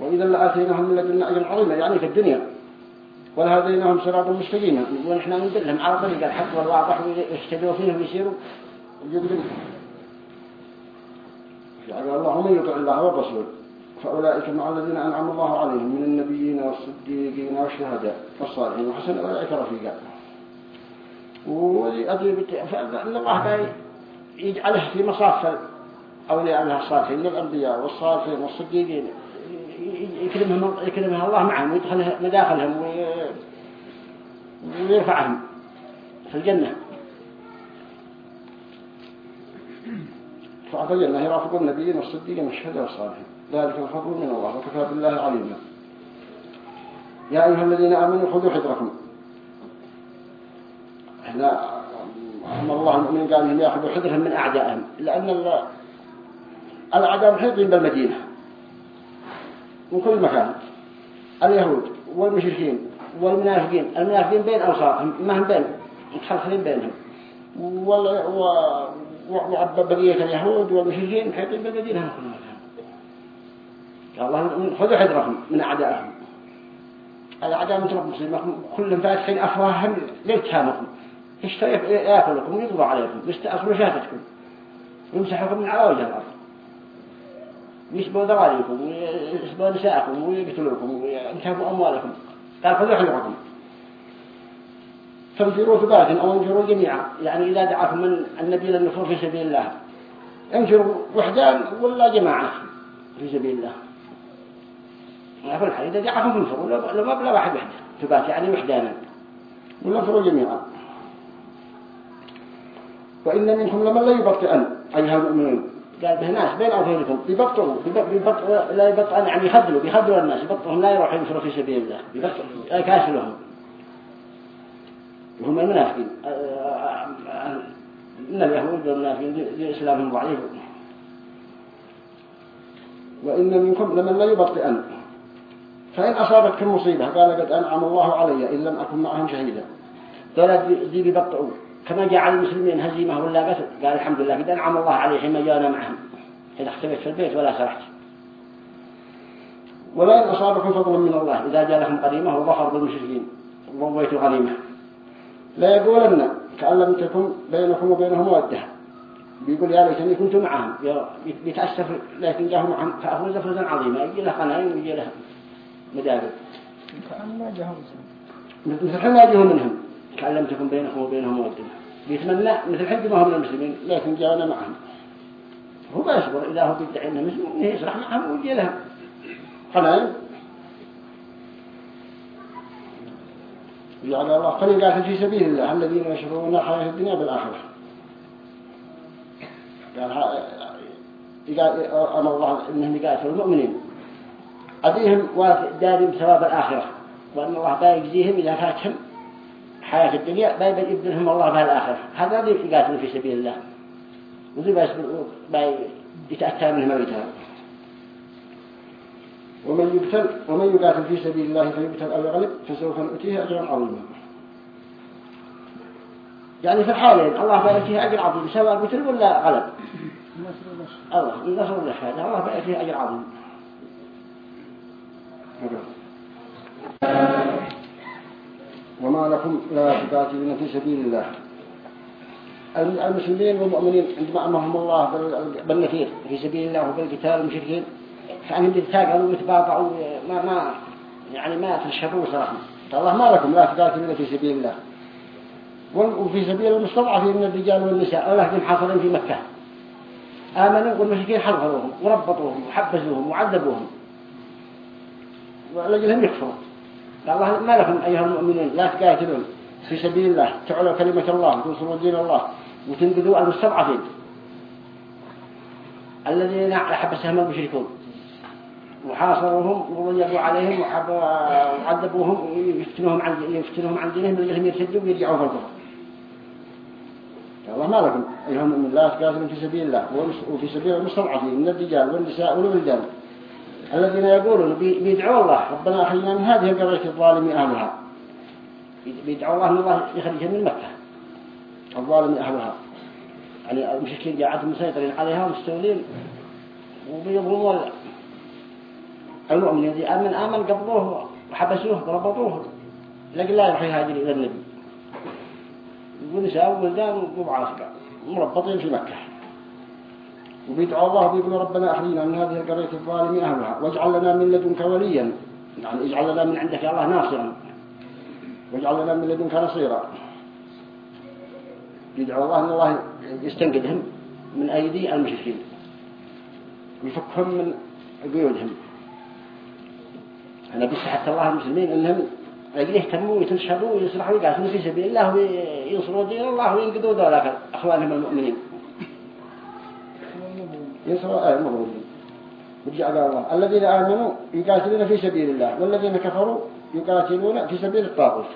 وإذا لآتيناهم من لدنا أجر عظيما يعني في الدنيا. ولهديناهم صراطا مستقيما. ونحن ندلهم على طريق الحق والواضح ويهتدوا فيه ويسيروا. يقدرون يعني الله من يطع الله والرسول. فأولئك مع الذين أنعم الله عليهم من النبيين والصديقين والشهداء والصالحين. وحسن أولئك رفيقا. وأدري فإن الله يجعله في مصاف أولياء الله الصالحين من الأنبياء والصالحين والصديقين. يكرمهم يكرمها الله معهم ويدخل مداخلهم ويرفعهم في الجنة. فأعطينا يرافق النبيين والصديقين والشهداء والصالحين. ذلك الفضل من الله وكفى بالله عليما يا أيها الذين آمنوا خذوا حذركم. إحنا أمر الله المؤمنين قال انهم يأخذوا حذرهم من أعدائهم لأن الأعداء محيطين بالمدينة من كل مكان اليهود والمشركين والمنافقين المنافقين بين أوساطهم ما هم بين متخلخلين بينهم وبقية اليهود والمشركين محيطين بالمدينة. من كل مكان الله خذوا حذركم من أعدائهم. الأعداء مسلمكم كلهم فاتحين أفواههم للتهامكم يشتري يأكلكم ويقضوا عليكم يستأصلوا شهادتكم. ويمسحكم من على وجه الأرض. ويسبوا ذواليكم ويسبوا نساءكم ويقتلوكم وينتهبوا أموالكم. قال خذوا حذركم. فانفروا ثبات أو انفروا جميعا. يعني إذا دعاكم من النبي للنفور في سبيل الله. انفروا وحدان ولا جماعة في سبيل الله. في الحال إذا دعاكم انفروا لما بلا واحد وحده. ثبات يعني وحدانا. ولا انفروا جميعا. وإن منكم لمن لا يبطئن أيها المؤمنون. قال به ناس بين أظهركم يبطئوا يبطئوا لا يبطئن يعني يخذلوا بيخذلوا الناس. يبطئهم لا يروحوا ينفروا في سبيل الله. يبطئوا كاسلهم وهم المنافقين. من اليهود والمنافقين لإسلامهم ضعيف. وإن منكم لمن لا يبطئن فإن أصابتكم مصيبة قال قد أنعم الله علي إن لم أكن معهم شهيدا. دولة دي بيبطئوا كما جاء على المسلمين هزيمة ولا قتل قال الحمد لله. قد أنعم الله عليه حين جاءنا معهم. إذا اختبت في البيت ولا سرحت. ولا إن أصابكم فضل من الله. إذا جاء لكم قديمة وظفر بالمشركين. وضويتوا غنيمة لا يقولن كأن لم تكن بينكم وبينهم مودة. بيقول يا ليتني كنت معهم. بيتأسف لكن جاءهم معهم فأفوز فوزا عظيما يجي له قناين ويجي له مدابر.
كأن ما جاهم
مثل منهم. كأن لم تكن بينكم وبينهم مودة. بيتمنى مثل حد ما هم المسلمين لكن جاءنا معهم. هو بيصبر إذا هو بيدعي أنه مسلم يسرح معهم ويجي لهم. قناين جعل الله قال في سبيل الله الذين يشرون الحياة الدنيا بالآخرة؟ قال أمر الله إنهم يقاتلوا المؤمنين. أبيهم دارهم ثواب الآخرة وأن الله بيجزيهم إذا فاتهم حياة الدنيا بيبدأ يبدلهم الله بها الآخرة هذا يقاتلوا في سبيل الله. وذي بس يتأتى منهم موتها ومن يقتل ومن يقاتل في سبيل الله فيقتل أو يغلب فسوف نؤتيه أجرا عظيما. يعني في الحالين الله بيأتيه أجر عظيم سواء قتل ولا غلب الله. النصر والشهادة الله بيأتيه أجر عظيم. وما لكم لا تقاتلون في سبيل الله. المسلمين والمؤمنين عندما أمرهم الله بالنفير في سبيل الله وبالقتال المشركين فأنهم يتساقلوا ويتباطعوا ما ما يعني ما تنشطوا صراحة. الله ما لكم لا تقاتلوا في سبيل الله. وفي سبيل المستضعفين من الرجال والنساء ولكن حاصلين في مكة. آمنوا والمشركين حرقوهم وربطوهم وحبسوهم وعذبوهم. ولجلهم يكفروا. الله ما لكم أيها المؤمنين لا تقاتلون في سبيل الله. تعلوا كلمة الله وتنصروا دين الله وتنقذوا المستضعفين. الذين حبسهم المشركون وحاصروهم وضيقوا عليهم وعذبوهم ويفتنوهم عن يفتنوهم عن دينهم لأنهم يرتدوا ويرجعوا في الكفر الله ما لكم أيها المؤمنين لا تقاتلوا في سبيل الله وفي سبيل المستضعفين من الرجال والنساء والولدان الذين يقولون بيدعوا الله. ربنا أخرجنا من هذه القرية الظالم أهلها. بيدعوا الله أن الله يخرجهم من مكة. الظالم أهلها. يعني المشركين قاعدين مسيطرين عليها ومستولين وبيظلموا المؤمن الذي آمن آمن قبضوه وحبسوه وربطوه لكن لا يروح يهاجر إلى النبي. ونساء وولدان ومعاصقة مربطين في مكة. وبيدعو الله وبيقول ربنا أخرجنا من هذه القرية الظالمين أهلها واجعل لنا من لدنك وليا. يعني اجعل لنا من عندك يا الله ناصرا. واجعل لنا من لدنك نصيرا. يدعو الله أن الله يستنقذهم من أيدي المشركين. ويفكهم من قيودهم. أنا بس حتى الله المسلمين أنهم يهتموا ويتنشروا ويصلحوا ويقاتلوا في سبيل الله وينصروا دين الله وينقذوا ذلك أخوانهم المؤمنين. ينصروا آه المؤمنين ورجع الله. الذين آمنوا يقاتلون في سبيل الله والذين كفروا يقاتلون في سبيل الطاغوت.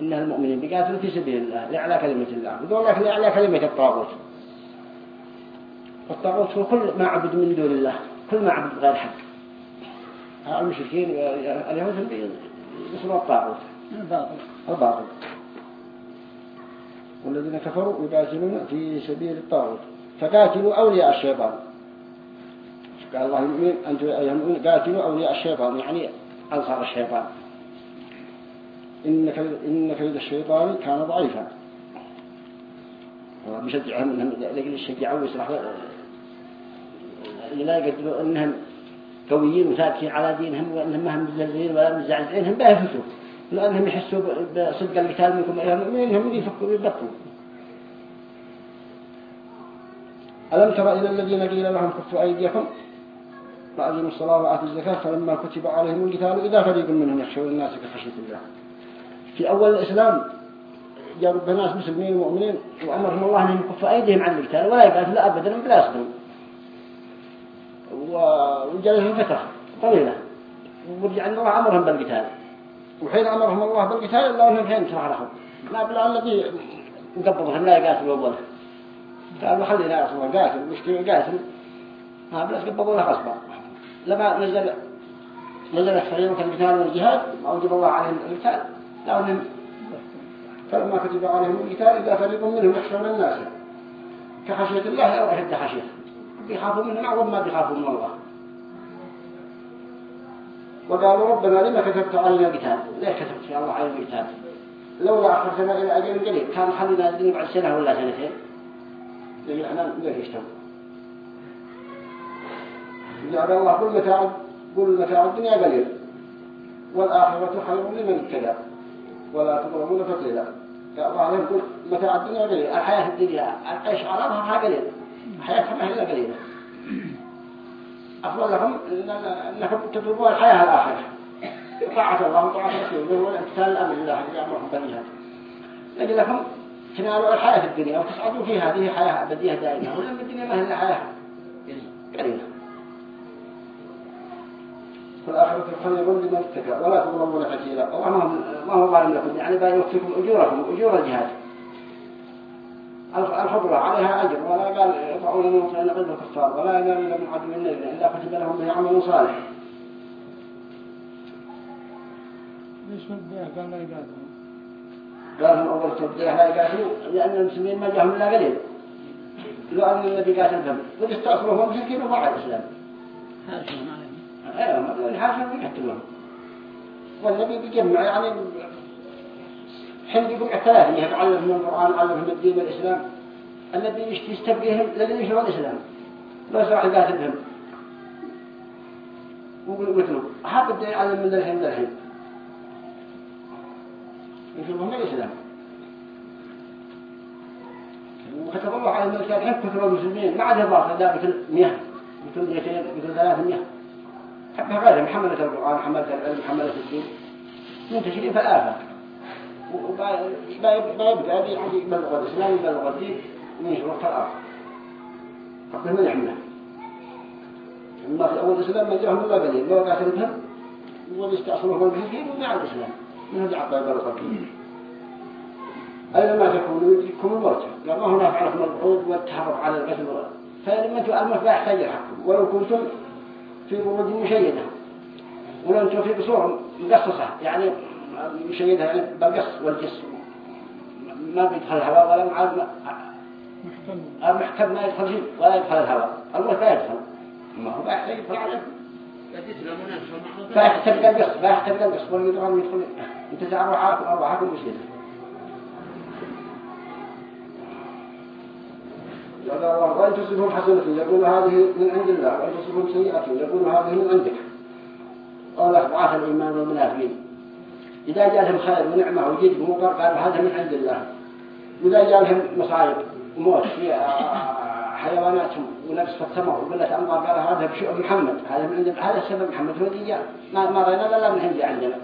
إن المؤمنين بيقاتلوا في سبيل الله لأعلى كلمة الله. يقول لك لأعلى كلمة الطاغوت. الطاغوت هو كل ما عبد من دون الله كل ما عبد غير حق. المشركين اليهود يصلوا الطاغوت. الباطل. الباطل. والذين كفروا يقاتلون في سبيل الطاغوت. فقاتلوا أولياء الشيطان. قال الله يؤمن أنتم أيها قاتلوا أولياء الشيطان يعني أنصار الشيطان. إن كيد الشيطان كان ضعيفا. بشجعهم إنهم لكن يشجعوا اللي لا يقدروا إنهم قويين وثابتين على دينهم وإنهم ما هم مزلزلين ولا مزعزعين هم بيفتوا لأنهم يحسوا بصدق القتال منكم أيها المؤمنين هم يفكوا ويبطوا ألم تر إلى الذين قيل لهم كفوا أيديكم؟ وأقيموا الصلاة وآتوا الزكاة فلما كتب عليهم القتال إذا فريق منهم يخشون الناس كخشية الله. في أول الإسلام جاءوا بناس مسلمين ومؤمنين وأمرهم الله أنهم يكفوا أيديهم عن القتال ولا يقاتلوا أبدا بلا يصدرون وجلسوا فترة طويلة. ورجع أن الله أمرهم بالقتال. وحين أمرهم الله بالقتال إلا أنهم حين ترحلهم ما بلا الذي مقبضهم لا يقاتلوا أوله قالوا خلينا يا رسول الله قاتل مشكلة قاتل ما بلا تقبضوا له غصبا لما نزل نزل فريضة القتال والجهاد أوجب الله عليهم القتال. لأنهم فلما كتب عليهم القتال إذا فريق منهم يخشون الناس. كخشية الله أو أشد خشية بيخافوا منهم أعظم ما بيخافوا من الله. وقالوا ربنا لما كتبت علينا القتال؟ ليه كتبت يا الله علينا القتال؟ لولا أخرتنا إلى أجل قليل كان خلينا الدنيا بعد سنة ولا سنتين. إحنا نقدر يشتغل جعل الله كل متاع كل متاع الدنيا قليل. والآخرة خير لمن اتقى ولا تظلمون فتيلا. قال الله يقول متاع الدنيا قليل. الحياة الدنيا العيش على ظهرها قليل. حياتها ما هي قليلة. أفضل لكم أنكم تطلبوا الحياة الآخرة. طاعة الله وطاعة رسوله والامتثال الأمر الله. حتى يأمركم بالجهاد لكن لكم تنالوا الحياة في الدنيا وتصعدوا في هذه حياة أبدية دائمة ولم الدنيا ما هي حياة. قليلة والآخرة خير لمن اتقى ولا تظلمون فتيلا الله ما هو ظالم لكم يعني بيوفيكم أجوركم أجور الجهاد. الفضل عليها أجر ولا قال يطعون من وطعين غير الكفار ولا ينالون من عدو النبي إلا كتب لهم به عمل صالح.
ليش مبدأ قال
قال من أول تبديه لا يقاتلوا لأن المسلمين ما جاهم إلا قليل. لو أن النبي قاتلهم ويستأصلوا هم مسكين وضع الإسلام. ما الحاشا يقتلون والنبي بيجمع يعني حين يجمع ثلاثة يتعلمهم القرآن يعلمهم الدين والإسلام. الذي يستبقيهم الذي يشرع الإسلام لا يسرع يقاتلهم وقلوا هذا بده يعلم من الحين للحين يشوفهم الإسلام وكتب الله على الملك الحين كتب المسلمين ما عاد الله ذلك المياه مثل 200 مثل 300 حتى غير محملة القرآن محملة العلم محملة الدين منتشرين في الآفاق وما يبقى يعني يبلغ الإسلام يبلغ الدين وينشر في الأرض حقه من يعمله ما في أول الإسلام ما جاءهم إلا قليل لو قاتل بهم وليستأصلهم بالحكيم ومع الإسلام من هذا يبلغ الدين أينما تكونوا يدرككم الموت لأن هنا فعلكم الوعود والتحرك على القتل فلما أنتم المفاح خير حقكم. ولو كنتم في بروج مشيدة. ولو أنتم في بصور مقصصة. يعني مشيدة يعني بالقص والجس ما بيدخل الهواء ولا مع المحكم ما يدخل شيء. ولا يدخل الهواء. الموت لا يدخل. ما هو بأحسن يدخل عليه فيحتبق القص فيحتبق القص والمدرم يدخل أرواحكم مشيدة قال الله وإن تصبهم حسنة يقول هذه من عند الله وإن تصبهم سيئة يقول هذه من عندك قال ضعاف الإيمان والمنافقين إذا جاء لهم خير ونعمة وجد ومطر قالوا هذا من عند الله. وإذا جاء لهم مصائب وموت حيواناتهم ونفس الثمر وقلة أمطار قال هذا بشؤم محمد هذا من عند هذا السبب محمد. هو جاء ما ما رأينا إلا من عندي عندنا.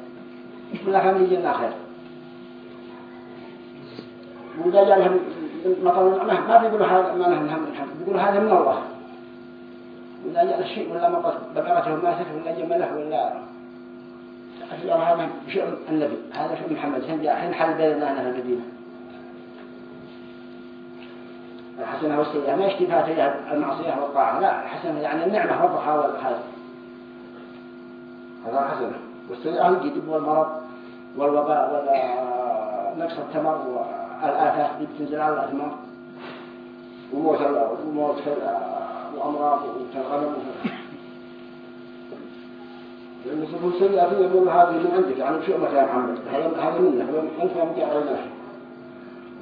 ولا كان يجي لنا خير. وإذا جاء لهم مطر ما بيقولوا هذا ما نحن هم بيقولوا هذا من الله. ولا جاء الشيء ولا مطر بقرته ماتت ولا جمله ولا أشجار هذا بشؤم النبي. هذا شؤم محمد. حين جاء حين حل بيننا في المدينة الحسنة والسيئة. ما يشتي فيها المعصية والطاعة. لا الحسنة يعني النعمة والضحى والهذا هذا حسنة والسيئة الجدب والمرض والوباء ونقص التمر الآفات اللي بتنزل على الأثمار. وموت وموت الأمراض والغنم لأن صفو سيئة يقول هذه من عندك. يعني بشؤمك يا محمد؟ هذا منك. أنت الناس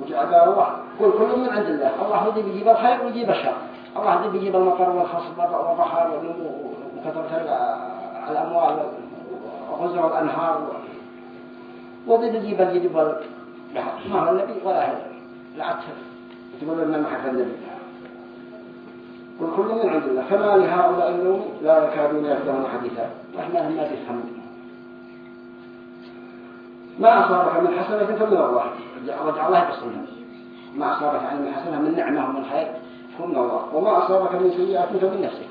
وجعل الله كل كل من عند الله. الله هو اللي بيجيب الخير ويجيب الشر. الله اللي بيجيب المطر والخصب والرحى وكثرة الأموال وغزر الأنهار وذي بيجيب الجدب ما هو النبي ولا العكس تقول لنا ما حكى النبي. كل كل من عند الله. فما لهؤلاء اليوم لا يكادون يفهمون حديثا. هم ما بيفهمون ما أصابك من حسنة فمن الله. رجع الله يقصدها ما أصابك يعني من حسنة من نعمة ومن خير فمن الله وما أصابك من سيئة فمن نفسك.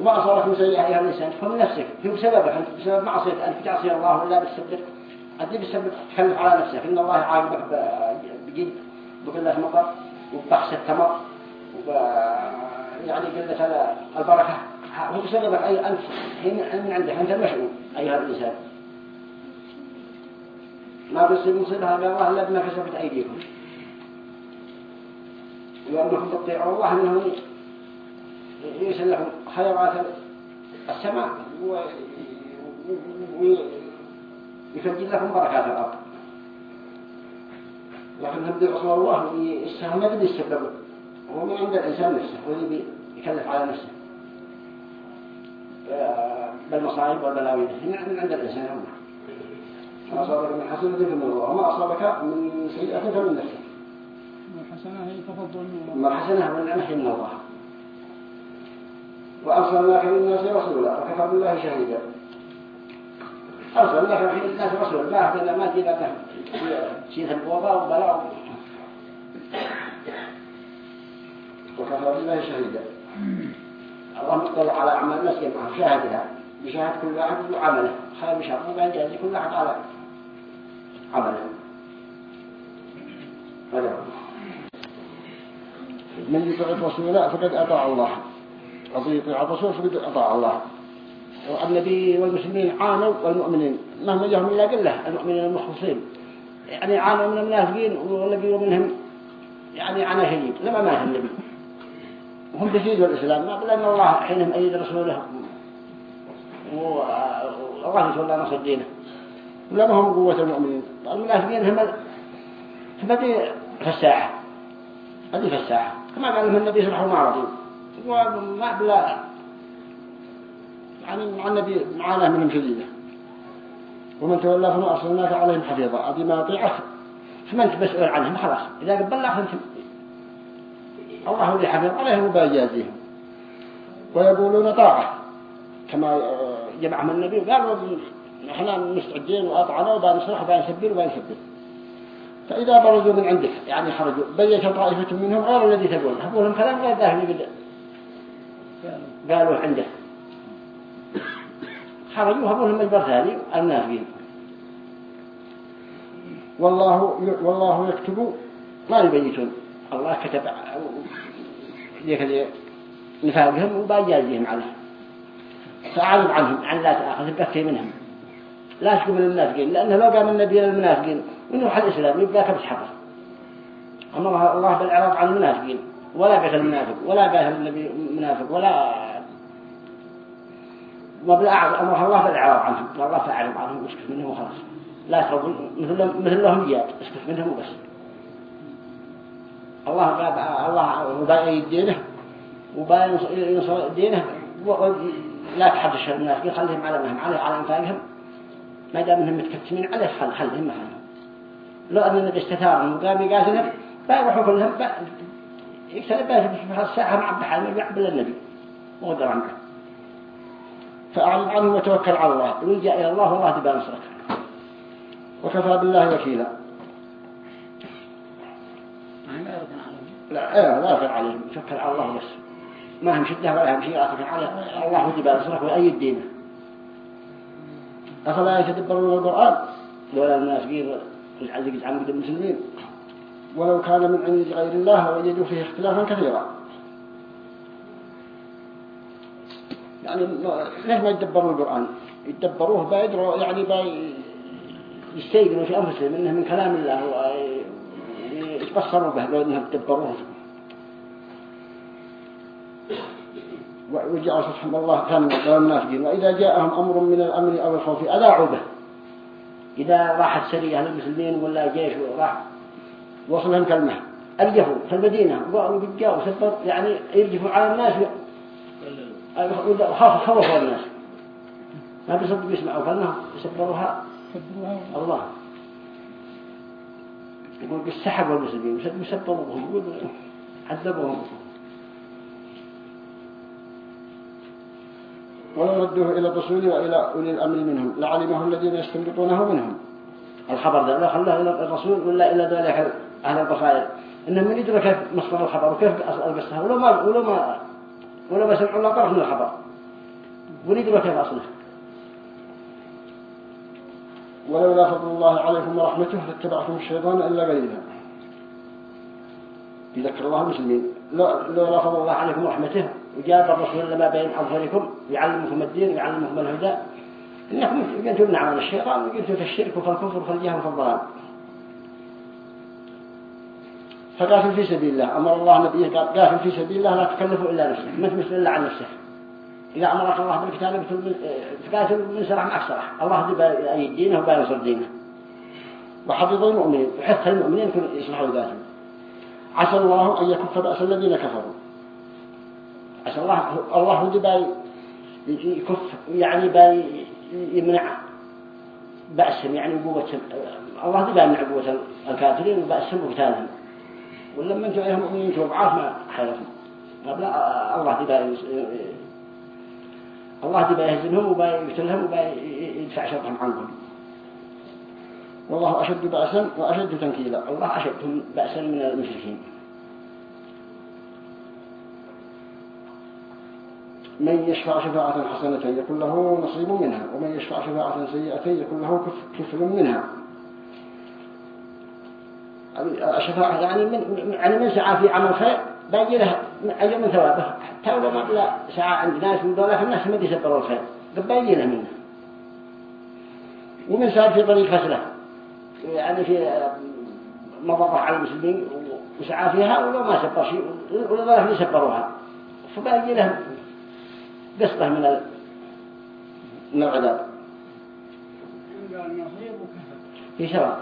وما أصابك من سيئة أيها الإنسان فمن نفسك. هي بسببك أنت بسبب معصية أنت تعصي الله ولا بتسبب أدي بسبب تخلف على نفسك. إن الله عاقبك بجد. بقلة مطر وبخس التمر. وب يعني قلة البركة. هو بسببك أي أنت من عندك. أنت المشؤول أيها الإنسان. ما بيصير مصيبها الله إلا بما كسبت أيديكم. وأنكم تطيعوا الله أنه يرسل لكم خيرات السماء. يفجر لكم بركات الأرض. لكن نبدأ رسول الله السهم ما بدي يسببه هو من عند الإنسان نفسه. هو اللي يكلف على نفسه. بالمصائب والبلاوي من عند الإنسان. هم ما أصابك من حسنة فمن الله. وما أصابك من سيئة فمن نفسه
الحسنة هي تفضل من الله.
الحسنة والنعمة من الله. رسولا وكفى بالله شهيدا. أرسل لك في الناس رسول ما هكذا ما جينا له. شيء الوضاء والبلاء وكفى بالله شهيدا. الله مطلع على أعمال الناس يبقى شاهدها بشاهد كل واحد وعمله خير بشر جازي كل واحد على عمله. هذا من يطيع الرسول فقد أطاع الله. ومن يطيع الرسول فقد أطاع الله. والنبي والمسلمين عانوا والمؤمنين. مهما جاءهم إلا قلة المؤمنين المخلصين يعني عانوا من المنافقين والنبي منهم يعني عنا شديد لما مات النبي وهم تشيدوا الإسلام. ما بل أن الله حينهم أيد رسوله. والله يتولى نصر دينه. ولا ما هم قوة المؤمنين. المنافقين هم هم في الساحة. هذه في الساحة. كما قال لهم النبي صلى الله عليه وسلم وما بلا. يعني مع النبي معانا منهم شديدة. ومن تولى فما أرسلناك عليهم حفيظا. أدي ما أطيعك فما أنت مسؤول عنهم خلاص. إذا قبل الله فأنت الله اللي حفظ عليهم وبيجازيهم ويقولون طاعة. كما جمعهم النبي. قالوا نحن مستعدين وأطعنا وبنصرح وبنسبر وبنسبر فإذا برزوا من عندك يعني خرجوا بيت طائفة منهم غير الذي تقول هقولهم كلام غير ذا اللي قالوا عنده. خرجوا هقولهم مجبر ثاني النافين والله والله يكتب ما يبيتون. الله كتب ذيك نفاقهم وباجازيهم عليه. فأعرض عنهم عن لا تأخذ بكي منهم. لا تقبل المنافقين لأنه لو قام النبي للمنافقين ونروح الإسلام يبقى كبس حقه أمر الله بالإعراض عن المنافقين. ولا قتل المنافق. ولا قتل النبي منافق ولا أمر الله بالإعراض عنهم. الله فأعرض عنهم. واسكت منهم وخلاص. لا تقول مثل مثل لهم جاد أسكت منهم وبس. الله قال الله وباين دينه. وباين ينصر دينه. لا تحدث المنافقين. خليهم على مهم عليه على إنفاقهم. ما دام إنهم متكتمين عليه خل خليهم محلهم لو أن النبي استثارهم وقام يقاتلهم بيروحوا كلهم يكتب في الساحة مع عبد الحليم يقبل النبي وقدر عنه. فأعرض عنه وتوكل على الله ويلجأ إلى الله والله تبان نصرك وكفى بالله وكيلا. لا لا يغفر عليهم. توكل على الله بس. ما هم شدة ولا هم شيء توكل على الله تبان نصرك وأيد دينه. أفلا يتدبرون القرآن؟ ولا المنافقين العزيز عن قد المسلمين ولو كان من عند غير الله وجدوا فيه اختلافا كثيرا. يعني ليش ما يتدبروا القرآن؟ يتدبروه بايدروا يعني باي يستيقنوا في أنفسهم إنه من كلام الله ويتبصروا به لو إنهم يتدبروه وجاء سبحان الله كان المنافقين وإذا جاءهم أمر من الأمر أو الخوف أذاعوا به. إذا راحت سرية للمسلمين ولا جيش وراح وصلهم كلمة. أرجفوا في المدينة وجاءوا سبر يعني يرجفوا على الناس خوفوا الناس. ما بيصدقوا يسمعوا فانهم يسبروها. الله. يقول بالسحب المسلمين يسبروهم يقول عذبوهم ولو ردوه إلى الرسول وإلى أولي الأمر منهم لعلمه الذين يستنبطونه منهم. الخبر ده لا خلاه إلى الرسول ولا إلى ذلك أهل البصائر إنهم من يدرك كيف مصدر الخبر وكيف القصة. ولو ما ولو ما ولو ما سمعوا الله طرف من الخبر. ونيدرك كيف أصله. ولولا فضل الله عليكم ورحمته لاتبعتم الشيطان إلا قليلا. يذكر الله المسلمين. لولا فضل الله عليكم ورحمته وجاب الرسول لما بين أظهركم يعلمكم الدين ويعلمكم الهدى إنكم قلتوا من عمل الشيطان وقلتوا في الشرك وفي الكفر وفي الجهل وفي الضلال فقاتل في سبيل الله. أمر الله نبيه قال قاتل في سبيل الله لا تكلفوا إلا نفسه ما تمثل إلا عن نفسه إذا أمرك الله بالقتال تقاتل من سرح معك سرح. الله أي دينه وبينصر دينه وحفظ المؤمنين. وحث المؤمنين كن يصلحوا ذاتهم عسى الله أن يكف بأس الذين كفروا. عسى الله الله باي يكف يعني يمنع بأسهم يعني قوة الله يمنع قوة الكافرين وبأسهم وقتالهم ولما أنتوا ايهم مؤمنين أنتوا ضعاف ما حيلكم لا الله تبا الله تبا يهزمهم وبا يقتلهم وبا يدفع شرهم عنهم. والله أشد بأسا وأشد تنكيلا. الله أشدهم بأسا من المشركين. من يشفع شفاعة حسنة يكون له نصيب منها ومن يشفع شفاعة سيئة يكون له كفل منها. الشفاعة يعني من يعني من سعى في عمل خير باقي له أجر من ثوابه. حتى لو ما بلا سعى عند ناس من دولة الناس ما يسبروا الخير باقي له منه ومن سعى في طريق فسله يعني في مضبط على المسلمين وسعى فيها ولو ما سبر شيء ولا ذلك يسبروها فباقي له قسطه من من العذاب. في سواء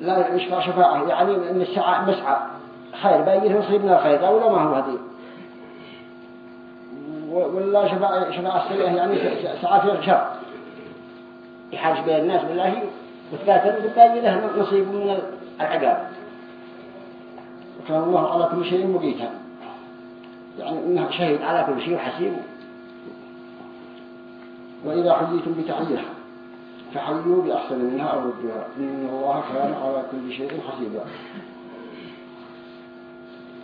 لا يشفع شفاعة. يعني أن السعى مسعى. خير باقي نصيب من الخير أو لا ما هو هذه؟ ولا شفاء شفاء السيئة يعني ساعات شر يحاج بين الناس بالله وثلاثة باقي له نصيب من العقاب. وكان الله على كل شيء مقيتا. يعني إنه شهيد على كل شيء وحسيب. وإذا حييتم بتحية فحيوا بأحسن منها أو ردها إن الله كان على كل شيء حسيبا.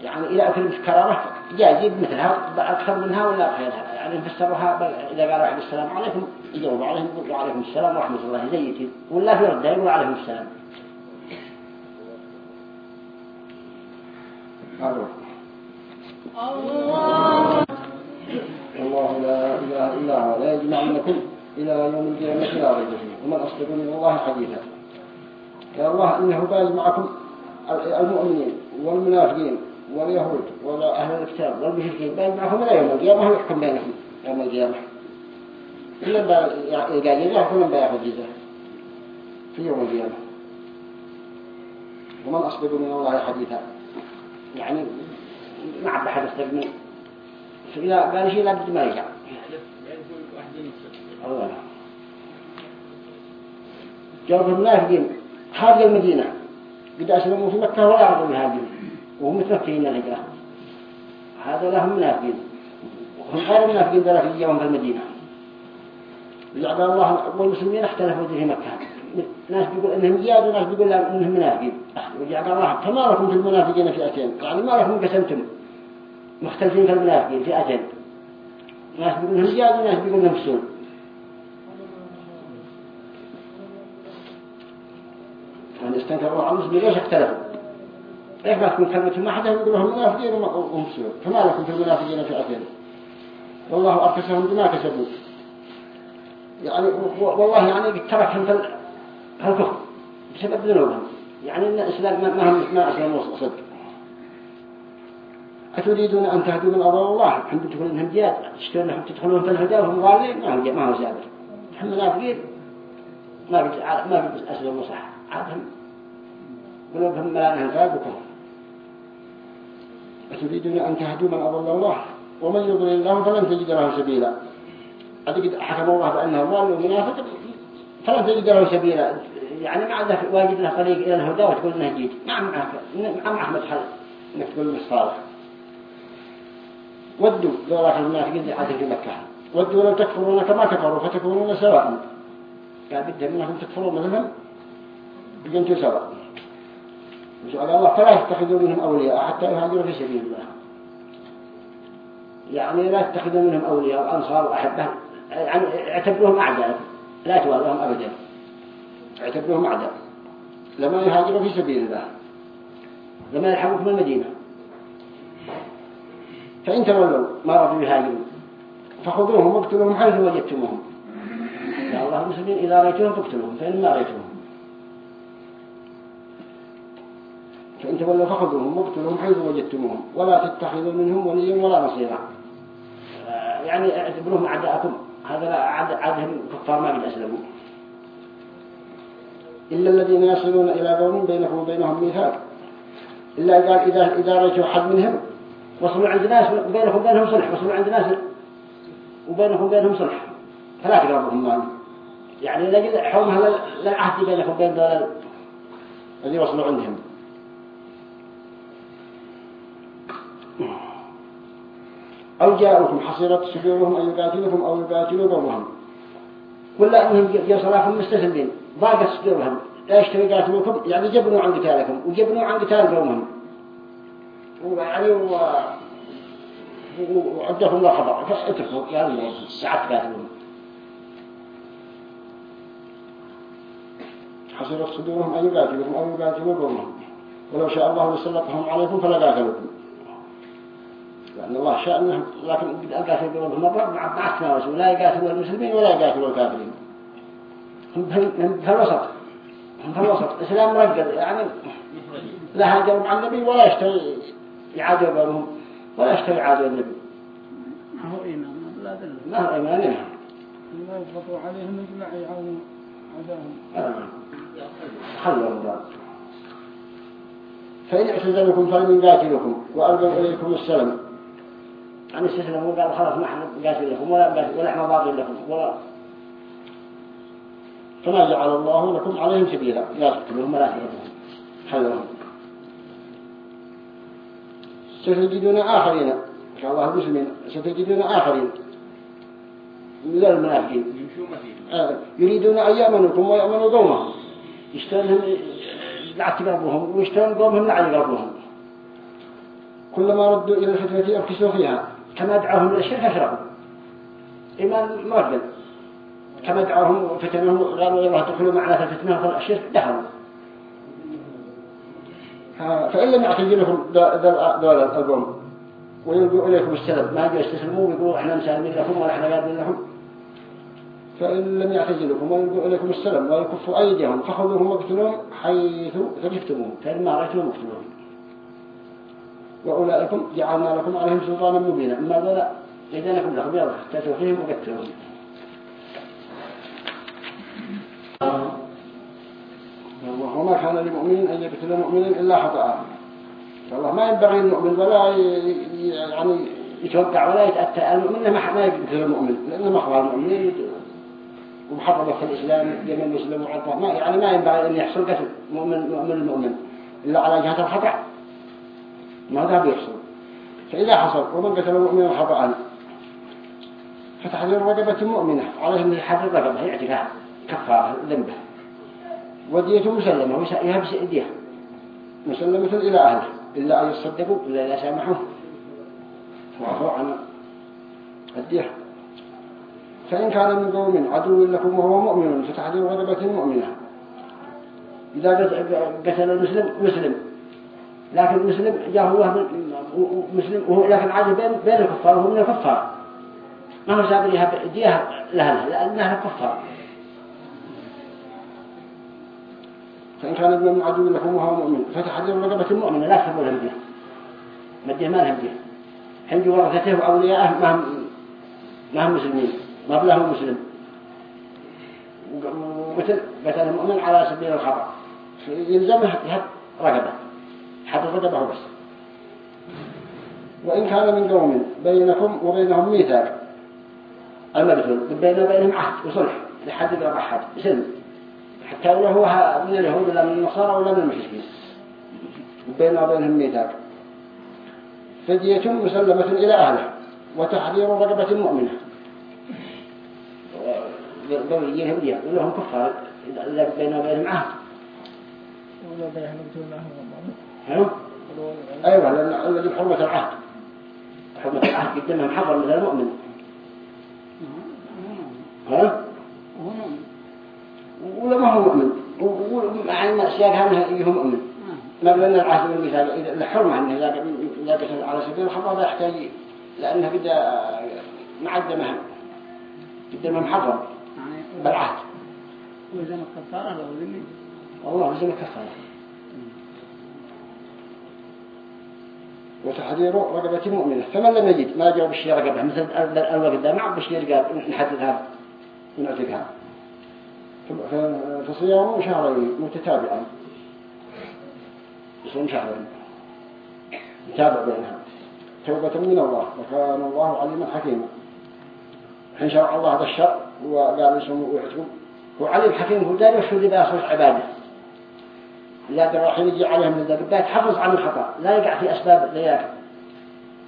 يعني إذا أكل كرامة جاء يجيب مثلها أكثر منها ولا خيرها يعني فسرها إذا قالوا عليه السلام عليكم يجاوب عليهم وعليكم السلام ورحمة الله زيتي ولا في ردها يقول عليهم السلام. الله الله لا إله إلا هو. لا يجمعنكم إلى يوم القيامة لا ريب فيه. ومن أصدق من الله حديثا. يا الله إنه باز معكم المؤمنين والمنافقين واليهود وأهل الكتاب والمشركين. باز معكم إلى يوم القيامة ويحكم بينكم يوم القيامة. إلا قال جزاه كلهم بياخذ جزاه في يوم القيامة. ومن أصدق من الله حديثا. يعني ما عبد أحد أصدق من إذا قال شيء لا بد ما يرجع. الله جرب المنافقين. خارج المدينة. قد أسلموا في مكة ولا عرضوا يهاجروا وهم متمكنين الهجرة. هذا لهم منافقين. هم غير المنافقين ذلك يوم في المدينة. لعب الله والمسلمين اختلفوا في مكة. ناس بيقول إنهم زياد وناس بيقول إنهم منافقين. وجعل الله فما لكم في المنافقين فئتين يعني ما لكم قسمتم مختلفين في المنافقين فئتين ناس بيقول إنهم زياد وناس بيقول إنهم سون يعني استنكروا على المسلمين ليش اختلفوا؟ ليش ما تكون كلمة ما حدا يقول لهم منافقين وهم سون فما لكم في المنافقين فئتين والله أركسهم بما كسبوا. يعني والله يعني تركهم في الكفر بسبب ذنوبهم. يعني إن الإسلام ما هم ما اسلموا صدق. أتريدون أن تهدوا من أضل الله؟ الحمد تقول إنهم جاد تشترون لهم تدخلون في الهدى وهم ضالين. ما هو ما هو سابر هم منافقين ما بيت ما بيت أسلموا صح عادهم. قلوبهم ملانها الفاق وكفر أتريدون أن تهدوا من أضل الله؟ ومن يضلل الله فلن تجد له سبيلا. قد حكم الله بأنه ضال ومنافق. فلن تجد له سبيلا. يعني ما عندك واجد له طريق إلى الهدى وتقول إنه جيد ما عم أحمد حل إنك تقول إنه صالح. ودوا راح المنافقين عاد في مكة. ودوا لو تكفرون كما كفروا فتكونون سواء. قال بدهم منكم تكفرون مثلهم بجنتوا سواء. وسؤال الله فلا يتخذوا منهم أولياء حتى يهاجروا في سبيل الله. يعني لا تتخذوا منهم أولياء وأنصار وأحبه يعني اعتبروهم أعداء. لا توالهم أبدا. اعتبروهم أعداء. لما يهاجروا في سبيل الله. لما يلحقوا في المدينة. فإن تولوا ما رضوا يهاجروا. فخذوهم واقتلوهم حيث وجدتموهم. يا الله المسلمين إذا رأيتهم فاقتلوهم فإن ما رأيتهم فإن تولوا فخذوهم واقتلوهم حيث وجدتموهم. ولا تتخذوا منهم وليا ولا نصيرا. يعني اعتبروهم أعداءكم. هذا عادهم كفار ما قد إلا الذين يصلون إلى قوم بينكم وبينهم ميثاق. إلا قال إذا إذا رأيتوا حد منهم وصلوا عند ناس وبينكم وبينهم صلح وصلوا عند ناس وبينكم وبينهم صلح. فلا تقربهم معهم يعني لقد حومها للعهد بينكم وبين دول الذي وصلوا عندهم. أو جاءوكم حصيرت صدورهم أن يقاتلكم أو يقاتلوا قومهم كل أنهم يصلاكم مستسلمين. ضاقت صدورهم. لا يشتري يقاتلوكم يعني جبنوا عن قتالكم. وجبنوا عن قتال قومهم. ويعني و... وعدهم لا خبر فاتركوا الله ساعات قاتلون حصيرت صدورهم أن يقاتلكم أو يقاتلوا قومهم ولو شاء الله لسلطهم عليكم فلا قاتلوكم. لأن الله شاء أنهم لكن قد قاتلوا قلوبهم مع بعثنا رسول لا يقاتلوا المسلمين ولا يقاتلوا الكافرين. هم في الوسط هم في الوسط إسلام مرقد يعني لا هاجروا مع النبي ولا يشتري يعادوا قولهم ولا يشتري يعادوا النبي
ما هو إيمان؟ لا دل
ما هو إيمان؟
لا يضغطوا عليهم يجمع يعاون عداهم
خلوا الله فإن اعتزلكم فلم يقاتلكم وألقوا إليكم السلام. يعني استسلموا قال خلاص ما إحنا قاتل لكم ولا قاتل ولا إحنا باطل لكم. ولا. فما جعل الله لكم عليهم سبيلا. لا تقتلوهم ولا تهدوهم خلوهم ستجدون آخرين. شاء الله المسلمين ستجدون آخرين. من المنافقين. آه، يريدون أن يأمنوكم ويأمنوا قومهم. يشترونهم لعت قلبهم ويشترون قومهم لعل قلبهم. كلما ردوا إلى الفتنة أركسوا فيها. كما دعوهم إلى الشرك أشركوا. إيمان مرد كما دعوهم وفتنهم قالوا الله تدخلوا معنا في الفتنة فالشرك دخلوا فإن لم يعتزلكم دول القوم ويلقوا إليكم السلام. ما جاء يستسلموا ويقولوا إحنا مسالمين لكم ولا إحنا قادرين لكم. فإن لم يعتزلكم ويلقوا إليكم السلام. ويكفوا أيديهم فخذوهم واقتلوهم حيث ثقفتموهم. فإن ما رأيتهم اقتلوهم. وأولئكم جعلنا لكم عليهم سلطانا مبينا. أما ذا إذنكم لكم يلا تأتوا فيهم وقتلوهم وما كان لمؤمن أن يقتل مؤمنا إلا خطأ. والله ما ينبغي المؤمن ولا يعني يتوقع ولا يتأتى المؤمن ما يقتل المؤمن لأنه مخوى المؤمن ومحرمة في الإسلام جميع المسلم وعطاه ما يعني ما ينبغي أن يحصل قتل مؤمن مؤمن المؤمن إلا على جهة الخطأ. ما هذا بيحصل فإذا حصل ومن قتل مؤمنا خطأ فتحذير رقبة مؤمنة. عليه أن يحذر رقبة يعتقها كفارة ذنبه. وديته مسلمة يهبس إيديها مسلمة إلى أهله. إلا أن يصدقوا إلا إذا سامحوه. وعفوا عن الدية. فإن كان من قوم عدو لكم وهو مؤمن فتحذير رقبة مؤمنة. إذا قتل المسلم مسلم. لكن المسلم جاء هو مسلم وهو لكن عادي بين بين الكفار وهو من الكفار. ما هو سابق يهب لها لأنها كفار. فإن كان ابن عدو لكم وهو مؤمن. فتحذر رقبة المؤمن لا تحبوا لهم به مدية ما لهم به حين ورثته وأولياءه ما هم ما هم مسلمين. ما بلهم مسلم وقتل قتل المؤمن على سبيل الخطأ. يلزمه يحب رقبة. حتى رقبه بس. وإن كان من قوم بينكم وبينهم ميثاق. المقتول بينه وبينهم عهد وصلح. لحد يقرب أحد سلم حتى لو هو من اليهود ولا من النصارى ولا من المشركين. بيننا وبينهم ميثاق. فدية مسلمة إلى أهله. وتحذير رقبة مؤمنة. يهودية. ولهم كفار. إذا بيننا وبينهم عهد.
ولا بيحملتون
معهم أيوة. لأن الذي حرمة العهد. حرمة العهد قدمها محضر مثل المؤمن. ها؟ ولا ما هو مؤمن؟ ومع أن سياقها أنه هو مؤمن. ما بلنا العهد والمثال إذا الحرمة أنه إذا على سبيل الخطأ لا يحتاج لأنه قد معدمه قدمه محرم. بالعهد.
وزن الكفارة لو ذمي.
والله وزن الكفارة. وتحذير رقبة مؤمنة. فمن لم يجد؟ ما جاء بالشيء رقبة. مثل الوقت ده ما عب بالشيء رقاب نحددها ونعتقها فصيام شهرين متتابعا. يصوم شهرين. يتابع بينها توبة من الله. وكان الله عليما حكيما. حين شرع الله هذا الشر وقال يصوموا ويعتقوا هو عليم حكيم هو دار يشهد بأسوس عباده لا راح يجي عليهم من ذلك يتحفظ عن الخطأ. لا يقع في أسباب ذيك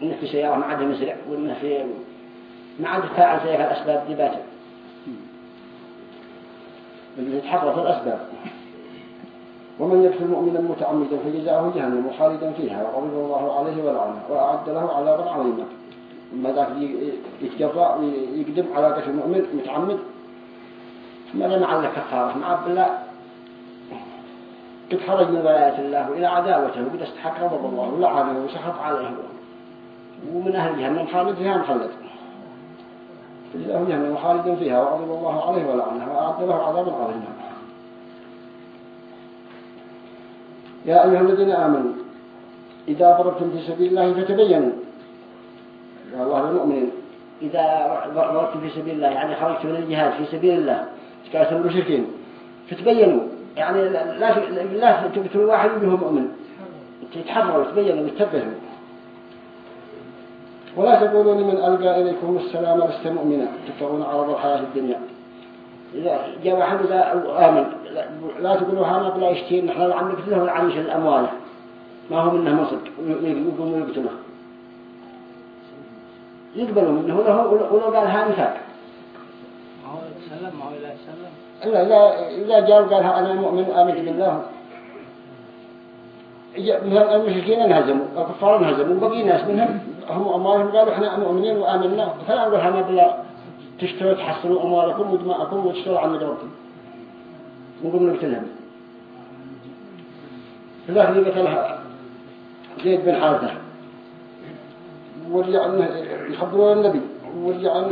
إنه في سيارة ما عاد مسرع وإنه في ما عاد فاعل ذيك الأسباب دي باته اللي يتحرف الأسباب. ومن يقتل مؤمنا متعمدا فجزاؤه جهنم وخالدا فيها وغضب الله عليه ولعنه وأعد له عذابا عظيما. ما ذاك يتجرأ ويقدم على قتل مؤمن متعمد ما لم على كفارة مع بالله قد خرج من ولاية الله إلى عداوته وقد استحق غضب الله ولعنه وسخط عليه. ومن أهل جهنم خالد فيها مخلد فجزاه جهنم خالدا فيها وغضب الله عليه ولعنه وأعد له عذابا عظيما. يا أيها الذين آمنوا إذا ضربتم في سبيل الله فتبينوا. يا الله المؤمنين إذا ضربتم في سبيل الله يعني خرجتم من الجهاد في سبيل الله تكاسوا المشركين؟ فتبينوا. يعني لا لا تقتلوا واحد منهم مؤمن. يتحرروا ويتبينوا ويتبهوا ولا تقولوا لمن ألقى إليكم السلام لست مؤمنا. تبتغون عرض الحياة الدنيا. إذا جاء واحد آمن لا تقولوا هذا بلا يشتين نحن عم نقتله العنش الأموال. ما هو منه مصد. يقوموا يقتله. يقبلوا منه ولو, ولو قال ها نفاق
ما هو سلم ما هو لا سلم.
إلا إذا جاء وقال أنا مؤمن آمنت بالله. مثلا المشركين انهزموا الكفار انهزموا وبقي ناس منهم هم أموالهم قالوا إحنا مؤمنين وآمنا. فلا نقول هنا بلا تشتروا تحصلوا أموالكم ودماءكم وتشتروا عن ربكم نقوم نقتلهم في اللي قتلها زيد بن حارثة. ورجع يخبروا النبي. ورجع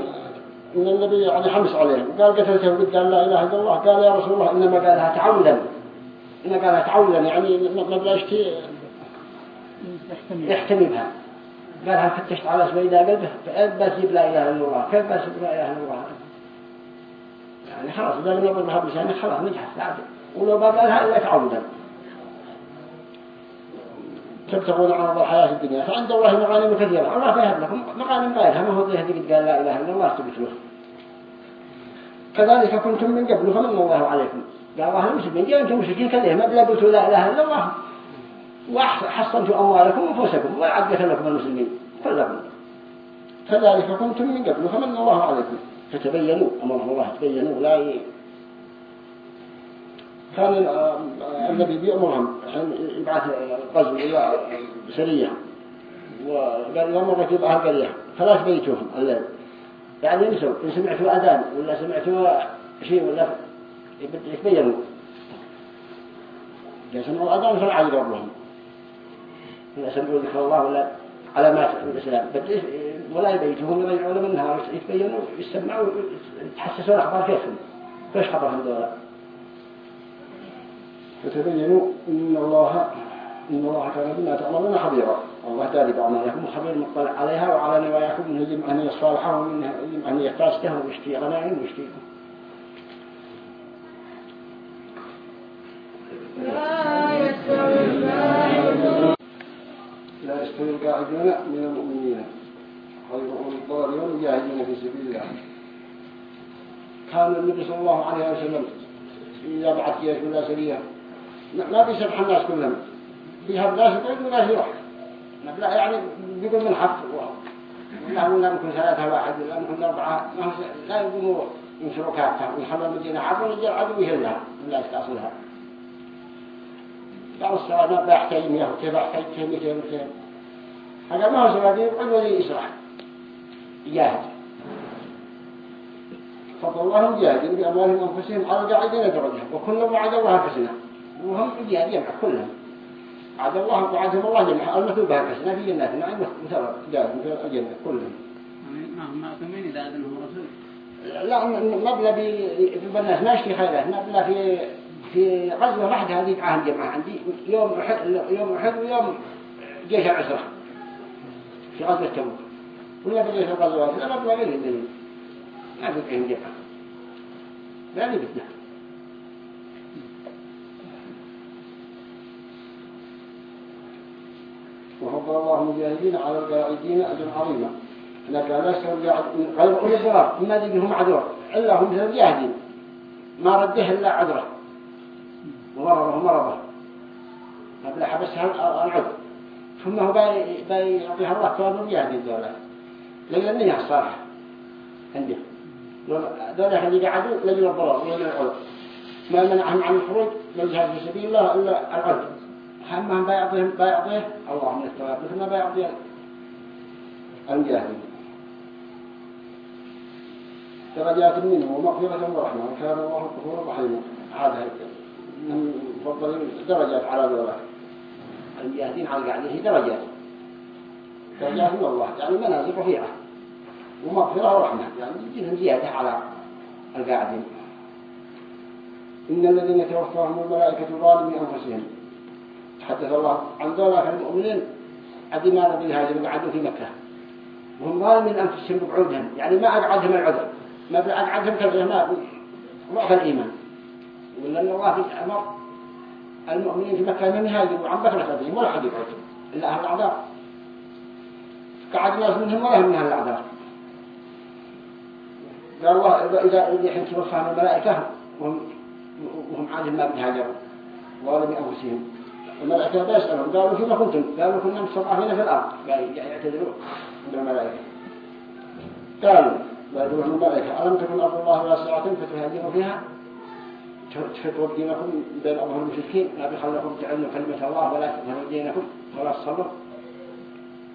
إن النبي يعني حمس عليه. قال قتلته وقد قال لا إله إلا الله. قال يا رسول الله إنما قالها تعودا إنما قالها تعودا يعني ما بلاش يحتمي بها. قالها فتشت على سويدا قلبه بس يب لا إله إلا الله. كيف بس لا إله إلا الله؟ يعني خلاص إذا لم يقول بها بلسانه خلاص نجحت. ولو قالها إلا تعودا تبتغون عرض الحياة الدنيا فعند الله مغانم كثيرة الله فيهب لكم مغانم غيرها ما هو ذي هذي قال لا إله إلا الله تبتلوه كذلك كنتم من قبل فمن الله عليكم قال الله المسلمين جاء أنتم مشركين كذلك ما بلا قلتوا لا إله إلا الله وحصنتوا أموالكم وفوسكم وعدت لكم المسلمين كلكم كذلك كنتم من قبل فمن الله عليكم فتبينوا أمر الله تبينوا لا كان النبي بيأمرهم عشان يبعث غزو إلى سرية وقال يوم مرة يبقى القرية فلا تبيتوهم الليل. يعني ينسوا إن سمعتوا أذان ولا سمعتوا شيء ولا يتبينوا. إذا سمعوا أذان فلا عاد لهم. إذا سمعوا ذكر الله ولا علامات الإسلام. ولا يبيتوهم ولا يدعون من النهار يتبينوا يسمعوا يتحسسوا الأخبار كيفهم فيش خبرهم دولة فتبينوا إن الله إن الله كان بما تعملون خبيرا. الله تالي بأعمالكم خبير مطلع عليها وعلى نواياكم من يجب أن يصالحه ومن يجب أن يحتاجته ويشتي غنائم ويشتي لا يستوي القاعدون من المؤمنين. خيرهم الضالين المجاهدين في سبيل الله. كان النبي صلى الله عليه وسلم إذا بعث جيش ولا سريه ما بيسبح الناس كلهم. فيها الناس يقول الناس يروح. لا يعني بيقول من حق. لا قلنا ممكن ثلاثة واحد ولا ممكن أربعة. لا يقوموا ينشروا كافة ويحمل المدينة. عفوا يجي العدو يهلها. ولا يستأصلها السؤال ما بيحتاج مياه وكيف بيحتاج كيف كيف كيف هذا ما هو سبب يقعد ولا يسرح يجاهد فضل الله مجاهدين بأموالهم أنفسهم على قاعدين درجة وكل وعد الله حسنه وهم جهاد يجمع كلهم عاد الله وعدهم الله جمع المثل بها كسنا في جنات. نعم مثل جاد في الجنة كلهم
ما كمين إذا أذنهم رسول.
لا مبلغ في الناس ما يشتي خيرات. مبلغ في في غزوة واحدة هذه عهد جمعة عندي يوم أحد يوم أحد ويوم جيش العسرة في غزوة تبوك ولا بقي في الغزوات لا غير الدليل ما بقيهم جمعة لا لي وفضل الله المجاهدين على القاعدين أجر عظيما. لا يستوي غير أولي الضرر ما هم عذر إلا هم مثل الجاهدين ما رده إلا عذره ومرضه مرضه. قبل حبسها العذر ثم هو بيعطيها الله ثواب المجاهدين دولة لأن النية الصالحة عنده دولة اللي قعدوا لجل الضرر ولجل العذر ما منعهم عن الخروج للجهاد في سبيل الله إلا العذر همهم بيعطيهم بيعطيه الله من الثواب مثل ما بيعطي المجاهدين درجات منه ومغفرة ورحمة وكان الله غفورا رحيما. هذا من مفضل درجات على ذولا المجاهدين على القاعدين هي درجات. درجات من الله يعني منازل رفيعة. ومغفرة ورحمة يعني يجيهم زيادة على القاعدين. إن الذين توفاهم الملائكة ظالمي أنفسهم. تحدث الله عن ذلك المؤمنين عدي ما رضي هاجروا وقعدوا في مكة. وهم ظالمين أنفسهم بقعودهم يعني ما أقعدهم العذر. ما أقعدهم ما ضعف الإيمان. ولا أن الله في الأمر المؤمنين في مكة أنهم يهاجروا عن بكرة أبيهم ولا حد يقعد إلا أهل الأعذار. قعد ناس منهم ولا من أهل الأعذار. قال الله إذا إذا حين توفاهم الملائكة وهم وهم عادهم ما بيهاجروا ولا بأنفسهم الملائكة بيسألهم قالوا فيما كنتم. قالوا كنا مستضعفين في الأرض. قال يعتذروا من الملائكة. قالوا قالوا الملائكة. ألم تكن أرض الله واسعة فتهاجروا فيها؟ تفتروا دينكم بين أظهر المشركين. ما بيخلكم تعلموا كلمة الله ولا تظهروا دينكم ولا تصلوا.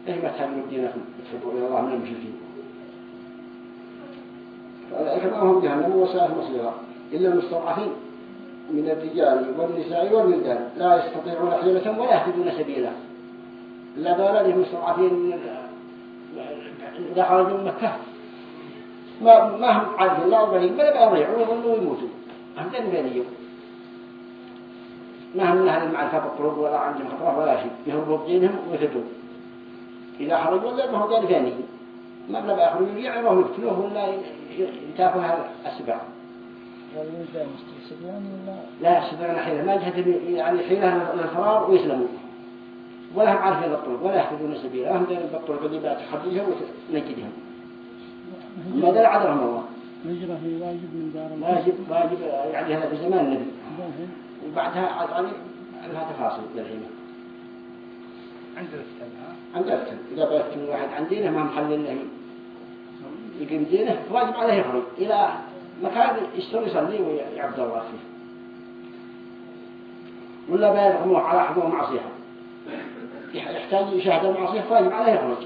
إيه ما تهاجروا دينكم؟ تفتروا إلى الله من المشركين. فالملائكة ما هم جهنم وساءت مصيرا إلا المستضعفين. من الرجال والنساء والولدان لا يستطيعون حيلة ولا يهتدون سبيلا. إلا بلدهم مستضعفين إذا خرجوا من مكة. ما ما هم عارفين لا أربعين بل بيضيعوا ويظلوا ويموتوا هم دين بينيهم ما هم من أهل المعرفة بالطرق ولا عندهم خطرة ولا شيء. يهربوا بدينهم ويفتوا إذا خرجوا ولا ما هو ما بلا بيخرجوا يعرفوا يقتلوه ولا يتافوا السبع
والولدان ولا
لا يستطيعون حيلة. ما جهة يعني حيلة للفرار ويسلموا ولا هم عارفين الطرق ولا يحفظون سبيلا هم دين بالطرق اللي بتخرجها وتنجدهم ما دل عذرهم الله.
هجرة هي واجب من دار الله
واجب واجب يعني هذا في زمان النبي. وبعدها عاد يعني لها تفاصيل للحين
عند السنة
عند أكتب إذا بيكتب واحد عن دينه ما محل له يقيم دينه واجب عليه يخرج إلى مكان يشتري يصلي ويعبد الله فيه. ولا بيرغموه على حضور معصية. يحتاج يشاهد المعصية فواجب عليه يخرج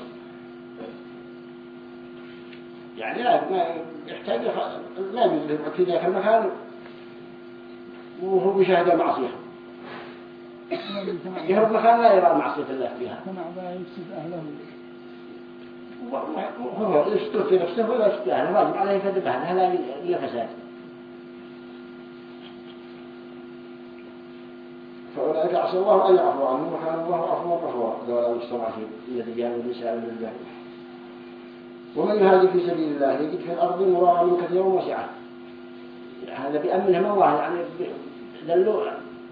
يعني لا ما يحتاج لا يقعد في ذاك المكان وهو بيشاهد المعصية يهرب مكان لا يرى معصية الله فيها
سمع بها يفسد أهله
وهو يستر في نفسه ولا يستر أهله واجب عليه يكذب أهله لا لفساد فأولئك عسى الله أن يعفو عنهم وكان الله عفوا غفورا. ذولا المستضعفين الذين والنساء والرجال ومن يهاجر في سبيل الله يجد في الأرض مراغما كثيرا وسعة هذا بأمنهم الله يعني دلوا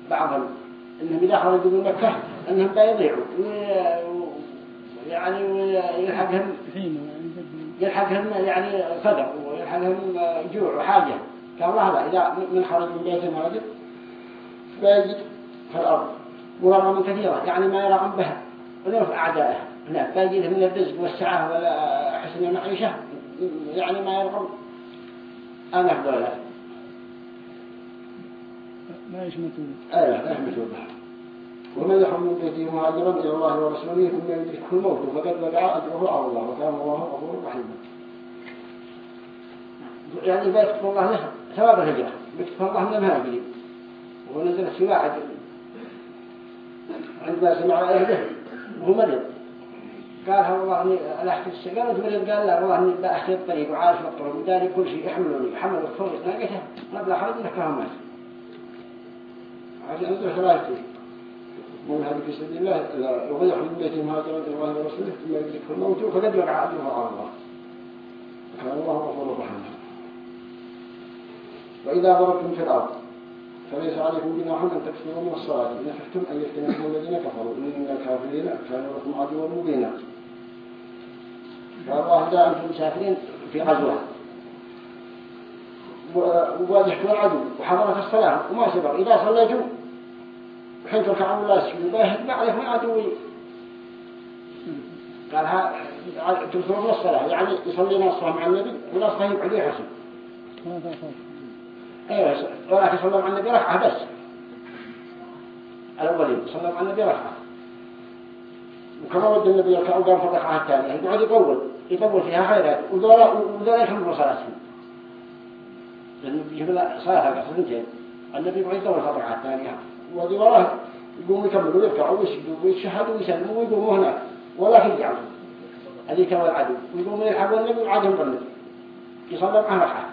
بعضهم. إنهم إذا خرجوا من مكة أنهم بيضيعوا و- يعني ويلحقهم
حين وعند
يلحقهم يعني فقر ويلحقهم جوع وحاجة. قال لا إذا من خرج من بيت هاجر فيجد في الأرض. مراغما كثيرة يعني ما يرغم بها. ولو في أعدائه هناك فيجد من الرزق والسعة وحسن المعيشة يعني ما يرغم أنا أفضل
لا يشمتون.
آية لا يحمسوا بها ومن من بيته مهاجرا إلى الله ورسوله ثم يدركه الموت. فقد وقع أجره على الله وكان الله غفورا رحيما. يعني بيكتب الله له ثواب الهجرة بيكتب الله من المهاجرين ونزل في واحد عندما سمع أهله وهو مريض. قال والله إني الاحكي السجارة مريض قال لا والله إني بأحكي الطريق وعارف الطرق وداري كل شيء يحملوني حمل الفرق. ناقته ما بلا حرج لك مات. هذه أنت ثلاثة. من هذه في سبيل الله إذا وغير من بيته مهاجرا إلى الله ورسوله ثم يدركه الموت فقد وقع أجره على الله. كان الله غفورا رحيما وإذا ضربتم في الأرض فليس عليكم جناح أن تكفروا من الصلاة. إن خفتم أن يفتنكم الذين كفروا. إن الكافرين كانوا لكم عدوا مبينا. فالله إذا أنتم مسافرين في غزوة. وواجهتوا العدو وحضرت الصلاة وما سبق؟ إذا صليتوا حين تركعوا الله باهد ما عليكم العدو قال ها تكثروا من الصلاة. يعني يصلينا الصلاة مع النبي ولا الصلاة يقعد يحسن أيوه ولكن صلى مع النبي ركعة بس. الأولين صلى مع النبي ركعة. وكما ود النبي يركع وقام في الركعة الثانية يقعد يطول يطول فيها خيرات. وذولا وذولا يكملوا صلاتهم لأنه يجيب له صلاة ركعة سنتين النبي يقعد يطول في الركعة الثانية. وذي وراه يقوم يكملوا ويركعوا ويسجدوا ويشهدوا ويسلموا ويقوموا هناك ولا يرجعوا هذيك هو العدو. ويقوموا يلحقوا النبي وعادهم بالنبي. يصلى معه ركعة.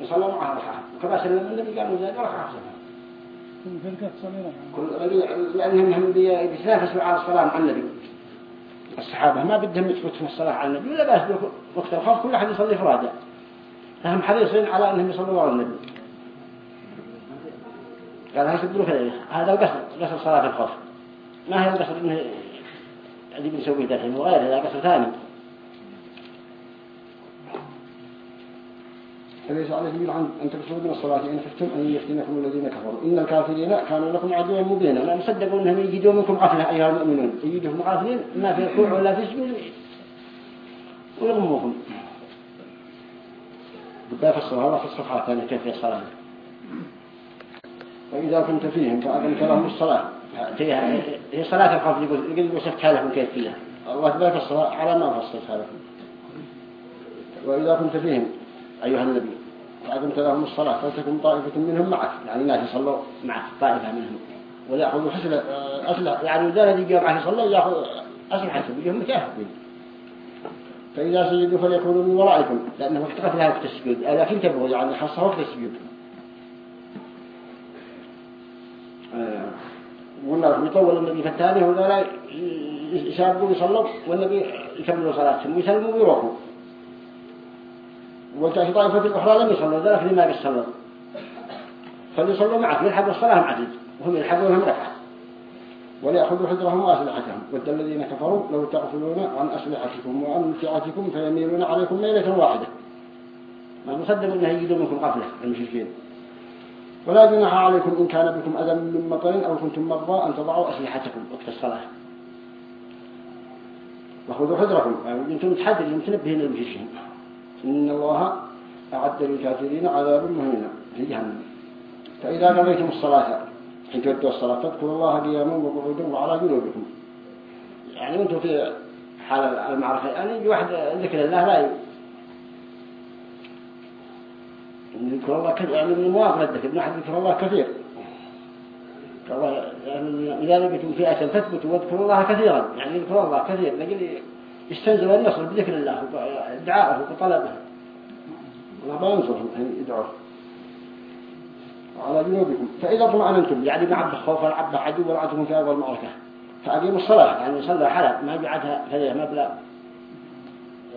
يصلى معها ركعة. وكما سلم النبي قالوا زاد ركعة حسنة
كل
لأنهم هم بي- بيتنافسوا على الصلاة مع النبي. الصحابة ما بدهم يتفتوا الصلاة على النبي ولا بأس وقت الخوف كل أحد يصلي فرادة فهم حريصين على أنهم يصلوا على النبي. قال هذا كذا هذا القصر قصر صلاة الخوف. ما هي القصر إنه اللي بنسويه ده الحين؟ وغيره هذا قصر ثاني.
فليس عليكم عن أن تكسروا من الصلاة إن خفتم أن يفتنكم الذين كفروا. إن الكافرين كانوا لكم عدوا مبينا.
لا مصدقوا أنهم يجدوا منكم غفلة أيها المؤمنون. يجدهم غافلين ما في ركوع ولا في سجود. ويغموكم
بدأ في الصلاة في الصفحة الثانية كيف الصلاة؟ وإذا كنت فيهم فأقمت لهم الصلاة
هي صلاة الخوف يقول يقول وصفتها لكم كيف فيها؟
الله تبارك الصلاة على ما فصلتها لكم وإذا كنت فيهم أيها النبي فأقمت لهم الصلاة فلتكن طائفة منهم معك.
يعني الناس يصلوا معك طائفة منهم. ويأخذوا حسن أسلحة يعني ذا الذي يقوم معك يصلوا يأخذ أسلحة بيهم مجاهدين
فإذا سجدوا فليكونوا من ورائكم.
لأنه وقت لها وقت السجود. لكن تبغوا يعني خاصة وقت السجود.
والله يطول النبي في الثاني وذولا يشابوا يصلوا والنبي يكملوا صلاتهم ويسلموا ويروحوا. وتأتي طائفة الأخرى لم يصلوا ذلك لما يصلوا. فليصلوا معك يلحقوا الصلاة معك وهم يلحقونهم ركعة. وليأخذوا حذرهم وأسلحتهم ود الذين كفروا لو تغفلون عن أسلحتكم وعن متعتكم فيميلون عليكم ميلة واحدة.
ما نصدق أنه يجدوا منكم غفلة المشركين.
ولا جناح عليكم إن كان بكم أذى من مطر أو كنتم مرضى أن تضعوا أسلحتكم.
وقت الصلاة.
وخذوا حذركم.
يعني أنتم تحدثوا تنبهين المشركين.
إن الله أعد للكافرين عذاب مهينا في جهنم. فإذا قضيتم الصلاة حين تودوا الصلاة فاذكروا الله قياما وقعودا وعلى جنوبكم.
يعني أنتم في حال المعركة يعني واحد ذكر الله لا يذكر الله كثير يعني من الذكر من أحد ذكر الله كثير. الله يعني إذا لقيتم فئة فاثبتوا واذكروا الله كثيرا. يعني يذكر الله كثير. لقل يستنزل النصر بذكر الله ودعائه وطلبه.
الله ما ينصرهم حين يدعوه. وعلى جنوبكم. فإذا طمأننتم
يعني عبد الخوف ولا عبد عدو ولا عدو في أول معركة فأقيموا الصلاة. يعني صلوا حلب ما كذا ما بلا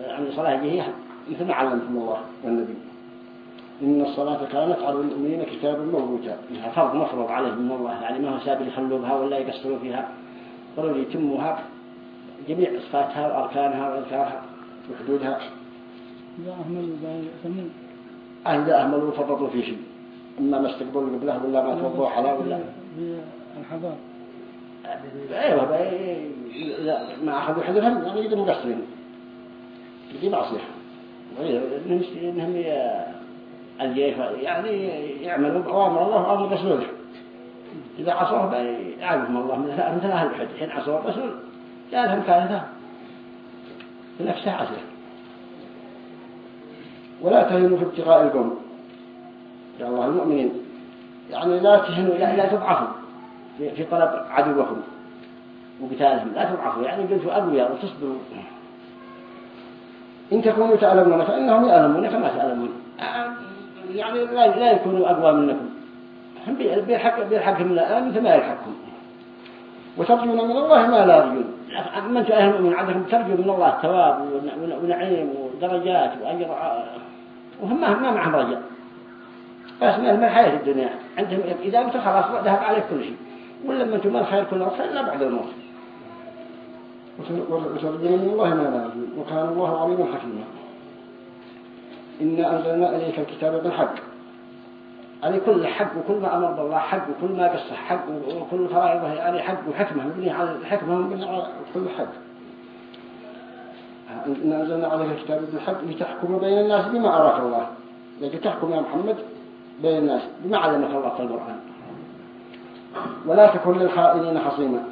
يعني صلاة جهية.
مثل ما علمكم الله والنبي. إن الصلاة كانت على المؤمنين كتابا موجودا.
فرض مفروض عليهم من الله يعني ما هو سابل يخلوا بها ولا يقصروا فيها. ضروري يتموها جميع صفاتها وأركانها وأذكارها
وحدودها.
إذا أهملوا
إذا أهملوا فرطوا في شيء إما ما استقبلوا قبله ولا ما توضوا على ولا.
الحضار.
أيوه ما أخذوا حذرهم يعني يقدروا مقصرين دي معصيه
انهم الجيش يعني يعملوا بأوامر الله وأمر رسوله إذا عصوه يعلمهم الله مثل أهل الحج حين عصوا الرسول جاء كارثة بنفسها عسير
ولا تهنوا في ابتغاء القوم يا الله المؤمنين. يعني لا تهنوا لا, لا تضعفوا
في, في طلب عدوكم وقتالهم. لا تضعفوا. يعني قلتوا أقوياء وتصبروا.
إن تكونوا تعلمون فإنهم يعلمون
كما تعلمون. يعني لا, لا يكونوا أقوى منكم. هم بيحق بيحقهم لا مثل ما يلحقكم
وترجون من الله ما لا يرجون.
أما أنتم أهل من عندكم ترجوا من الله ثواب ونعيم ودرجات وأجر وهم ما معهم رجاء. بس من الحياة الدنيا. عندهم إذا أنت خلاص ذهب عليك كل شيء. ولا ما أنتم الخير كله خير لا بعد الموت.
وترجون من الله ما لا يرجون. وكان الله عليما حكيما. إنا أنزلنا إليك الكتاب بالحق.
يعني كل حق وكل ما أمر بالله حق وكل ما قصة حق وكل فرائضه يعني حق وحكمة مبني على الحكمة مبني على
كل حق. إنا أنزلنا عليك الكتاب بالحق لتحكم بين الناس بما أراك الله. لكي تحكم يا محمد بين الناس بما علمك الله في القرآن. ولا تكن للخائنين خصيما.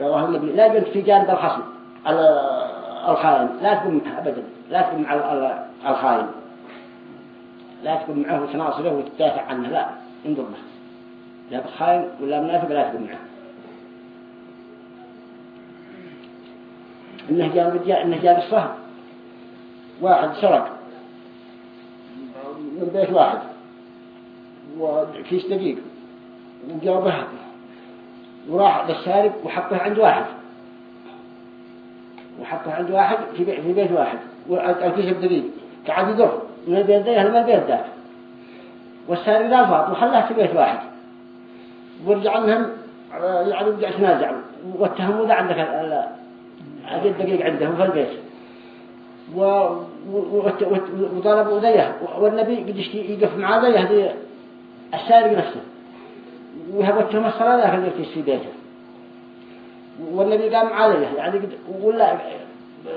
قال النبي لا يجب في جانب الخصم على الخائن. لا تكون أبدا. لا تكون مع الخائن لا تكون معه وتناصره وتدافع عنه لا انظر له لا بخائن ولا منافق لا تكون معه. إنه جانب إنه جانب الصهر
واحد سرق. من بيت واحد. وكيس دقيق. وجابه.
وراح للسارق وحطه عند واحد. وحطه عند واحد في بيت واحد. والكيس الدقيق يدور من البيت ده من البيت ذاك والسارق ذا فاط وخلاه في بيت واحد. ورجع لهم يعني رجع تنازع واتهموا ذا عندك أجد دقيق عندهم في البيت. وطلبوا ذيه والنبي قد يقف مع ذيه ذي السارق نفسه وهبتهم الصلاة ذاك اللي في بيته. والنبي قام عليه يعني قد ولا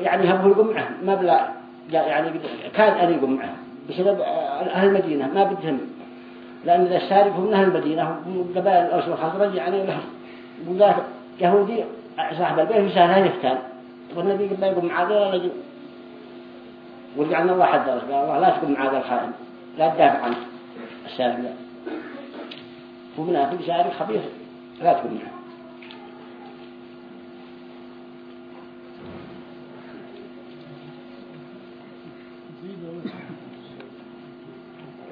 يعني يقوم معه ما بلا يعني كاد أن يقوم معه بسبب أهل المدينة ما بدهم لأن إذا السارق هم من أهل المدينة وقبائل الأوس والخزرج يعني لهم وذاك يهودي صاحب البيت يسهل يفتن. والنبي قبل يقوم معه ولا ورجعنا الله حد قال الله لا تقوم معه الخائن لا تدافع عنه. السارق لا. منافق سارق خبيث لا تقوم معه.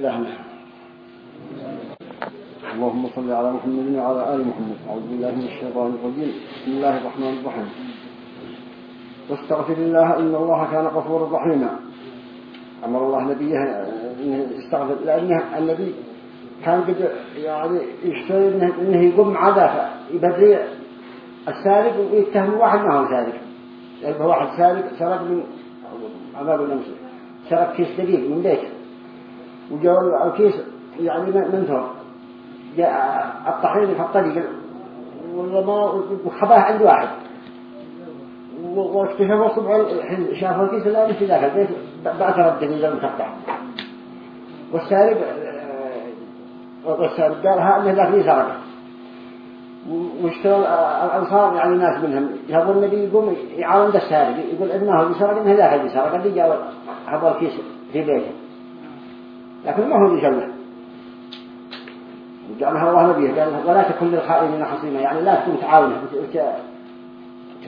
إلهنا اللهم صل على محمد وعلى آل محمد. أعوذ بالله من الشيطان الرجيم. بسم الله الرحمن الرحيم. واستغفر الله إن الله كان غفورا رحيما. أمر الله نبيه أنه يستغفر لأنه النبي كان قد يعني يشتري إنه يقوم عذافة يبدي السارق ويتهم واحد ما هو سارق. يعني واحد سارق سرق من عذاب النمس سرق كيس دقيق من بيته. وجاء الكيس يعني منثور جاء الطحين في الطريق. وخباه عند واحد. واكتشفوا صبح شافوا الكيس الآن في ذاك البيت رد إلى المفتح والسارق والسارق قال ها أنه ذاك سرقه. واشتروا الأنصار يعني ناس منهم. جابوا النبي يقوم يعاون السارق يقول إنه اللي سرق إنه ذاك اللي سرق اللي جاء هذا الكيس في بيته. لكن ما هو اللي جمع وجعلها الله نبيه قال ولا تكن للخائنين خصيما يعني لا تكون تعاونه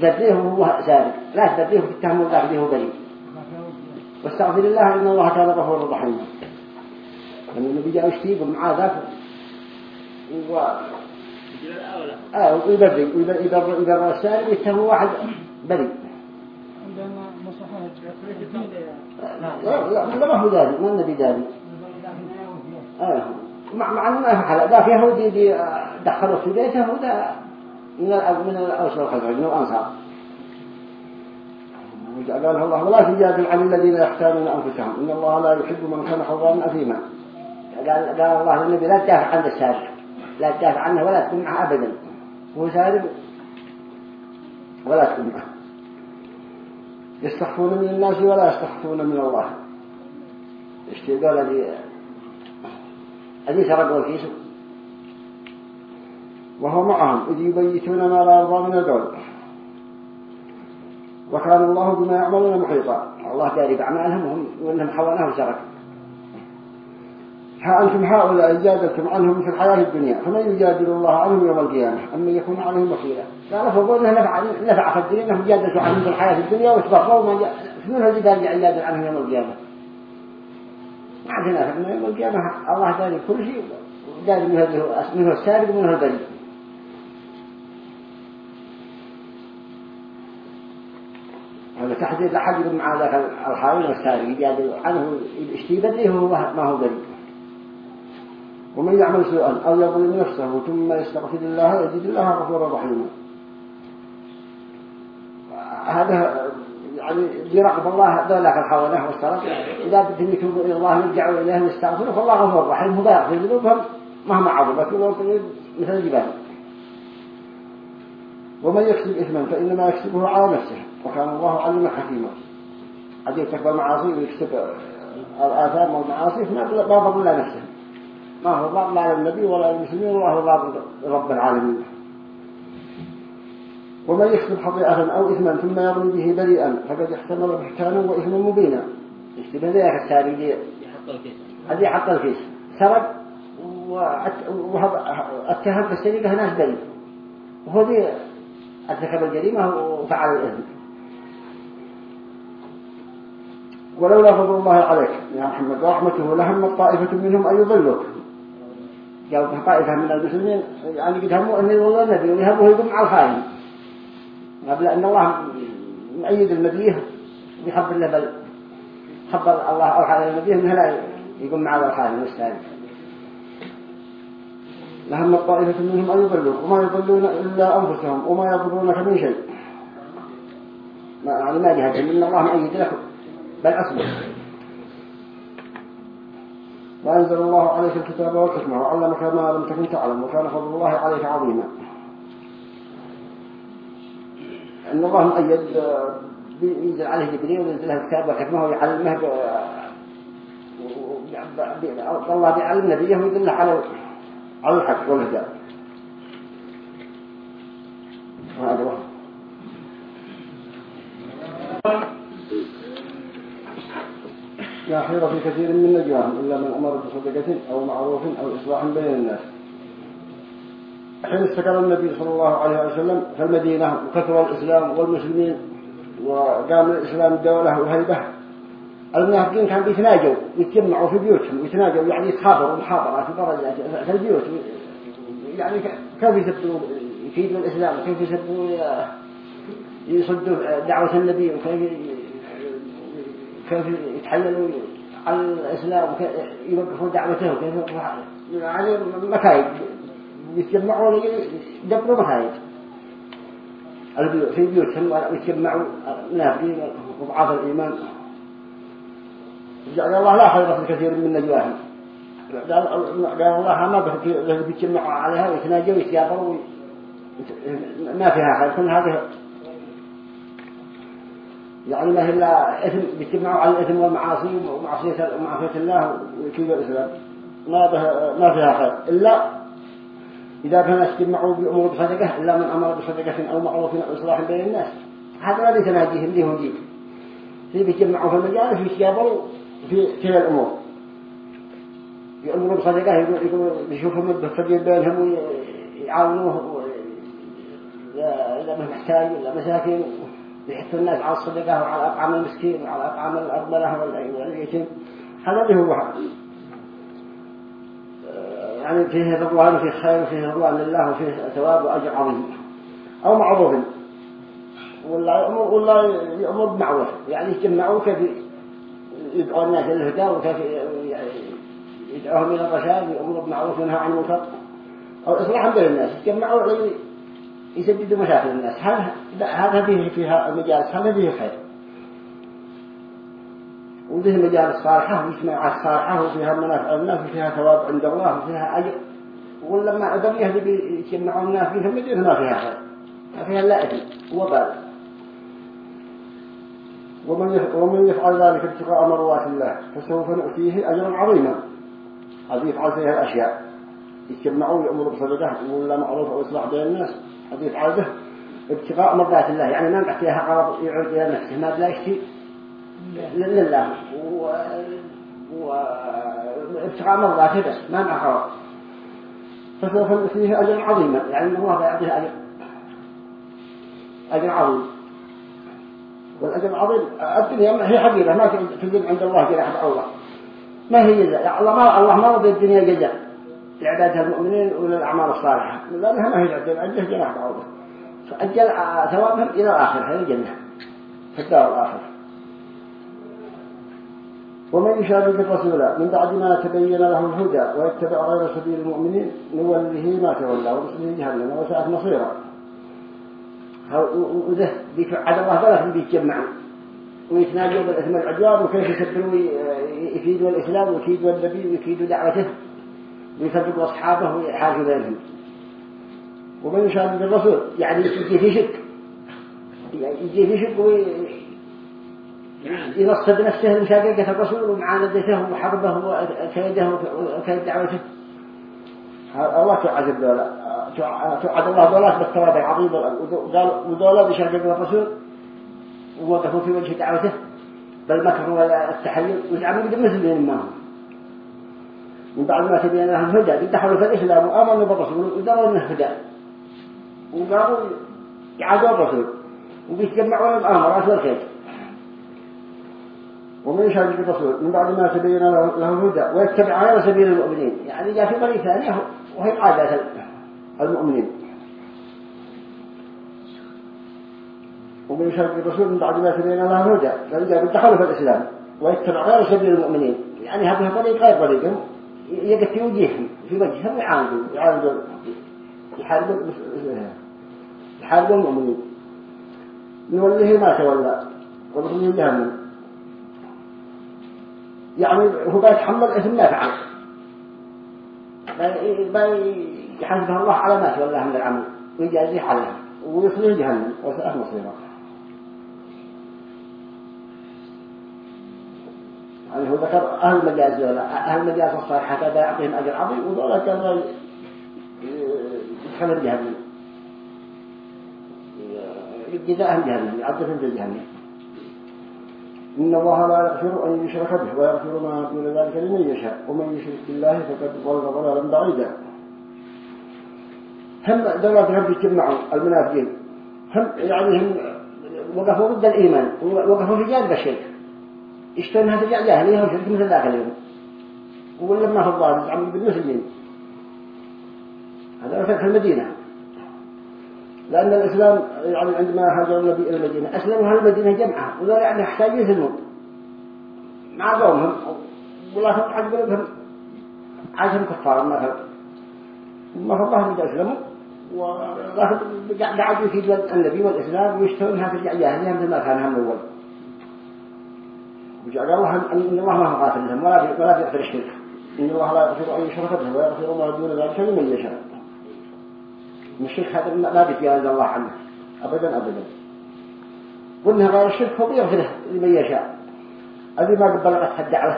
تبديه وهو سارق لا تبديه وتتهم الله به بريء. واستغفر الله إن الله كان غفورا رحيما. لأن النبي جاء يشتيب معاه ذاك و آه ويبرئ ويبرئ يبرئ السارق ويتهم واحد بريء. لا لا ما هو ذلك ما النبي ذلك. آه. مع مع ما فعل ذاك يهودي دي دخلوا في بيته وده من من الأوس والخزرج من الأنصار. قال الله ولا تجادل عن الذين يختارون أنفسهم. إن الله لا يحب من كان حضارا أثيما. قال قال الله للنبي لا تدافع عن السارق. لا تدافع عنه ولا تكون معه أبدا. هو سارق ولا تكون معه. يستخفون من الناس ولا يستخفون من الله. اشتغال الذي سرقوا الكيس. وهو معهم إذ يبيتون ما لا يرضى من القول وكان الله بما يعملون محيطا. الله داري بأعمالهم وهم وإنهم حواناه وسرق ها أنتم هؤلاء جادلتم عنهم في الحياة الدنيا فمن يجادل الله عنهم يوم القيامة؟ أما يكون عليهم وكيلا. قال فقول انه نفع نفع في الدنيا أنهم جادلتوا عنهم في الحياة الدنيا وتبقوا ما من هذي داري يجادل عنهم يوم القيامة؟ ما عندنا فإنه يوم القيامة الله داري كل شيء داري من منه السابق ومنه البريء هذا تحديد لحد مع ذاك الحاوي والسارق يجادل عنه اشتي بدري هو ما هو بريء ومن يعمل سوءا أو يظلم نفسه ثم يستغفر الله يجد الله غفورا رحيما. هذا يعني يراقب الله ذلك الحوانه والسرق إذا بدهم يتوبوا إلى الله يرجعوا إليه ويستغفروا فالله غفور رحيم. هو يغفر ذنوبهم مهما عظمت مثل الجبال. ومن يكسب إثما فإنما يكسبه على نفسه. وكان الله عليما حكيما. قد يرتكب المعاصي ويكسب الآثام والمعاصي. ما ضر الله نفسه. ما هو ضر لا للنبي ولا للمسلمين هو ضر رب العالمين. ومن يكسب خطيئة أو إثما ثم يرمي به بريئا فقد احتمل بهتانا وإثما مبينا. يشتبه ذلك الساري هذه حط الكيس. سرق واتهم بالسرقة ناس بريء وهو ذي ارتكب الجريمة وفعل الإثم. ولولا فضل الله عليك يا محمد ورحمته لهم طائفة منهم أن يضلوك. جاءوا طائفة من المسلمين يعني قد هموا أن يضلوا النبي ويهبوا يقوم على الخائن. قبل أن الله مؤيد المديه يخبر له بل الله أوحى إلى المديه أنه لا يقوم مع الخائن والسائل لهم الطائفة منهم أن يضلوا وما يضلون إلا أنفسهم وما يضرونك من شيء. ما يعني ما جهتهم إن الله مؤيد لكم بل أصبر. وأنزل الله عليك الكتاب والحكمة وعلمك ما لم تكن تعلم وكان فضل الله عليك عظيما. أن الله مؤيد ينزل عليه جبريل وينزل له الكتاب والحكمة ويعلمه الله بيعلم نبيه ويدله على على الحق والهدى. لا خير في كثير من نجواهم إلا من أمر بصدقة أو معروف أو إصلاح بين الناس. حين استقر النبي صلى الله عليه وسلم في المدينة وكثر الإسلام والمسلمين وقام الإسلام دولة وهيبة المنافقين كانوا بيتناجوا يتجمعوا في بيوتهم ويتناجوا يعني يتخابروا محاضرات في درجات في البيوت. يعني كيف يسبوا يفيدوا الإسلام؟ كيف يسبوا يصدوا دعوة النبي؟ وكيف كيف يتحللوا على الإسلام؟ وكيف يوقفوا دعوته؟ وكيف يعني مكايد. يتجمعوا يدبروا مكايد في بيوتهم يتجمعوا منافقين وضعاف الإيمان. قال الله لا خير في كثير من نجواهم. قال الله ما بيتجمعوا عليها ويتناجوا ويتيابروا ما فيها خير. كل هذه يعني ما هي إلا إثم بيتجمعوا على الإثم والمعاصي ومعصية الله وكيد الإسلام. ما فيها خير. إلا إذا كان يجتمعوا بأمور بصدقة إلا من أمر بصدقة أو معروف أو إصلاح بين الناس. هذا الذي تناديهم ليهم دين في بيتجمعوا في المجالس ويتجابروا في تلك الأمور. يأمروا بصدقة يقولوا مدة سبيل بينهم ويعاونوه إذا ما محتاج إلا مساكين. يحثوا الناس على الصدقة وعلى أطعام المسكين وعلى أطعام الأرملة واليتيم هذا اللي هو. يعني فيه رضوان وفيه خير وفيه رضوان لله وفيه ثواب وأجر عظيم. أو معروف. ولا يأمر يأمر بمعروف. يعني يجمعوا كيف يدعو الناس للهدى وكيف يدعوهم إلى الرشاد ويأمروا بمعروف وينهى عن المنكر. أو إصلاحا بين الناس. يجمعوا يسددوا مشاكل الناس. هذا هذا فيه فيها المجالس هذا فيه خير. وفيه مجالس صالحة ويجمع الصالحة وفيها منافع الناس وفيها ثواب عند الله وفيها أجر. ولما أدريه اللي بيجمعوا الناس فيها مدينة ما فيها خير. ما فيها لا إثم وبال. ومن يفعل ذلك ابتغاء مرضات الله فسوف نؤتيه أجرا عظيما. هذه يفعل فيها الأشياء. يجمعوا يأمروا بصدقة ولا معروف أو إصلاح بين الناس. حديث عوده ابتغاء مرضات الله. يعني ما نحكيها غرض يعود إلى نفسه. ما بلا يشتي لله وابتغاء مرضاته بس ما مع غرض فسوف نؤتيه أجر عظيما يعني الله بيعطيه أجر أجر عظيم. والأجر العظيم الدنيا هي حقيقة ما تجد عند الله جناح الله ما هي جزاء الله ما الله ما رضي الدنيا جزاء لعبادها المؤمنين وللأعمال الصالحة. لأنها ما هي عنده عنده جناح بعوضة فأجل ثوابهم إلى الآخر هذه الجنة في الدار الآخر. ومن يشابه الرسول من بعد ما تبين له الهدى ويتبع غير سبيل المؤمنين نوله ما تولى ورسله جهنم وساءت مصيرا. وده عد الله بلغ بيتجمعوا ويتناجوا بالإثم العدوان وكيف يسبروا يفيدوا الإسلام ويفيدوا النبي ويفيدوا دعوته. ويفرقوا أصحابه ويحاجوا بينهم. ومن يشاهد الرسول يعني يجي في شك. يجي في شك وينصب نفسه لمشاققة الرسول ومعاندته وحربه وكيده وكيد دعوته. الله تعذب دولا تعذب الله دولات بالثواب العظيم ودولا بشاققة الرسول ووقفوا في وجه دعوته. بالمكر والتحيل ويزعموا مثلهم ما هم من بعد ما تبين لهم هدى. دخلوا في الإسلام وآمنوا بالرسول ودروا منه هدى وقالوا يعادوا الرسول. وبيتجمعوا الأمرات والخير ومن يشاهد الرسول من بعد ما تبين له الهدى ويتبع غير سبيل المؤمنين. يعني جاء في طريق ثانية وهي عادة المؤمنين. ومن يشاهد الرسول من بعد ما تبين له الهدى. فإذا دخلوا في الإسلام ويتبع غير سبيل المؤمنين. يعني هذه طريق غير طريقهم يقتل وجيههم في وجههم يعاندوا يعاندوا يحاربوا المؤمنين. نوليه ما تولى ونصلي جهنم. يعني هو بيتحمل اسم ما فعل بيحاسبه الله على ما تولاه من العمل. ويجازيه عليه. ويصلي جهنم. وسأه مصيره. يعني هو ذكر أهل المجاز ولا أهل المجاز الصالحة هذا يعطيهم أجر عظيم وذولا كان يدخل جهنم. جزاءهم جهنم يعذبهم في جهنم. إن الله لا يغفر أن يشرك به ويغفر ما دون ذلك لمن يشاء ومن يشرك بالله فقد ضل ضلالا بعيدا. هم دولة رب يجمعوا المنافقين. هم يعني هم وقفوا ضد الإيمان وقفوا في جانب الشرك. اشتروا هذا جاهلية وشرك مثل ذاك اليوم. ولما في الظاهر عم بالمسلمين. هذا في المدينة. لأن الإسلام يعني عندما هاجر النبي إلى المدينة أسلموا هذه المدينة جمعة ولا يعني يحتاج يسلمون مع قومهم ولكن عند قلوبهم عاشهم كفار مثلا. ما فضلهم إذا أسلموا قعدوا في النبي والإسلام ويشترون هذه الجاهلية مثل ما كان هم أول. وجعل الله أن الله ما هو غافل لهم ولا ولا يغفر الشرك إن الله لا يغفر أن يشرك به ويغفر ما دون ذلك لمن يشاء. الشرك هذا ما بيتجاوز الله عنه. أبدا أبدا. قلنا غير الشرك هو بيغفره لمن يشاء. الذي ما قد بلغت الدعوة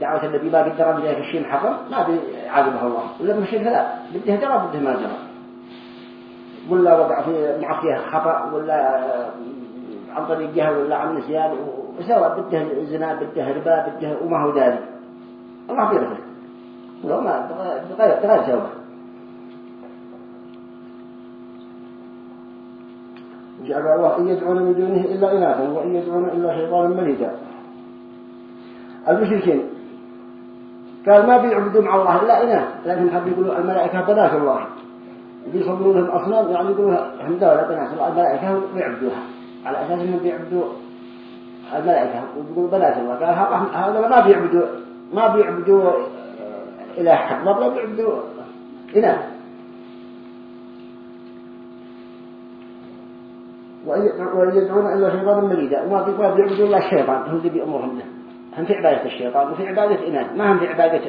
دعوة. النبي ما قد درى في الشيء محرم ما بيعاقبه الله. ولما الشرك لا. بده درى بده ما درى ولا وقع في معصية خطأ ولا عن طريق جهل ولا عن نسيان. وسواء بده زنا بده ربا بده وما هو ذلك الله بيغفر. ولو ما بغير بغير توبه جعل الله إن يدعون من دونه إلا إناثا وإن يدعون إلا شيطانا مريدا المشركين قال ما بيعبدوا مع الله؟ إلا إناث. لكن حب يقولوا الملائكة بنات الله. بيصبروا لهم أصنام يعني يقولوا هم دولة بنات الله الملائكة ويعبدوها على أساس أنهم بيعبدوا الملائكة ويقولوا بنات الله. قال هذا ما بيعبدوا ما بيعبدوا إله حق ما بيعبدوا إناث. ويدعون إلا شيطانا مريدا وما بيعبدوا إلا الشيطان. هم اللي بيأمرهم له هم في عبادة الشيطان وفي عبادة إناث ما هم في عبادة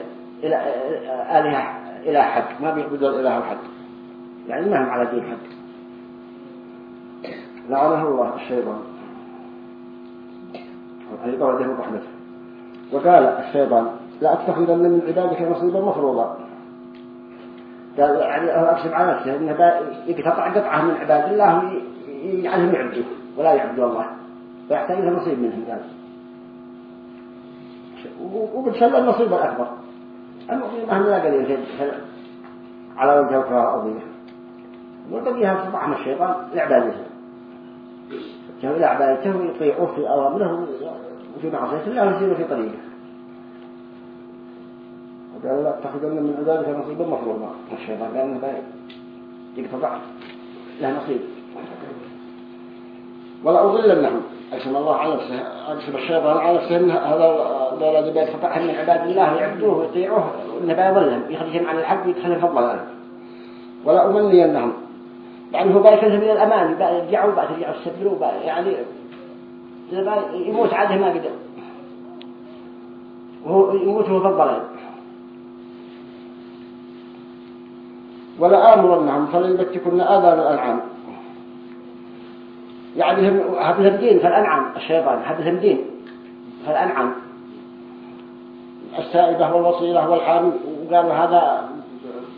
آلهة إله حق ما بيعبدوا الإله الحق يعني ما هم على دين حق لعنه الله الشيطان. هذه قوله رحمته وقال الشيطان لا أتخذن من عبادك نصيبا مفروضا. قال يعني أقسم على نفسه إنه يقطع قطعة من عباد الله ويجعلهم يعبدوه ولا يعبدوا الله. ويحتاج له نصيب منهم قال وبتسلى النصيب الأكبر. النصيب مهما لا قليل على وجه الكرة الأرضية والبقيها تطعم الشيطان لعبادته جهو إلى عبادته ويطيعوه في أوامره وفي معصية الله ويسير في طريقه. وقال لا تأخذن من عبادك نصيبا مفروضا. الشيطان قال إنه يقتضع له نصيب. ولا أضلنهم أقسم الله على أقسم الشيطان على نفسه إن هذا دولة الذي يقتطعهم من عباد الله ويعبدوه ويطيعوه. وإنه بيضلهم يخرجهم عن الحق ويدخلهم في الضلال. ولا أمنينهم. هو بيكلهم من الأمان. يرجعوا بعد يرجعوا يستبروا يعني يموت عاده ما قدر. وهو يموت وهو في الضلال. ولا آمرنهم. فليبتكن آذان الأنعام. يعني هم هبهم دين فالأنعام الشيطان هبهم دين فالأنعام السائبة والوصيلة والحامل وقال هذا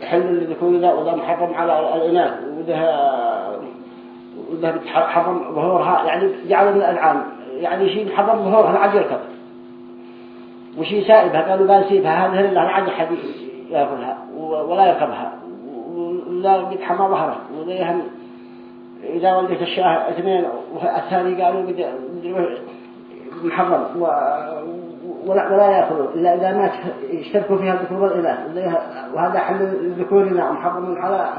حل للذكور ذا وذا محرم على الإناث وذا وذا حرم ظهورها. يعني جعلوا الأنعام. يعني شيء محرم ظهورها العج يركب. وشيء سائبة قالوا قال سيبها هذا اللي العج حد يأكلها ولا يركبها ولا يتحمى ظهره ولا يهم إذا ولدت الشاة اثنين والثاني قالوا محرم ولا ولا يأكلوا إلا إذا ما يشتركوا فيها الذكور والإناث. وهذا حل الذكورنا محرم على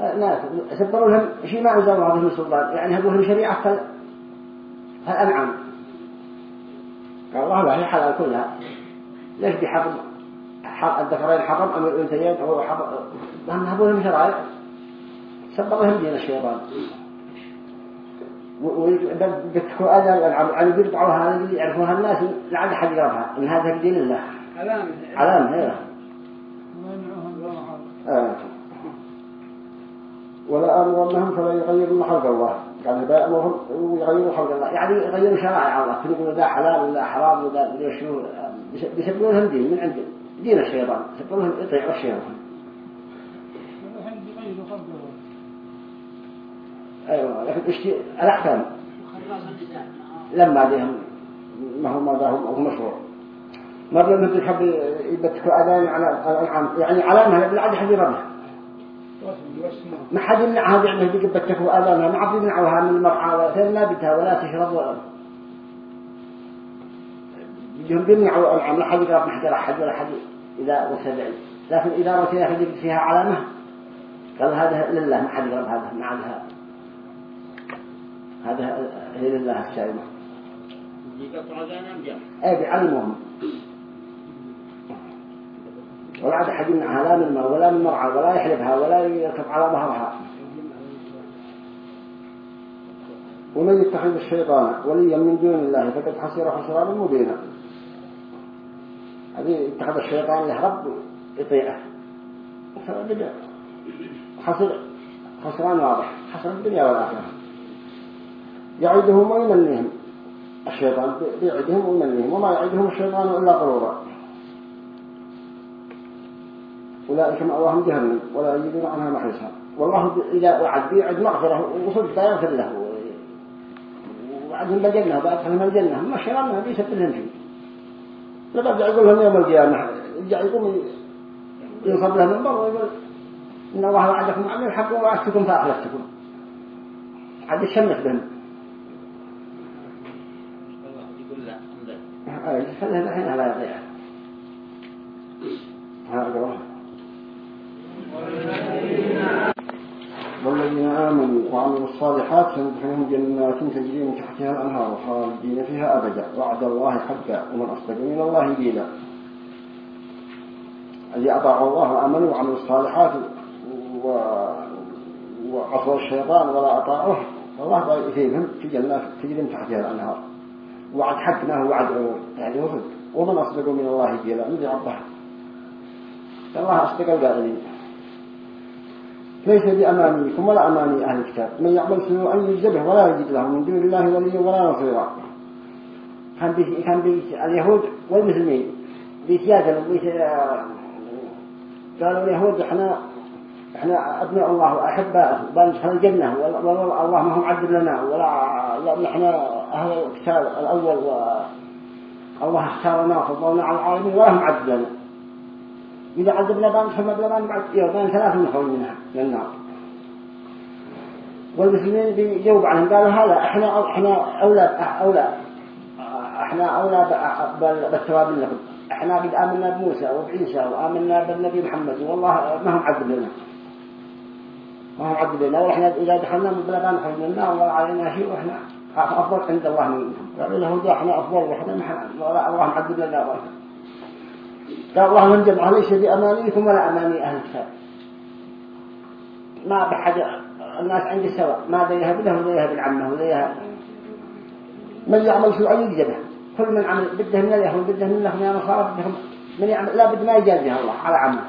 ناس سبروا لهم شيء ما أنزلوا هذه السلطان يعني هبوا لهم شريعة الأنعام قال الله لا هي حلال كلها. ليش بيحرم الذكرين حرم أم الأنثيين؟ أو حرم هم هبوهم شرائع. سبقهم دين الشيطان وبتكون أذى الألعاب يعني بيرجعوا هذا يعرفوها الناس لعل حد يعرفها إن هذا دين الله
علامة.
علامة
الله
آه. ولا أمرنهم فلا يغيرون خلق الله. يعني بأمرهم ويغيروا خلق الله. يعني يغيروا شرائع الله. يقولوا ذا حلال ولا حرام ولا شنو. بيسببوا لهم دين من عند دين الشيطان. لهم يطيعوا الشيطان
الحين يغيروا خلقه
أيوة لكن اشتي الأحكام لما بهم ما هو ما هم هو مشروع مرة من تحب يبتكوا أذان على الأنعام. يعني علامها بالعادة حد يرمها ما حد يمنعها بأنه يبتكوا أذانها ما حد يمنعها من المرعى ولا لا بتها ولا تشرب ولا. يهم بيمنعوا الأنعام لا حد يقرب محجر أحد ولا حد إذا وسبع لكن إذا رسل أحد فيها علامة قال هذا لله ما حد يقرب هذا مع هذا هذا هي لله السائمة إيه بيعلموهم ولا عاد أحد يمنعها لا من المرء ولا من المرعى ولا يحلبها ولا يركب على ظهرها. ومن يتخذ الشيطان وليا من دون الله فقد خسر خسرانا مبينا. هذه اتخذ الشيطان له رب يطيعه. خسر خسران واضح. خسر الدنيا والآخرة. يعدهم ويمنيهم الشيطان بيعدهم ويمنيهم وما يعدهم الشيطان إلا غرورا. أولئك مأواهم جهنم ولا يجدون عنها محيصا. والله إذا وعد بيعد مغفرة وصدق يغفر له. وعدهم بالجنة وبأدخلهم الجنة. ما شرمنا بيسبب لهم شيء. لقد يقول لهم يوم القيامة يقوم ينصب لهم من بر ويقول إن الله وعدكم عن الحق ووعدتكم فأخلفتكم. عد الشمس بهم. خليها الحين لا يضيع هذا والذين آمنوا وعملوا الصالحات سندخلهم جنات تجري من تحتها الأنهار خالدين فيها أبدا. وعد الله حقا. ومن أصدق من الله قيلا الذي أطاعوا الله وآمنوا وعملوا الصالحات و... وعصوا الشيطان ولا أطاعوه. الله يثيبهم في جنات تجري من تحتها الأنهار. وعد حقنا هو وعد يعني وصد ومن أصدق من الله قيلا الذي عبها الله. أصدق القائلين ليس بأمانيكم ولا أماني أهل الكتاب. من يعمل سوءا يجزبه ولا يجد له من دون الله ولي ولا نصيرا. كان بي كان اليهود والمسلمين. بيتياجلوا بيت قالوا اليهود إحنا إحنا أبناء الله وأحباءه. بندخل الجنة والله الله ما هم عدل لنا ولا نحن أهل الكتاب الأول والله اختارنا وفضلنا على العالمين ولا هم عدل لنا إذا عذبنا بان محمد لبان بعد يومين ثلاث نخرج منها للنار والمسلمين بيجاوب عنهم قالوا هذا إحنا إحنا أولى أولى. إحنا أولى بالثواب لكم إحنا قد آمنا بموسى وبعيسى وآمنا بالنبي محمد والله ما هم عذب لنا. ما هم عذب لنا. وإحنا إذا دخلنا من بلدان النار ولا علينا شيء وإحنا أفضل عند الله منكم قالوا له إحنا أفضل وإحنا ما الله معذب لنا وإحنا قال الله من جمع ليس بأمانيكم ولا أماني أهل الكتاب. ما بحد الناس عندي سواء ما ذا يهب له وذا يهب العمه وذا يهب. من يعمل سوءا يجزبه كل من عمل بده من اليهود بده من الله يا نصارى بدهم من يعمل لا بد ما يجازيه الله على عمه.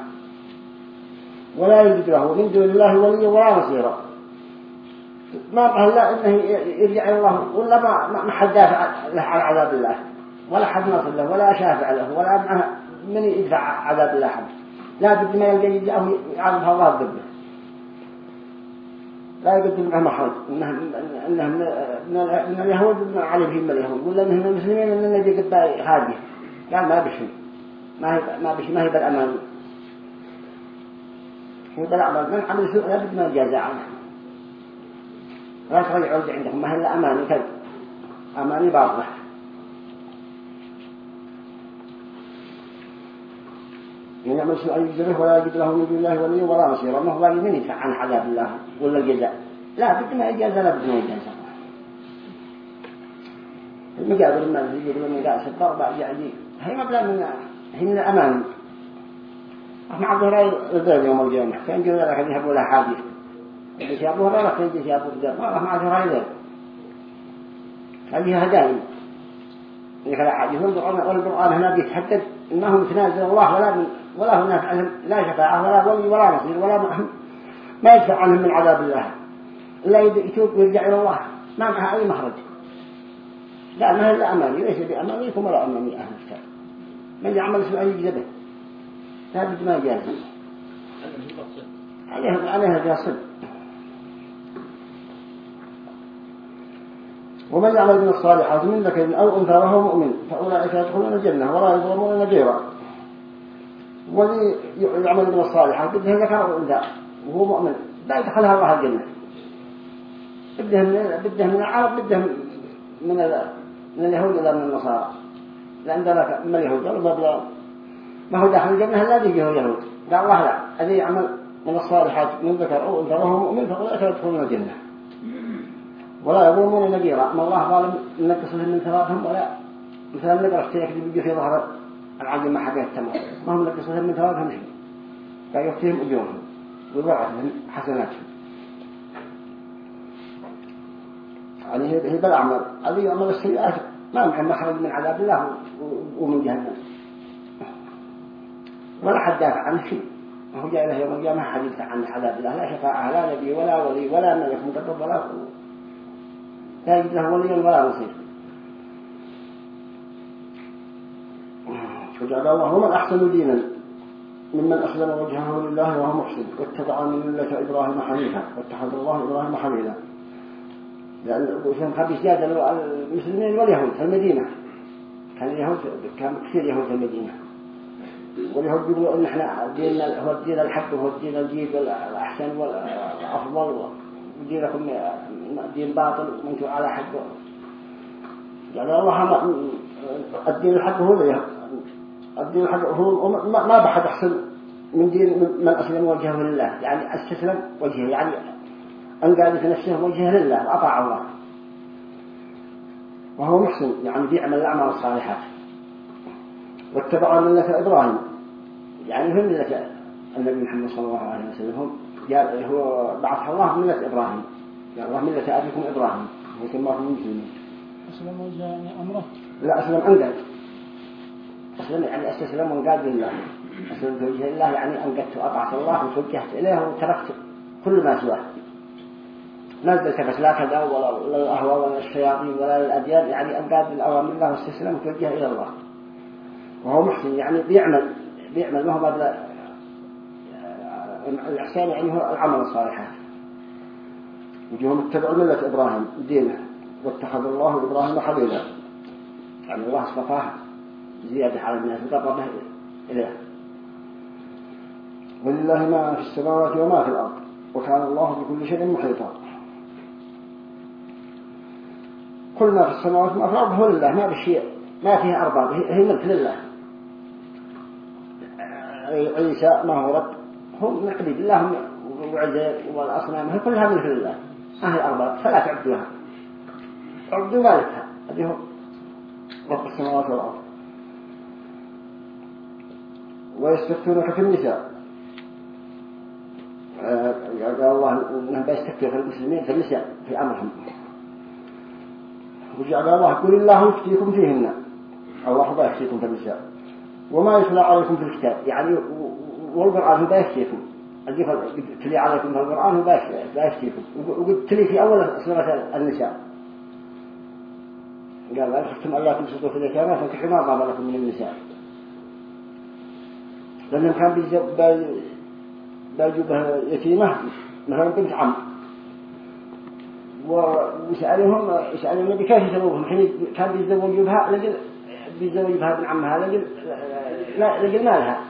ولا يجد له من دون الله ولي ولا نصيرا. ما قال لا إنه يرجع إلى الله ولا ما ما حد دافع له على عذاب الله ولا حد نصر له ولا شافع له ولا من يدفع عذاب الله حد. لا بد ما يلقى يجعه يعرفها الله ضده لا يقدم معه مخرج إنه إنه من اليهود عليه فيهم اليهود ولا إنهم المسلمين إن النبي قد خارجه قال ما بشي. ما هي ما بشي ما هي بالأمان هو بالأعمال من عمل سوء لا بد ما يجازى عنه لا ترجع عود عندهم ما هي إلا أماني كذب. أماني باطلة. من يعمل سوءا يجزره ولا يجد له من الله ولي ولا نصير. ما هو من يدفع عن عذاب الله. ولا الجزاء. لا بد ما إجازة لا بد ما إجازة المقابل ما يقول من قاس الضربة يعني هي مبلغ من هي من الأمان. مع الذين يوم القيامة. كان جوا لك يهبوا لها حادث ما أبو هريرة هذه هدايا يقول حديث والقرآن هنا بيتحدد إنه متنازل الله ولا من ولا هناك عنهم لا شفاعة ولا ولي ولا نصير ولا ما يدفع عنهم من عذاب الله. إلا يتوب ويرجع إلى الله. ما معها أي مخرج. لا ما هي إلا أماني ليس بأمانيكم ولا أماني أهل الكتاب. من يعمل سوء يجذبه. ثابت ما جاز عليها عليها جاصل ومن يعمل من الصالحات من ذكر أو أنثى وهو مؤمن فأولئك يدخلون الجنة ولا يظلمون نذيرا والذي يعمل من الصالحات بده ذكر أو أنثى وهو مؤمن لا يدخلها الله الجنة. بده من من العرب بده من من اليهود ولا من النصارى. لأن ذلك من اليهود ما ما هو داخل الجنة لا يجيه اليهود؟ قال الله لا الذي يعمل من الصالحات من ذكر أو أنثى وهو مؤمن فأولئك يدخلون الجنة. ولا يظلمون نذيرا ما الله ظالم نقصهم من ثوابهم ولا مثلا نقرأ اشتياك اللي بيجي في ظهر العجم ما حقه التمام ما هم نقصهم من ثوابهم شيء قال يفتهم أجورهم ويضاعفهم حسناتهم يعني هي بالأعمال الذي يعمل السيئات ما معه مخرج من عذاب الله ومن جهنم ولا حد دافع عنه شيء هو جاء له يوم القيامة حديث عن عذاب الله لا شفاعة لا نبي ولا ولي ولا ملك مقرب ولا لا يجد له ولي ولا نصير فجعل الله من أحسن دينا ممن أسلم وجهه لله وهو محسن واتبع ملة إبراهيم حنيفا واتخذ الله إبراهيم حليلا لأن وسلم خبيث زيادة المسلمين واليهود في المدينة. كان اليهود كان كثير يهود في المدينة. واليهود يقولوا أن إحنا ديننا هو الدين الحق وهو الدين الجيد والأحسن والأفضل. ودينكم دين باطل وأنتم على حق يعني الله الدين الحق هو اليهود الدين الحق هو ما بحد أحسن من دين من أسلم وجهه لله. يعني أستسلم وجهه يعني أن في نفسه وجهه لله وأطاع الله. وهو محسن يعني بيعمل الأعمال الصالحات. واتبعوا ملة إبراهيم. يعني هم ملة النبي محمد صلى الله عليه وسلم. هم قال هو بعث الله ملة إبراهيم. قال الله ملة أبيكم إبراهيم. ولكن ما هم مسلمين.
أسلم وجه أمره.
لا أسلم أنقذ أسلم يعني أستسلم وانقاد لله أسلم وجه الله يعني أنقذت وأطعت الله وتوجهت إليه وتركت كل ما سواه. ما التفت لا كذا ولا الأهواء ولا الشياطين ولا الأديان. يعني أنقاد الأوامر الله واستسلم وتوجه إلى الله. وهو محسن يعني بيعمل بيعمل. ما هو بدل الإحسان يعني هو العمل الصالح. وجوهم اتبعوا ملة إبراهيم دينه واتخذ الله إبراهيم خليلا يعني الله اصطفاه زيادة على الناس وقربه إليه. ولله ما في السماوات وما في الأرض وكان الله بكل شيء محيطا. كل ما في السماوات وما في الأرض هو لله ما بشيء ما فيه أرباب هي ملك لله. عيسى ما هو رب؟ هم عبيد الله وعزير والأصنام كل هذا ملك لله ما هي أرباب فلا تعبدوها. عبدوا مالكها هذه هو رب السماوات والأرض. ويستفتونك في النساء. آه، قال الله إنهم بيستفتوا في المسلمين في النساء في أمرهم. وجعل الله قل الله يفتيكم فيهن. الله يفتيكم في النساء. وما يتلى عليكم في الكتاب. يعني والقرآن هو بيفتيكم الجيف تلي عليكم القرآن هو بيفتيكم وقد تلي في أول سورة النساء. قال لا خفتم ألا تمسكوا في اليتامى فانكحوا ما طاب لكم من النساء. لأنهم كان بيجوا يتيمة مثلا بنت عم. ويسألهم يسأل النبي كيف يسووهم حين كان بيتزوجوا بها لقل بيتزوج بها ابن عمها لقل لا لقل مالها.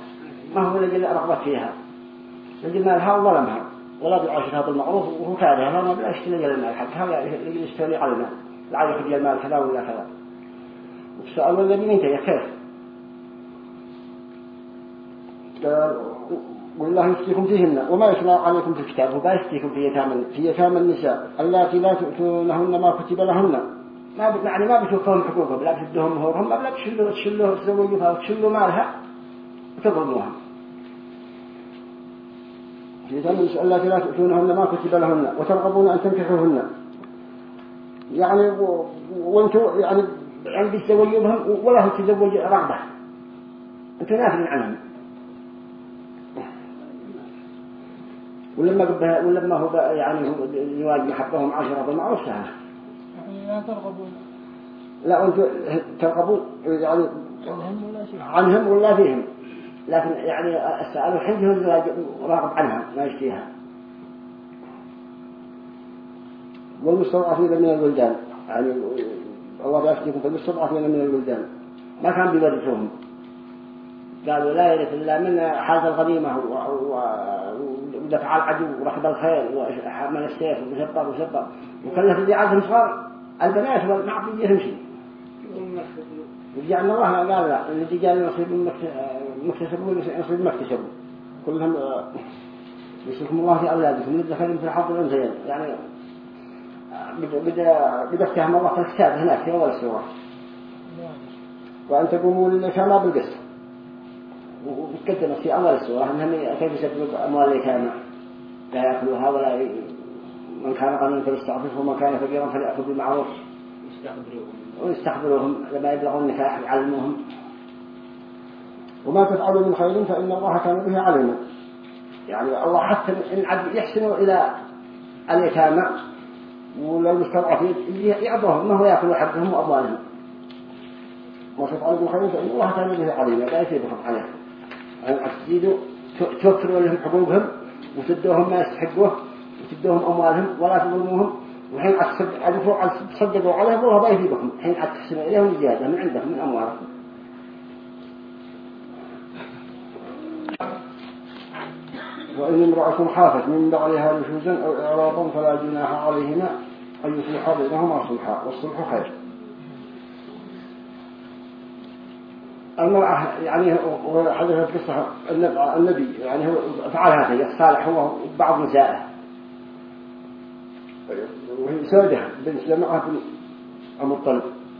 ما هو لقل رغبت فيها. لقل مالها وظلمها ولا بيعاشرها بالمعروف وهو كارهها ما بيعاش لقل المال حقها لقل يستولي على المال لا يخرج المال كذا ولا كذا. وسألوا النبي انت يا كيف؟ والله يفتيكم فيهن وما يتلى عليكم في الكتاب وما يفتيكم في يتامى في يتامى النساء. اللاتي لا تؤتونهن ما كتب لهن. ما يعني ما بتوفون حقوقهم. لا بتدهم مهورهم ما تشلوا تشلوا تزوجوها وتشلوا مالها. وتظلموها التي لا تؤتونهن ما كتب لهن وترغبون أن تنكحوهن. يعني وانتوا يعني بيتزوجوا بهم ولا هو تزوج رغبة أنتوا نافلين عنهم. ولما قبها ولما هو يعني هو زواج محبهم عشرة بالمعروف سهل
يعني لا ترغبون.
لا أنتم ترغبون يعني
عنهم ولا
فيهم. لكن يعني السؤال الحين هو راغب عنها ما يشتيها والمستضعفين من الولدان. يعني الله يفتيكم في المستضعفين من الولدان. ما كان بيورثوهم قالوا لا يرث إلا من حاز الغنيمة ودفع العدو ورحب الخيل وحمل السيف وسبر وسبر وكلف اللي عندهم صار البنات والمعب يجيهم شيء. وجعلنا الله قال لا اللي جاء نصيب مكتسبوا نصيب مكتسبوا كلهم يسلكم الله في أولادكم للذكر مثل حظ الأنثيين يعني بدأ بدأ افتهم الله في الكتاب هناك في أول السورة. وأن تقوموا لليتامى بالقسط. وتقدم في أول السورة أنهم كيف يسببوا أموال اليتامى؟ لا يأكلوها ولا ي... من كان غنيا فليستعفف ومن كان فقيرا فليأكل بالمعروف. ويستحضروهم لما يبلغوا النكاح يعلموهم. وما تفعلوا من خير فإن الله كان به عليما. يعني الله حتى إن عد يحسنوا إلى اليتامى ولو المستضعفين يعطوهم ما هو يأكلوا حقهم وأموالهم. ما تفعلوا من خير فإن الله كان به عليما. لا يسيبهم عليه يعني تزيدوا توفروا لهم حقوقهم وتدوهم ما يستحقوه وتدوهم أموالهم ولا تظلموهم. وحين عرفوا تصدقوا عليهم والله ضيفي بكم حين تحسنوا إليهم زيادة من عندهم من أموالكم وإن امرأة خافت من بعلها نشوزا أو إعراضا فلا جناح عليهما أن يصلحا بينهما صلحا والصلح خير. المرأة يعني حدثت قصة النبي يعني هو فعل هذا الصالح هو بعض نسائه وهي سودة بنت جماعة بن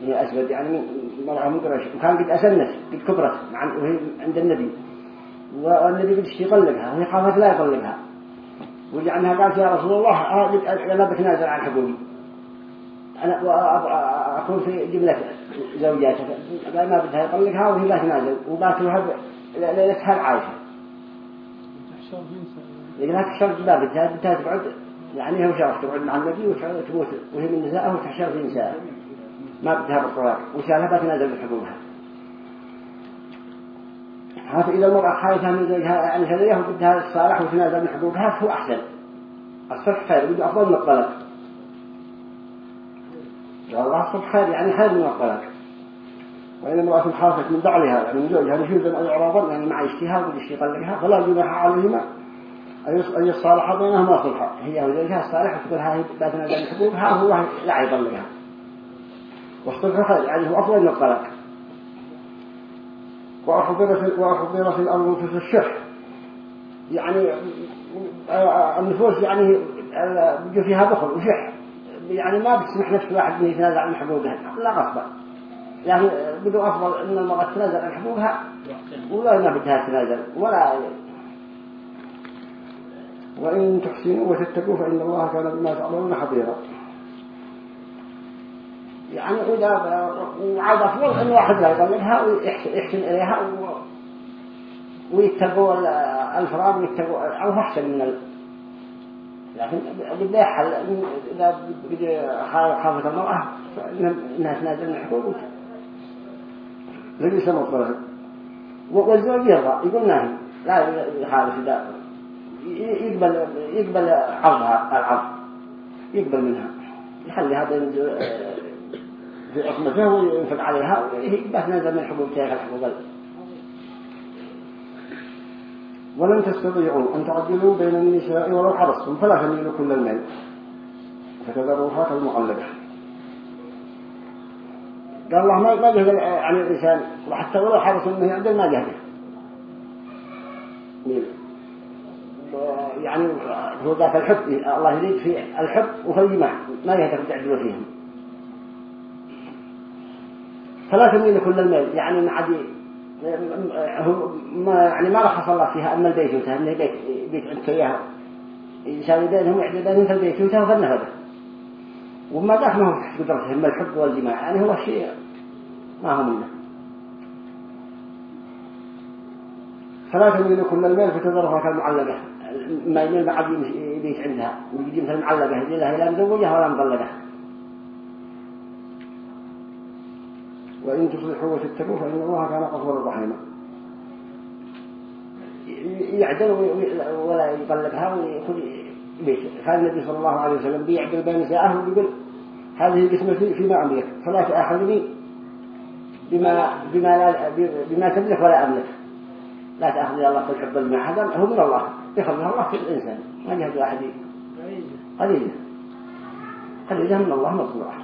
هي أسود يعني مرأة من قريش وكان قد أسنت قد كبرت مع وهي عند النبي. والنبي قد يطلقها وهي خافت لا يطلقها عنها قالت يا رسول الله أنا بتنازل عن حقوقي أنا أكون في جملة زوجاتك. قال ما بدها يطلقها وهي لا تنازل وباتوها ليلتها العايشة لكنها تحشر جبابتها بدها تقعد. يعني هو شرف تقعد مع النبي وتموت وهي من نسائه وتحشر في نسائه ما بدها بالطلاق وشالها بتنازل بحقوقها إذا المرأة خايفة من زوجها يعني هذا بدها الصالح وتنازل من حقوقها فهو أحسن. الصلح خير بده أفضل من الطلاق. الله الصلح خير يعني خير من الطلاق. وإن امرأة خافت من بعلها يعني من زوجها نشوزا أو إعراضا يعني مع اشتهاء وقد يطلقها فلا جناح عليهما أي الصالحة بينهما صلحة هي وزوجها الصالح تقول هاي باتنا بين حقوقها هو لا يطلقها والصلح خير يعني هو أفضل من الطلاق. وأحضرت الأنفس الشح يعني النفوس يعني بيجوا فيها بخل وشح يعني ما بتسمح نفس واحد انه يتنازع عن حقوقها لا غصبا. لكن بدو أفضل أن المرأة تنازل عن حقوقها ولا ما بدها تنازل ولا وإن تحسنوا وتتقوا فإن الله كان بما تعملون خبيرا يعني إذا وعاد أفضل أن واحد لا يطلقها ويحسن إليها ويتقوا الفراد ويتقوا أو أحسن من ال... لكن بدي يحل إذا بدي خافت المرأة فإنها تنازل من حقوق ليس مطلقا والزوج يرضى يقول ناهي لا يخالف إذا يقبل يقبل عرضها العرض يقبل منها. يخلي هذا عصمته وينفق عليها. بس نزل من حقوق تلك الحقوق ولن تستطيعوا أن تعدلوا بين النساء ولو حرصتم فلا تميلوا كل الميل فتذروها كالمعلقة قال الله ما جهد عن الإنسان وحتى ولو حرصوا أنه يعدل ما جهده. يعني هو ذاك الحب الله يريد في الحب وفي الجماع ما يهتم تعدلوا فيهم. فلا تميل كل الميل. يعني ما عاد هو ما يعني ما رخص الله فيها أما البيت وتهني بيت بيت عندك إياها. يساوي بينهم يعدل بينهم في البيت وتوفى النفذ وما ذاك ما هو تحت قدرتهم الحب والجماع. يعني هو شيء ما هو منه. فلا تميل كل الميل فتذرها كالمعلقة. ما يميل بعد يبيت عندها. ويجي مثل المعلقة يجي لها لا مزوجها ولا مطلقة. وإن تصلحوا وتتقوا فإن الله كان غفورا رحيما. يعدل ولا يطلقها ويأخذ بيت. كان النبي صلى الله عليه وسلم بيعدل بين نسائه ويقول هذه قسمتي فيما أملك. فلا تأخذني بما بما لا بما تملك ولا أملك. لا تأخذ الله الحب الماء هذا هو من الله. يخذها الله في الإنسان. ما جهد واحد قليلة قليلة من الله مطلوعة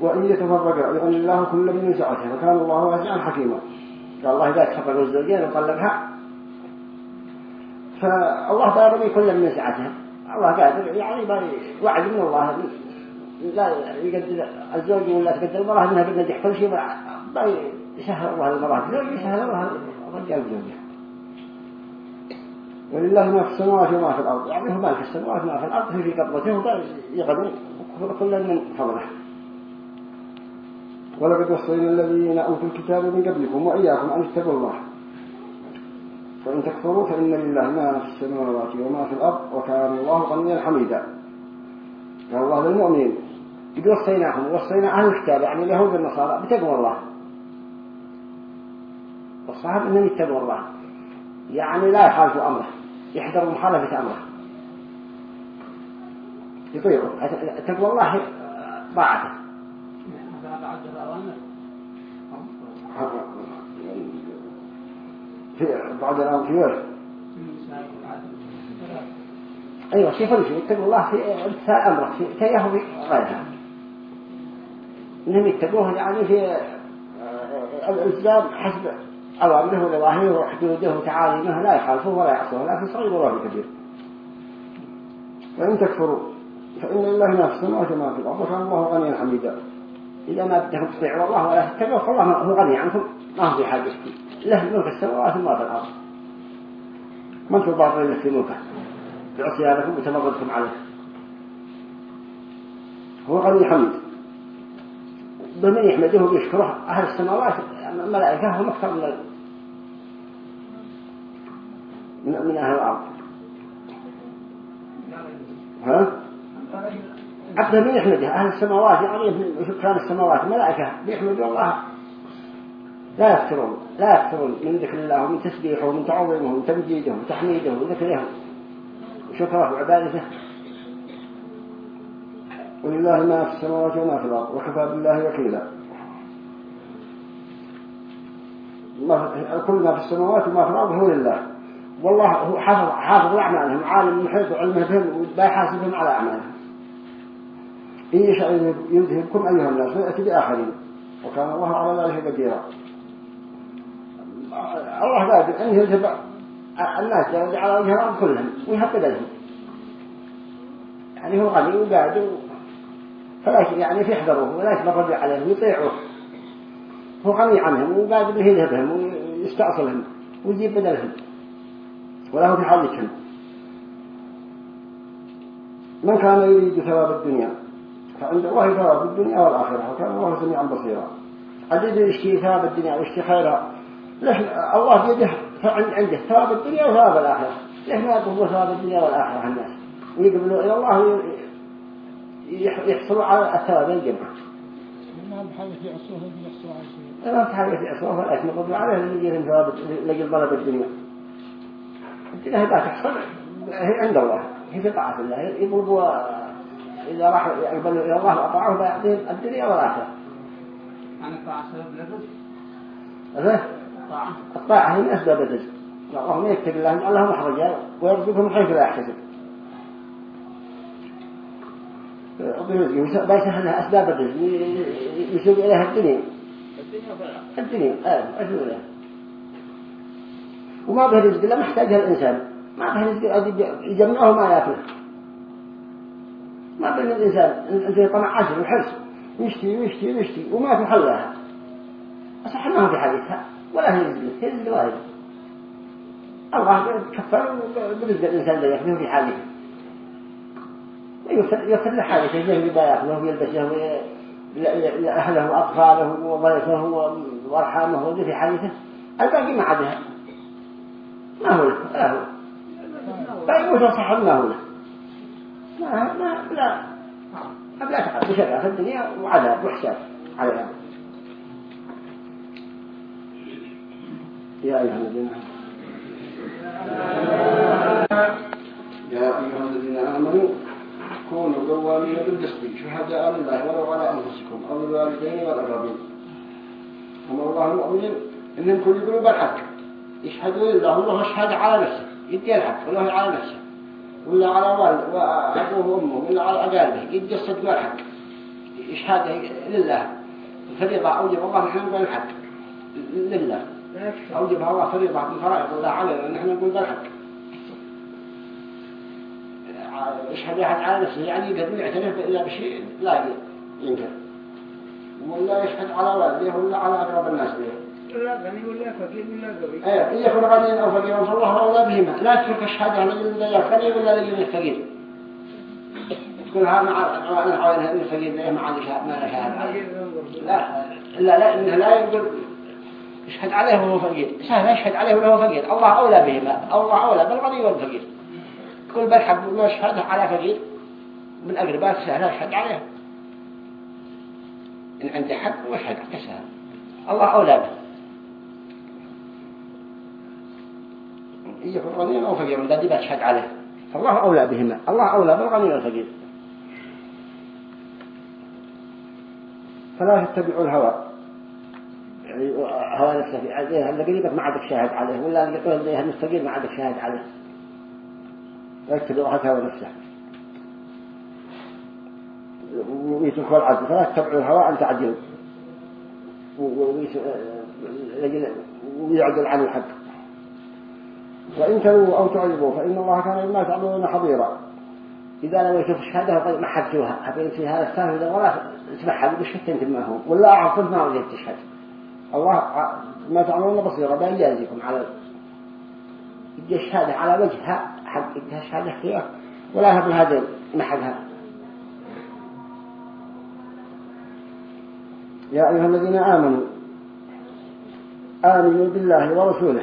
وإن يتفرق يغني الله كل من سعته فكان الله واسعا حكيما. قال الله إذا تفرقوا الزوجين وطلقها فالله بارمي كل من سعته الله قادر يعني وعد من الله. لا يقدر الزوج ولا تقدر المرأة إنها بنجح كل شيء. يسهل الله المرأة زوج يسهل الله الرجال زوجها. ولله ما في السماوات وما في الأرض. يعني هو ما في السماوات وما في الأرض في قبضته يغني كل من فضله. ولقد وصينا الذين أوتوا الكتاب من قبلكم وإياكم أن اتقوا الله. فإن تكفروا فإن لله ما في السماوات وما في الأرض وكان الله غنيا حميدا. قال الله للمؤمنين قد وصيناهم وصينا أهل الكتاب يعني اليهود والنصارى بتقوى الله. والصحابة أنهم يتقوا الله. يعني لا يخالفوا أمره يحذروا مخالفة أمره. يطيعوا. تقوى الله طاعته. في بعض الأمر في وجه. أيوة كل شيء يتقوا الله في امتثال أمره في تيه غيرها إنهم يتقوه يعني في الالتزام حسب أوامره ونواهيه وحدوده وتعاليمه لا يخالفه ولا يعصوه لا في صغير ولا في كبير. وإن تكفروا فإن الله ما في السماوات وما في الأرض وكان الله غنيا حميدا. إذا ما بدهم تطيعوا الله ولا تتبعوا فالله هو غني عنكم ما هو في حاجة له ملك السماوات وما في الأرض. ما أنتم ضارين في ملكه؟ بعصيانكم وتمردكم عليه. هو غني حميد. بمن يحمده ويشكره أهل السماوات الملائكة هم أكثر من من أهل الأرض. ها؟ عبد من يحمده. أهل السماوات يعني سكان السماوات ملائكة بيحمدوا الله. لا يفترون لا يفترون من ذكر الله ومن تسبيحه ومن تعظيمه ومن تمجيده وتحميده وذكره وشكره وعبادته ولله ما في السماوات وما في الأرض وكفى بالله وكيلا. كل ما في السماوات وما في الأرض هو لله. والله هو حافظ حافظ أعمالهم عالم محيط علمه بهم ويحاسبهم على أعمالهم. إن يشاء يذهبكم أيها الناس ويأتي بآخرين. وكان الله على ذلك قديرا. الله قادر أن يذهب الناس على وجه الأرض كلهم ويهب بدلهم يعني هو غني وقادر فلا يعني يحذروه ولا يتبرد عليهم ويطيعوه هو غني عنهم وقادر يذهبهم ويستأصلهم ويجيب بدلهم. ولا هو في حالتهم من كان يريد ثواب الدنيا فعند الله ثواب الدنيا والآخرة وكان الله سميعا بصيرا. عدد يشتي ثواب الدنيا ويشتي خيرها ليش الله بيده عنده ثواب الدنيا وثواب الآخرة. ليش ما يطلبوا ثواب الدنيا والآخرة الناس؟ ويقبلوا إلى الله يحصلوا على الثواب الجمع
ما بحاجة يعصوها بيحصلوا على
شيء. ما بحاجة يعصوها ولا يقبلوا عليه اللي يجيهم ثواب لجل طلب الدنيا. الدنيا هي تحصل هي عند الله. هي في طاعة الله. يطلبوا إذا راحوا يقبلوا إلى الله وأطاعوه بيعطيهم الدنيا والآخرة.
عن الطاعة سبب للرزق الطاعة.
الطاعة هي من أسباب الرزق. اللهم يتق الله يجعل له مخرجا ويرزقه من حيث لا يحتسب. بيسهل لها أسباب الرزق. يسوق إليها الدنيا.
الدنيا
الدنيا. آه أسوق إليها. وما به رزق إلا محتاجها الإنسان. ما به رزق يجمعه ما يأكله. ما بين الإنسان أنت يطمع عشر وحرص. يشتي ويشتي ويشتي وما تحلها أصح ما في حديثها. ولا رزق هي رزق واحد. الله كفر برزق الإنسان ذا يخليه في حاله. يسر له حاجته يجب يأكله ويلبسه لأهله وأطفاله وضيفه وأرحامه وذي في حاجته. الباقي ما عادها ما هو لا هو. باقي صح ما هو له. ما ما لا. لا تعب بشرع في الدنيا وعذاب وحساب عليها. يا أيها الذين يا أيها الذين آمنوا كونوا قوامين بالقسط شهداء لله ولو على أنفسكم أو الوالدين والأقربين. وما الله المؤمنين. إنهم كل يقولوا بالحق. يشهدوا لله الله يشهد على نفسه. يدي الحق وله على نفسه. ولا على والد وأبوه وأمه ولا على أقاربه. يتجسد بالحق. يشهد لله. الفريضة أوجب الله نحن نقول الحق. لله. أوجبها الله فريضة من فرائض الله علينا نحن نقول بالحق يشهد أحد على نفسه يعني قد يعترف إلا بشيء لا ينكر. ولا يشهد على والده ولا على أقرب الناس به.
لا غني ولا فقير ولا قوي
إيه يكون غنيا أو فقيرا فالله أولى بهما. لا تترك الشهادة للذي الغني ولا للذي الفقير تقول ها مع عاونها الفقير لا ما شهادة ما له شهادة. لا لا لا لا يقول يشهد عليه وهو فقير. سهل يشهد عليه وهو فقير. الله أولى بهما الله أولى بالغني والفقير. تقول بالحق ما يشهد على فقير من أقربات سهل يشهد عليه. إن عندي حق واشهد سهل الله أولى به. يكون غنيا أو فقيرا لا دي بتشهد عليه. فالله أولى بهما. الله أولى بالغني والفقير. فلا تتبعوا الهوى. نفسه في عليه اللي قريبك ما عندك شاهد عليه؟ ولا اللي يقول اللي المستقيم ما عندك شاهد عليه؟ يتبعوا هوى نفسه ويتركوا العدل. فلا تتبعوا الهوى أن تعدلوا ويعدل عن الحق وإن تلوا أو تعرضوا فإن الله كان بما تعملون خبيرا إذا لم يشوف الشهادة فقد حدثوها حبيت في هذا السهل ولا تسمعها بشهد انت ما هو. ولا أعرف ما وجدت تشهد. الله ما تعملون بصيرا بيجازيكم على يدي الشهادة على وجهها حق الشهادة اختيار ولا هب هذا محلها يا أيها الذين آمنوا آمنوا بالله ورسوله.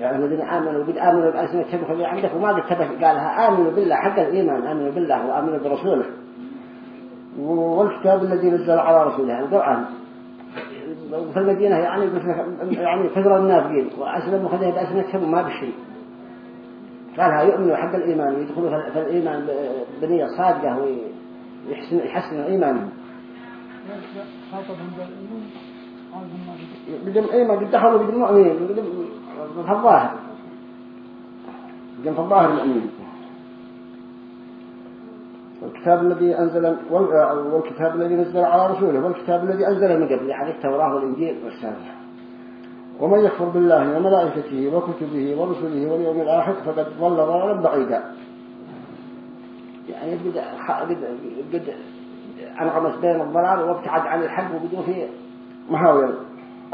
يعني الذين آمنوا قد آمنوا بألسنتهم اللي عندك وما قد تبه قالها آمنوا بالله حق الإيمان آمنوا بالله وآمنوا برسوله. والكتاب الذي نزل على رسوله القرآن. في المدينة يعني يعني كثر النافقين وأسلموا خذها بألسنتهم وما بشيء. قالها يؤمنوا حق الإيمان ويدخلوا في الإيمان بنية صادقة ويحسن يحسن إيمانهم. بدم إيه ما قد دخلوا بدم مؤمنين بدم في الظاهر. بدم في الظاهر المؤمنين. والكتاب الذي أنزل والكتاب الذي نزل على رسوله والكتاب الذي أنزل من قبل يعني التوراة والإنجيل والسابع. ومن يكفر بالله وملائكته وكتبه ورسله واليوم الآخر فقد ضل ضلالا بعيدا. يعني قد قد أنغمس بين الضلال وابتعد عن الحق وبدون في محاور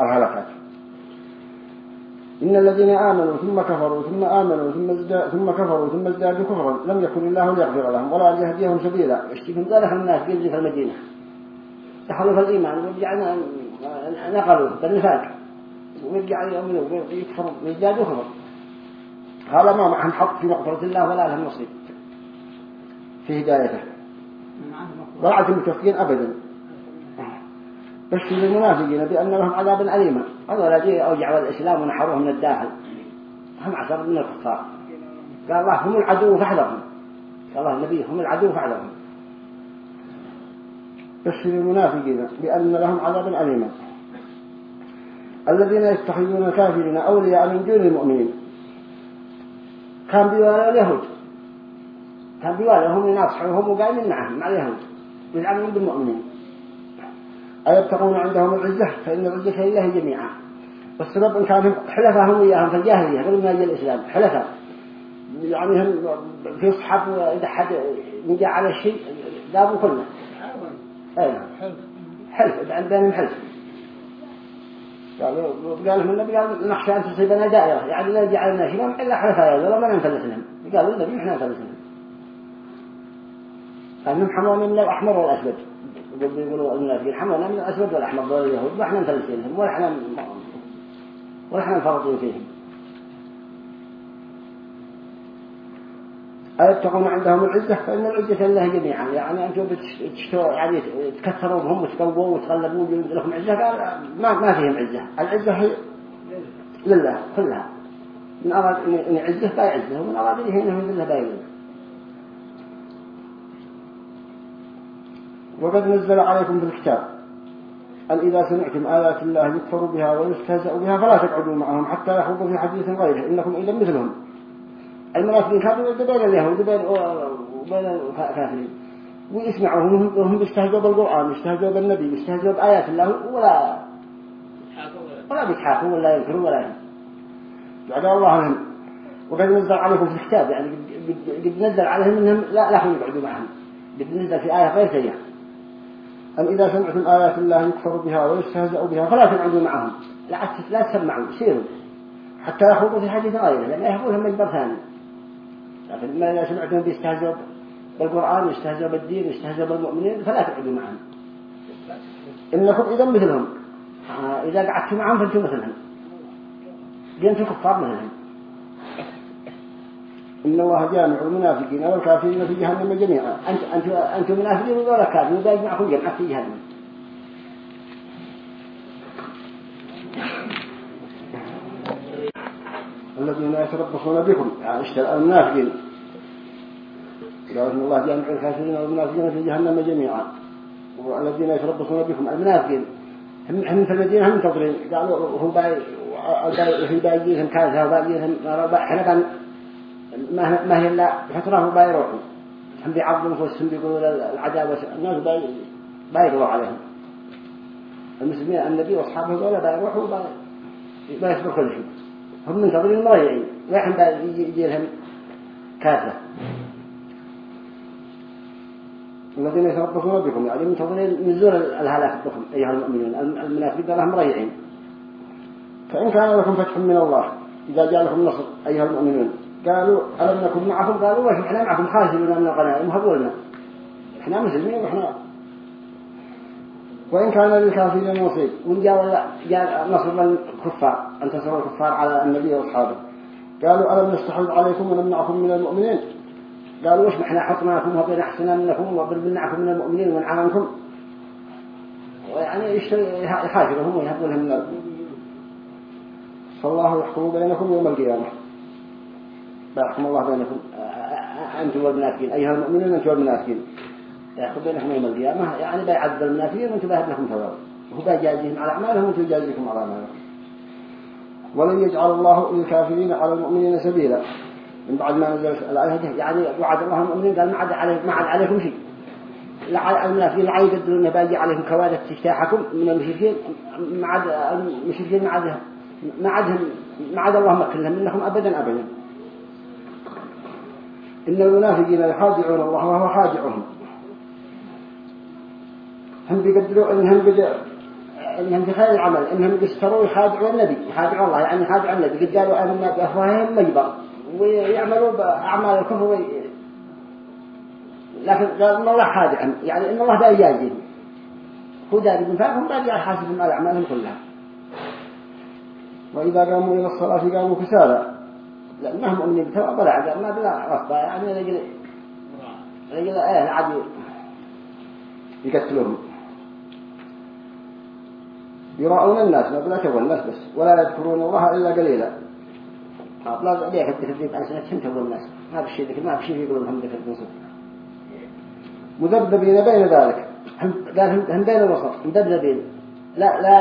الهلكات إن الذين آمنوا ثم كفروا ثم آمنوا ثم ازداد ثم كفروا ثم ازدادوا كفرا لم يكن الله ليغفر لهم ولا ليهديهم سبيلا. يشتكون ذلك الناس في المدينة. دخلوا في الإيمان ورجعنا نقلوا بالنفاق ويرجعوا يؤمنوا ويكفروا ويزدادوا كفر قال ما معهم حق في مغفرة الله ولا لهم نصيب. في هدايته. ولا عدم التفكين أبدا. بشر المنافقين بأن لهم عذابا أليما هذول الذين أوجعوا الإسلام ونحروه من الداخل. هم عشر من الكفار. قال الله هم العدو فاحذرهم. قال الله النبي هم العدو فاحذرهم. بشر المنافقين بأن لهم عذابا أليما الذين يتخذون الكافرين أولياء من دون المؤمنين. كان بيوالي اليهود. كان بيوالي هم يناصحوهم وقايمين معهم مع اليهود. يزعمون بالمؤمنين. أيبتغون عندهم العزة؟ فإن العزة لله جميعا. والسبب إن كانوا حلفاء هم وياهم في الجاهلية قبل ما يجي الإسلام حلفاء يعني هم في صحاب إذا حد نجا على شيء دابوا كلنا أي حلف. حلف عندهم حلف. قالوا قال لهم النبي قال نخشى أن تصيبنا دائرة. يعني لا جعلنا شباب إلا حلفاء ولا ما ننفلس لهم قالوا النبي إحنا ننفلس لهم أنهم حمونا من الأحمر والأسود. يقولوا المنافقين حمونا من الأسود والأحمر دول اليهود وإحنا لهم إحنا ولا إحنا نفرطين فيهم. أيبتغون عندهم العزة؟ فإن العزة لله جميعا. يعني أنتم بتشتوا يعني تكثروا بهم وتقووا وتغلبوا لكم عزة قال ما ما فيهم عزة. العزة هي لله كلها. من أراد أن يعزه بايعزه ومن أراد أن يهينه لله بايعزه وقد نزل عليكم في الكتاب أن إذا سمعتم آيات الله يكفر بها ويستهزأ بها فلا تقعدوا معهم حتى يخوضوا في حديث غيره إنكم إذا مثلهم. المنافقين كانوا بين اليهود وبين الكافرين. ويسمعوهم وهم يستهزئوا بالقرآن يستهزئوا بالنبي يستهزئوا بآيات الله ولا ولا بيتحاكوا ولا ينكروا ولا بعد الله عنهم. وقد نزل عليكم في الكتاب يعني قد نزل عليهم إنهم لا لا يقعدوا معهم. قد نزل في آية غير سيئة. أم إذا سمعتم آيات الله يكفر بها ويستهزأ بها فلا تقعدوا معهم. لا تسمعوا سيروا. حتى يخوضوا في حديث غيره لأن يهبونهم من ثاني. لكن ما إذا سمعتم بيستهزئوا بالقرآن يستهزئوا بالدين يستهزئوا بالمؤمنين فلا تقعدوا معهم. إنكم إذا مثلهم. إذا قعدتم معهم فأنتم مثلهم. أنتم كفار مثلهم. إن الله جامع المنافقين والكافرين في جهنم جميعا. أنت أنت أنت منافقين ولا كافرين ولا يجمعكم جمعة في جهنم. الذين يتربصون بكم يعني اشترى المنافقين؟ قال إن الله جامع الكافرين والمنافقين في جهنم جميعا. والذين يتربصون بكم المنافقين. هم هم في المدينة هم منتظرين قالوا هو باي في بايجيهم كارثة وبايجيهم إحنا ما هي إلا فترة بايروحوا هم بيعظموا نفوسهم بيقولوا العذاب الناس بايروحوا عليهم. المسلمين النبي وأصحابه قالوا بايروحوا بايسبر كل شيء هم منتظرين مريعين لحن يجي لهم كافة. الذين يتربصون بكم يعني منتظرين نزول الهلاك بكم أيها المؤمنون. المنافقين لهم مريعين فإن كان لكم فتح من الله إذا جاء لكم نصر أيها المؤمنون. قالوا ألم نكن معكم؟ قالوا وش إحنا معكم خارجين من الغنائم هبولنا إحنا مسلمين وإحنا وإن كان للكافرين نصيب. وإن جاء جاء نصر الكفار انتصروا الكفار على النبي وأصحابه. قالوا ألم نستحوذ عليكم ونمنعكم من المؤمنين؟ قالوا وش إحنا حطناكم وبين أحسنا منكم وبنمنعكم من المؤمنين ونعانكم ويعني يحاجرهم ويهبوا لهم من فالله يحكم بينكم يوم القيامة. بيحكم الله بينكم. أنتم والمنافقين. أيها المؤمنين أنتم والمنافقين. يحكم بينكم يوم القيامة يعني بيعذب المنافقين وأنتم بيهب لكم ثواب وهو بيجازيهم على أعمالهم وأنتم يجازيكم على أعمالهم. ولن يجعل الله للكافرين على المؤمنين سبيلا. من بعد ما نزل الآية يعني وعد الله المؤمنين قال ما عاد عليكم ما عاد عليكم شيء. المنافقين لا يقدرون باجي عليكم كوارث تجتاحكم من المشركين. ما عاد المشركين ما عاد ما عادهم ما عاد الله مكلهم منكم أبدا أبدا. إن المنافقين يخادعون الله وهو خادعهم هم بيقدروا إنهم بيقدروا انهم في خير العمل انهم يشتروا يخادعوا النبي يخادعوا الله يعني يخادعوا النبي. قد قالوا انهم بأفواههم مجبر ويعملوا باعمال الكفر وي... لكن قال إن الله خادع يعني إن الله بيجازيهم هو داري من فاهم باقي يحاسبهم على أعمالهم كلها. وإذا قاموا إلى الصلاة قاموا كسالى. لانهم مؤمنين بتوى بلا ما بلا غصبا يعني رجل رجل إيه العادي يقتلوهم يراؤون الناس ما بلا تقول الناس بس ولا يذكرون الله إلا قليلا. لا ليك التكذيب عن سنة تقول الناس. ما بشي ذكر ما بشي يقولون هم ذكر صدق مذبذبين بين ذلك. قال هم بين الوسط مذبذبين. لا لا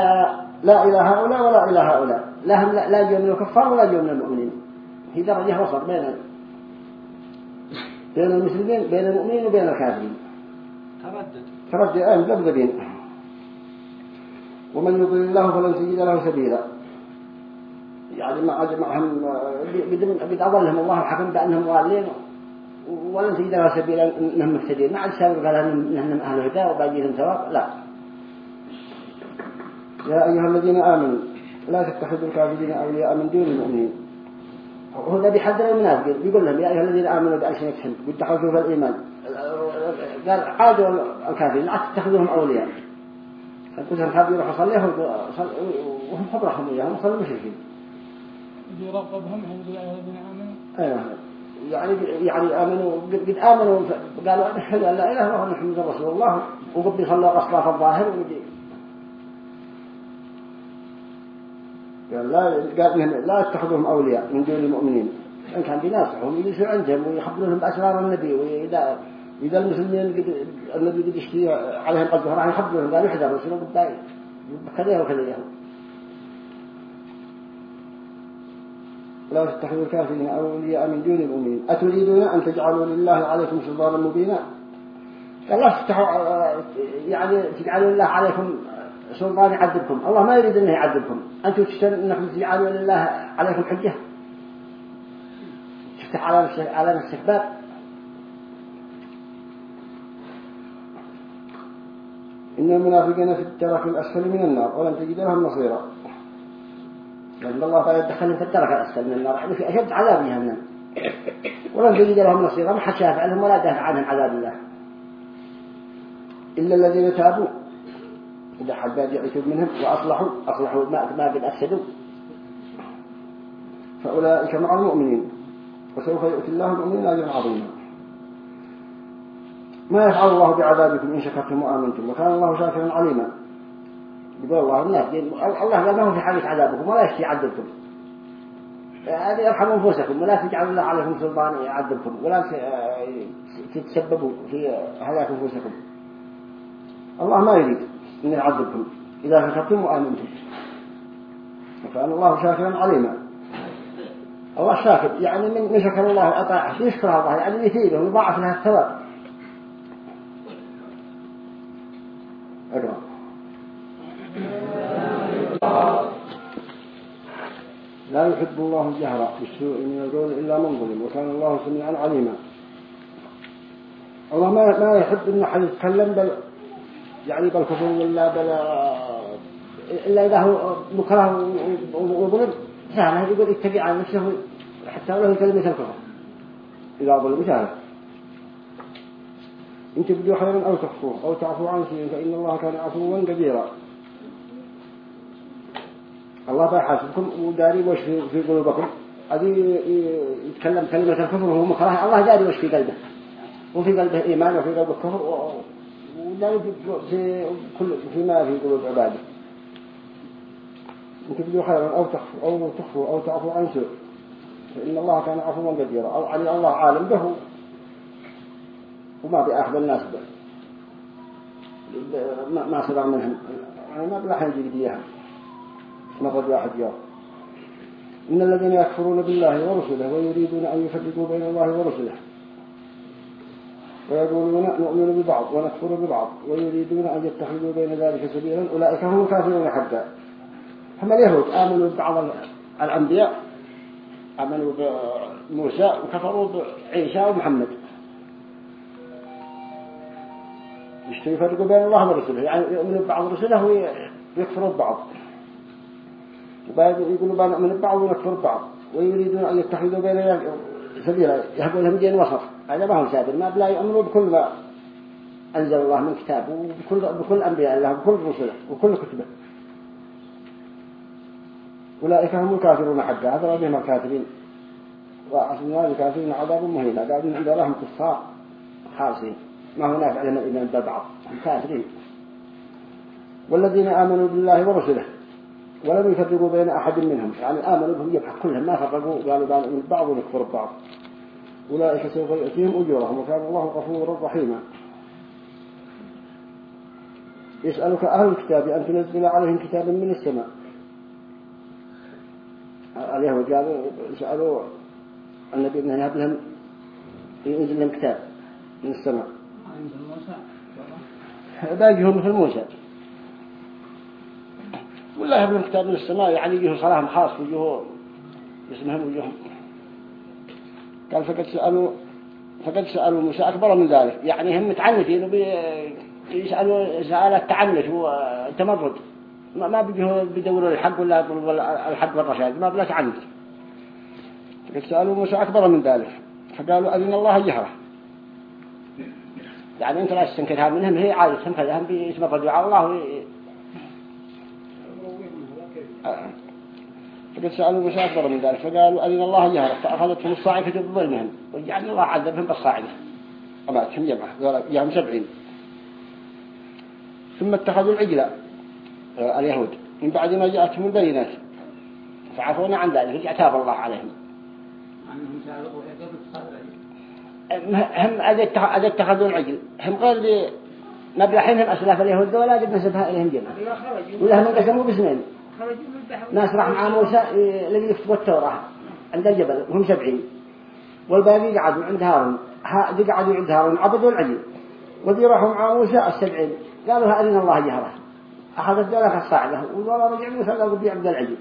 لا إلى هؤلاء ولا إلى هؤلاء. لا هم لا, لا من الكفار ولا جو من المؤمنين في درجة وسط بين بين المسلمين بين المؤمنين وبين الكافرين. تردد. تردد آه مذبذبين ومن يضل الله فلن تجد له سبيلا. يعني ما عاد معهم قد أضلهم الله الحكم بأنهم ضالين ولن تجد له سبيلا أنهم مهتدين. ما عاد سابق قال أنهم أهل هدى وباقيهم ثواب. لا. يا أيها الذين آمنوا لا تتخذوا الكافرين أولياء من دون المؤمنين. هو الذي حذر المنافقين يقول لهم يا أيها الذين آمنوا بألسنتهم قد دخلتوا في الإيمان. قال عادوا الكافرين لا تتخذوهم أولياء. قلت لهم حاب يروحوا يصليهم وهم حضرهم إياهم صلوا المشركين
يرغبهم عند يا الذين آمنوا.
أيوه. يعني يعني آمنوا قد آمنوا قالوا أن لا إله إلا الله محمد رسول الله. وقد يصلوا أصلاف الظاهر وقد قال لا قال لا يتخذوهم أولياء من دون المؤمنين. إن كان بيناصحهم يجلسوا عندهم ويخبرونهم بأسرار النبي وإذا إذا المسلمين قد النبي قد يشتي عليهم قد راح يخبرونهم قالوا يحذروا شنو قد كذا وكذا لهم لا تتخذوا الكافرين أولياء من دون المؤمنين. أتريدون أن تجعلوا لله عليكم سلطانا مبينا؟ قال لا تفتحوا يعني تجعلوا لله عليكم سلطان يعذبكم. الله ما يريد أنه يعذبكم. أنتم تشترون أنكم تجعلوا لله عليكم حجة تفتح على نفسك على نفسك باب؟ إن المنافقين في الدرك الأسفل من النار ولن تجد لهم نصيرا. لأن الله تعالى يدخلهم في الدرك الأسفل من النار. يعني في أشد عذاب جهنم ولن تجد لهم نصيرا. ما حد شافع لهم ولا دافع عنهم عذاب الله. إلا الذين تابوا. إذا حباد يعيشوا منهم وأصلحوا أصلحوا ما قد أفسدوا. فأولئك مع المؤمنين. وسوف يؤتي الله المؤمنين أجرا عظيما. ما يفعل الله بعذابكم إن شكرتم وآمنتم. وكان الله شاكرا عليما. يقول الله الناس الله قال ما هو في حاجة عذابكم ولا يشتي يعذبكم. هذه ارحموا أنفسكم. ولا تجعلوا الله عليكم سلطان يعذبكم. ولا تتسببوا في هلاك أنفسكم. الله ما يريد. أن يعذبكم إذا شكرتم وآمنتم. وكان الله شاكرا عليما. الله شاكر. يعني من شكر الله وأطاعه يشكر الله. يعني يثيره ويضاعف لها الثواب. أقرأ لا يحب الله الجهر بالسوء من القول إلا من ظلم. وكان الله سميعا عليما. الله ما ما يحب إن أحد يتكلم بل يعني بالكفر ولا بل إلا إذا هو مكره وظلم سهل يقول يتبع على نفسه حتى ولو كلمة الكفر إذا ظلم سهل إن تبدوا خيرا أو تخفوه أو تعفو عن شيء فإن الله كان عفوا قديرا الله بيحاسبكم وداري وش في, في قلوبكم. هذه يتكلم كلمة الكفر وهو مكره. الله داري وش في قلبه. وفي قلبه إيمان وفي قلبه كفر. وداري في كل فيما في قلوب عباده إن تبدوا خيرا أو تخفوا أو تخفوا أو تعفو عن سوء فإن الله كان عفوا قديرا أو علي الله عالم به. وما بأخذ الناس به. ما صدر منهم. يعني ما بلا حين يجي إياها واحد يوم. إن الذين يكفرون بالله ورسله ويريدون أن يفرقوا بين الله ورسله ويقولون نؤمن ببعض ونكفر ببعض ويريدون أن يتخذوا بين ذلك سبيلا أولئك هم الكافرون حقا هم اليهود آمنوا ببعض الأنبياء آمنوا بموسى وكفروا بعيسى ومحمد. يشتري يفرقوا بين الله ورسله يعني يؤمنوا ببعض رسله ويكفروا ببعض. يقولوا نؤمن ببعض ونكفر ببعض ويريدون أن يتخذوا بين سبيلا يهبوا لهم دين وسط هذا ما هو سابر ما بلا يؤمنوا بكل ما أنزل الله من كتاب وبكل بكل أنبياء الله بكل رسله وكل كتبه. أولئك هم الكافرون حقا. هذا بهم الكافرين. وأصلنا الكافرين عذاب مهين. قالوا عند لهم كفار خالصين ما هو نافع لهم الإيمان ببعض الكافرين والذين آمنوا بالله ورسله. ولم يفرقوا بين أحد منهم. يعني آمنوا بهم يبحث كلهم ما فرقوا. قالوا بان من بعض ونكفر بعض أولئك سوف يأتيهم أجورهم وكان الله غفورا رحيما. يسألك أهل الكتاب أن تنزل عليهم كتابا من السماء. اليهود قالوا سألوا النبي أنه يهب لهم ينزل لهم كتاب من السماء. باقيهم مثل موسى. ولا يهب لهم كتاب من السماء يعني يجيه صلاة خاص ويجيه اسمهم ويجيهم قال فقد سألوا فقد سألوا موسى أكبر من ذلك. يعني هم متعنتين ويسألوا سؤال التعنت وتمرد ما ما بيجوا بيدوروا الحق ولا يطلبوا الحق والرشاد ما بلاش عند سألوا موسى أكبر من ذلك. فقالوا أذن الله جهرة. يعني أنت لا تستنكرها منهم هي عادة فلهم باسم الدعاء الله فقد سألوا موسى أكبر من ذلك فقالوا أذن الله جهرة فأخذتهم الصاعقة بظلمهم وجعلنا الله عذبهم بالصاعقة أماتهم جمعة قالوا سبعين. ثم اتخذوا العجلة آه، اليهود. من بعد ما جاءتهم البينات فعفونا عن ذلك رجع تاب الله عليهم. هم أذا اتخذوا العجل. هم غير مبلحينهم أسلاف اليهود ولا قد نسبها إليهم جمع ولهم انقسموا باسمين. ناس راح مع موسى الذي يكتبوا التوراة عند الجبل وهم سبعين والباقي قعدوا عند هارون. قعدوا عند هارون عبدوا العجل. وذي راحوا مع موسى السبعين. قالوا أرنا الله جهرة. أخذت ذلك الصاعدة. والله رجع موسى قالوا بيعبد العجل.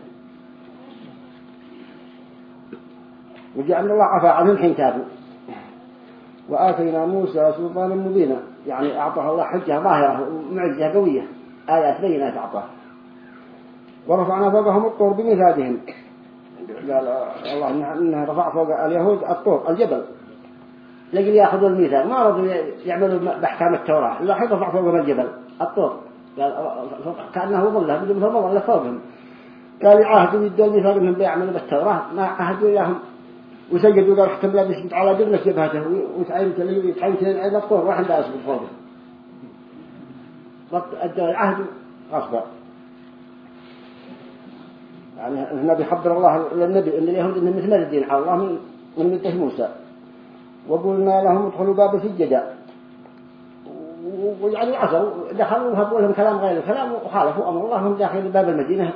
وجعل الله عفا عنهم حين تابوا. وآتينا موسى سلطانا مبينا. يعني أعطاه الله حجة ظاهرة ومعجزة قوية. آيات بينات أعطاه. ورفعنا فوقهم الطور بمثادهم قال الله إنه رفع فوق اليهود الطور الجبل. لقل يأخذوا الميثاق. ما رضوا يعملوا بأحكام التوراة. إلا حين رفع فوقهم الجبل الطور. قال كأنه ظله بدون مثل ظله فوقهم. قال يعاهدوا يدوا الميثاق إنهم بيعملوا بالتوراة. ما عاهدوا إياهم. وسجدوا قال احتم لا على جبنة جبهته وتعين تلي يتعين تلي عيد الطور. واحد لا يسجد فوقه. العهد غصبا يعني النبي حضر الله للنبي إن اليهود انهم مثل الدين على الله من من موسى. وقلنا لهم ادخلوا باب سجدا ويعني عصوا دخلوا وهبوا لهم كلام غير الكلام وخالفوا أمر الله هم داخل باب المدينة.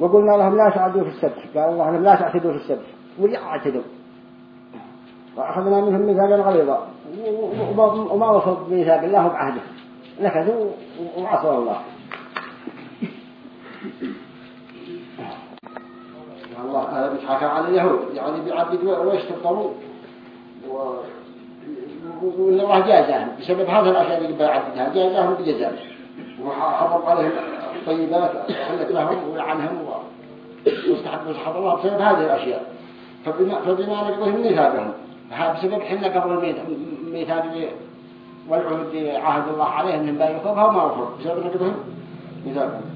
وقلنا لهم لا تعدوا في السبت. قال الله لهم لا تعتدوا في السبت. وليعتدوا. وأخذنا منهم ميثاقا غليظا. وما وصلوا بميثاق الله بعهده. نكثوا وعصوا الله. الله هذا بيتحكى على اليهود. يعني بيعبدوا ويستبطروا وإن الله جازاهم. بسبب هذه الأشياء اللي بيعبدها. جازاهم بجزاء وحضر عليهم الطيبات حلت لهم ولعنهم واستحبوا سحب الله بسبب هذه الأشياء. فبما, فبما نقضهم ميثاقهم بسبب حنا قبل الميثاق والعهد عهد الله عليهم من بين وما وفر بسبب نقضهم ميثاقهم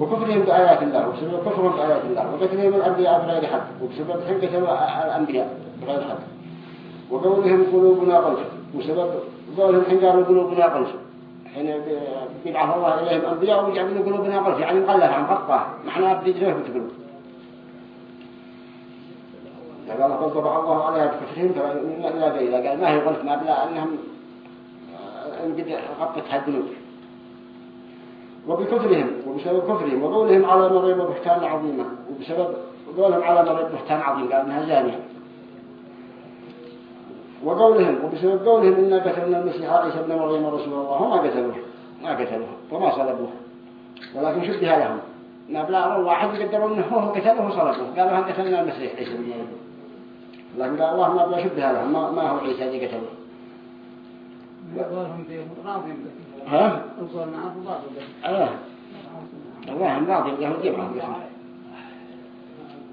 وكفرهم بآيات الله وبسبب كفرهم بآيات الله وقتلهم الأنبياء بغير حق وبسبب حقة الأنبياء بغير حق وقولهم قلوبنا قلش وسبب قولهم حين قالوا قلوبنا قلش حين يبعث الله إليهم أنبياء ويجعلوا قلوبنا قلش يعني مغلف عن قطة معناها بديجره بتقلوا قال الله قل طبع الله عليها بكفرهم فإن إلا بإلا قال ما هي قلت ما بلا أنهم قد غطتها الذنوب وبكفرهم وبسبب كفرهم وقولهم على مريم بهتان عظيمة وبسبب قولهم على مريم بهتان عظيم قال إنها زانية. وقولهم وبسبب قولهم إنا قتلنا المسيح عيسى ابن مريم رسول الله وما قتلوه ما قتلوه وما صلبوه. ولكن شبه لهم. ما بلا واحد يقدروا إنه هو قتلوه وصلبوه. قالوا هم قتلنا المسيح عيسى ابن مريم؟ لكن قال الله ما بلا شبه لهم ما, ما هو عيسى اللي قتلوه ها؟ آه. الله راضي له الجمعة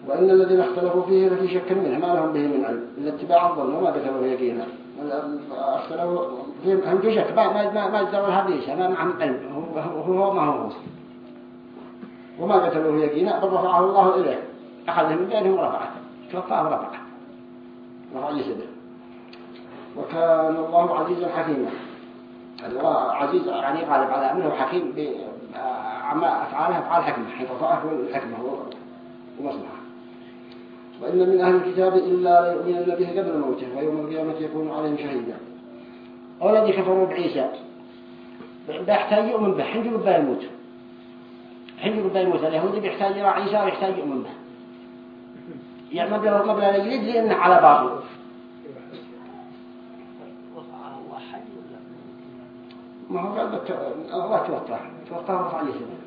وإن الذين اختلفوا فيه لفي شك منه ما لهم به من علم. إلا اتباع الظن وما قتلوا يقينا اختلفوا هم في شك ما ما ما يدروا الحديث ما معهم علم. هو هو ما هو وما قتلوه يقينا بل رفعه الله إليه. أخذه من بينهم ورفعه. توفاه ورفعه رفع جسده وكان الله عزيزا حكيما. الله عزيز يعني غالب على أمره حكيم بأعمال أفعاله أفعال حكمة حيث طاعه الحكمة ومصلحة. وإن من أهل الكتاب إلا يؤمن به قبل موته ويوم القيامة يكون عليهم شهيدا. الذي كفروا بعيسى بيحتاج يؤمن به حين يقول يموت. حين يقول يموت اليهودي بيحتاج يرى عيسى ويحتاج يؤمن به. يعني مبلغ مبلغ يجري لأنه على باطل. ما هو قال الله توفى توفى ورفع عليه سنة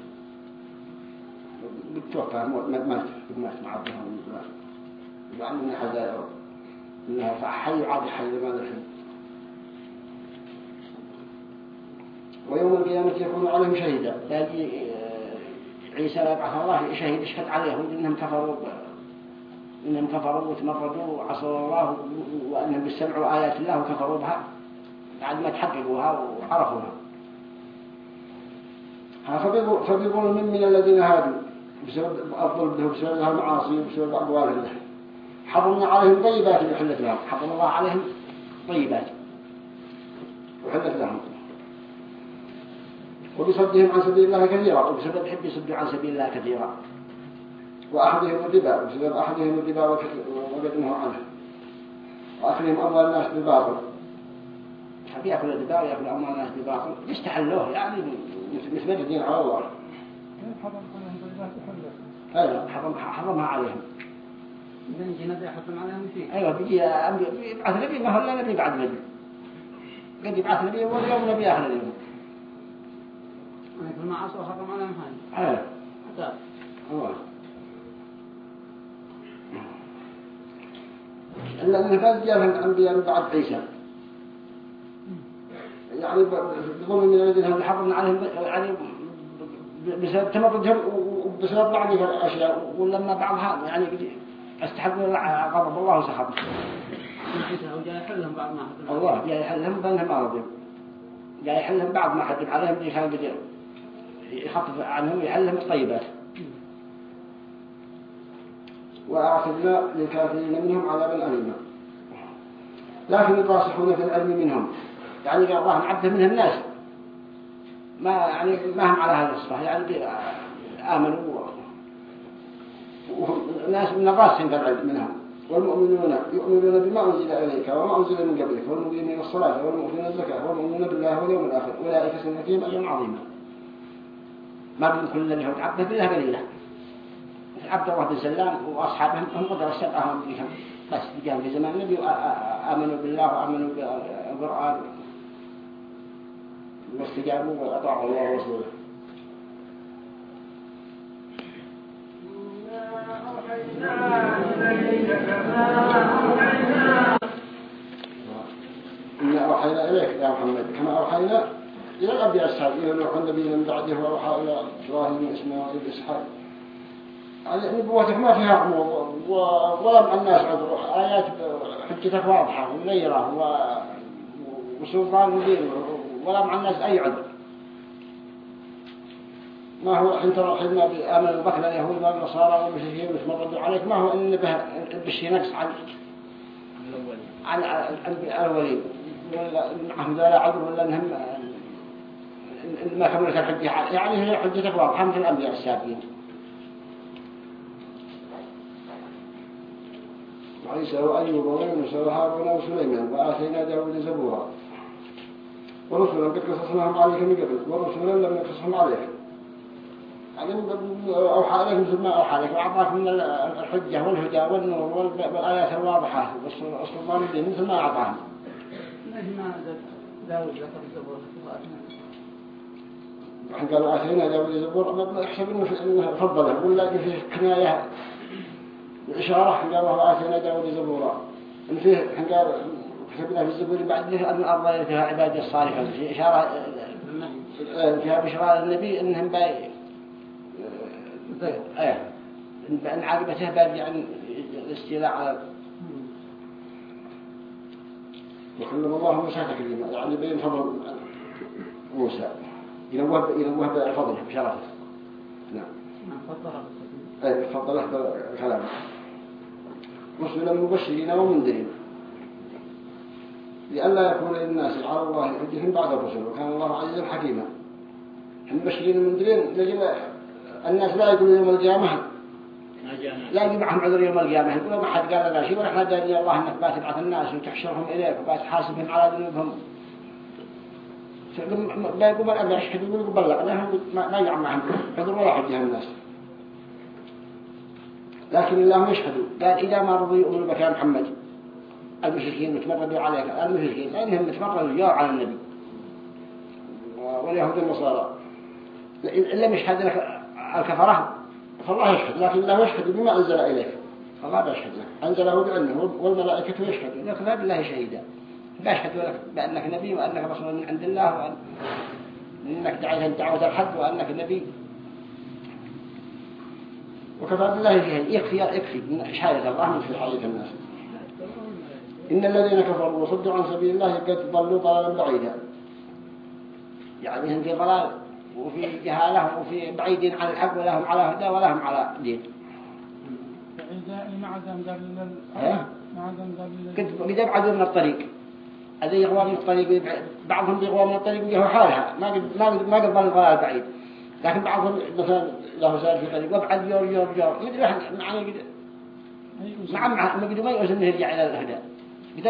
بتوفى مات مات مع عبدها من الزمان وعنه من حزائر منها فحي عاد حي لماذا الحين. ويوم القيامة يكون عليهم شهيدا. يجي عيسى يبعث الله شهيد يشهد عليهم إنهم كفروا إنهم كفروا وتمردوا وعصوا الله وأنهم بيسمعوا آيات الله وكفروا بها. بعد ما تحققوها وعرفوها. فبيقولوا من الذين هادوا بسبب الظلم بسبب المعاصي وبسبب أقوالهم له حرمنا عليهم طيبات وحلت لهم. حرم الله عليهم طيبات وحلت لهم. وبصدهم عن سبيل الله كثيرا وبسبب حب يصدوا عن سبيل الله كثيرا. وأحدهم الربا وبسبب أحدهم الربا وقدمه عنه. وأكلهم أموال الناس بالباطل حب يأكل الربا ويأكل أموال الناس بالباطل يستحلوه يعني. متمردين على الله. أيوة حرم حرمها عليهم.
نجي نبي حرم عليهم شيء
أيوة بيجي يبعث نبي ما هو لا نبي بعد نبي. قد يبعث نبي واليوم نبي آخر اليوم.
يعني كل ما عصوا حرم عليهم هاي.
أيوة.
عذاب
إلا أنه بس جاء الأنبياء بعد عيسى. يعني بظلم من الذين حرمنا عليهم يعني بسبب تمردهم وبسبب بعض الأشياء ولما بعضها يعني استحقوا غضب الله وسخط
نجيتها وجاء يحلهم بعض ما حرم
الله جاي يحلهم بأنهم جاي يحلهم بعض ما حرم عليهم دي كان يخفف عنهم ويحلهم الطيبات. وأعتدنا للكافرين منهم عذابا أليما. لكن الراسخون في العلم منهم. يعني الله عبد منهم ناس ما يعني ما هم على هذا الصفة يعني آمنوا وناس من الراسخين في العلم منهم. والمؤمنون يؤمنون بما أنزل إليك وما أنزل من قبلك والمقيمين الصلاة والمؤمنون الزكاة والمؤمنون بالله واليوم الآخر أولئك سنتهم أجر عظيما. ما بين كل الذي هو عبده بالله قليلا. عبد الله بن سلام وأصحابهم هم قدروا السبعهم بهم بس جاءوا في زمان النبي آمنوا بالله وآمنوا بالقرآن. واستجابوا وأطاعوا الله ورسوله إنا أوحينا إليك يا محمد. كما أوحينا إلى الأنبياء السابقين نوح النبي من بعده وأوحى إلى إبراهيم وإسماعيل وإسحاق. يعني نبوتك ما فيها ولا مع الناس عذر آيات حجتك واضحة ومنيرة وسلطان مبين ولا مع الناس أي عذر ما هو الحين ترى حينما بآمن بكر اليهود والنصارى والمشركين ويتمردوا عليك ما هو إن به بشي نقص عن عن الأولين. ولا معهم ذا عذر ولا إنهم ما كملت الحجة يعني هي حجتك واضحة مثل الأنبياء السابقين. وعيسى وأيوب ويونس وهارون وسليمان وآتينا داود زبورا. ورسلا قد قصصناهم عليك من قبل ورسلا لم نقصصهم عليك أوحى عليك مثل ما أوحى عليك وأعطاك من الحجة والهدى والنور والآيات الواضحة والسلطان الدين مثل ما أعطاهم.
ما الزبور؟
وحين قالوا آتينا داود زبور يحسب إنه فضله ولا في كناية الإشارة حين قالوا آتينا داود زبورا إن فيه قال كتبنا في الزبور بعد أن الأرض فيها عبادة الصالحة. في إشارة فيها بشرى النبي إنهم باي إيه إن عاقبته بادي عن الاستيلاء على وكلم الله موسى تكليما يعني بين فضل موسى. ينوه ينوه بفضله بشرفه نعم. إيه فضله بالكلام رسلا مبشرين ومنذرين. لئلا يكون للناس على الله حجة بعد الرسل وكان الله عزيزا حكيما. المبشرين ومنذرين لجل الناس لا يقولوا يوم القيامة. لا يجي معهم عذر يوم القيامة. يقولوا ما حد قال لنا شيء ونحن داري الله إنك باتبعث الناس وتحشرهم إليك وباتحاسبهم على ذنوبهم. لا يقول من أبدا يشهد يقول؟ بلغ ما يجمع معهم عذر ولا حجة الناس. لكن الله يشهدوا قال إذا ما رضوا يؤمنوا بك يا محمد. المشركين يتمردوا عليك المشركين لأنهم يتمردوا جاءوا على النبي. واليهود النصارى إلا يشهد لك الكفرة فالله يشهد لكن الله يشهد بما أنزل إليك. الله بيشهد لك. أنزله بعلمه والملائكة يشهد. لك لا بالله شهيدا بيشهد لك بأنك نبي وأنك رسول من عند الله وأن إنك دعيت دعوة الحق وأنك نبي. وكفى بالله شهيد يكفي يكفي من شهادة الله من في حاجة الناس. إن الذين كفروا وصدوا عن سبيل الله قد ضلوا ضلالا بعيدا. يعني هم في ضلال وفي جهالة وفي بعيدين عن الحق ولا هم على هدى ولا هم على دين. قد يبعدوا من الطريق. الذي يغوى من الطريق بعضهم يغوى من الطريق ويجيه حالها. ما قد ما قد ما قد ضل ضلال بعيد. لكن بعضهم مثلا له سائل في طريق وابعد يور يور يور معنا قد مع مع ما قد ما يؤذن انه يرجع إلى الهدى. قد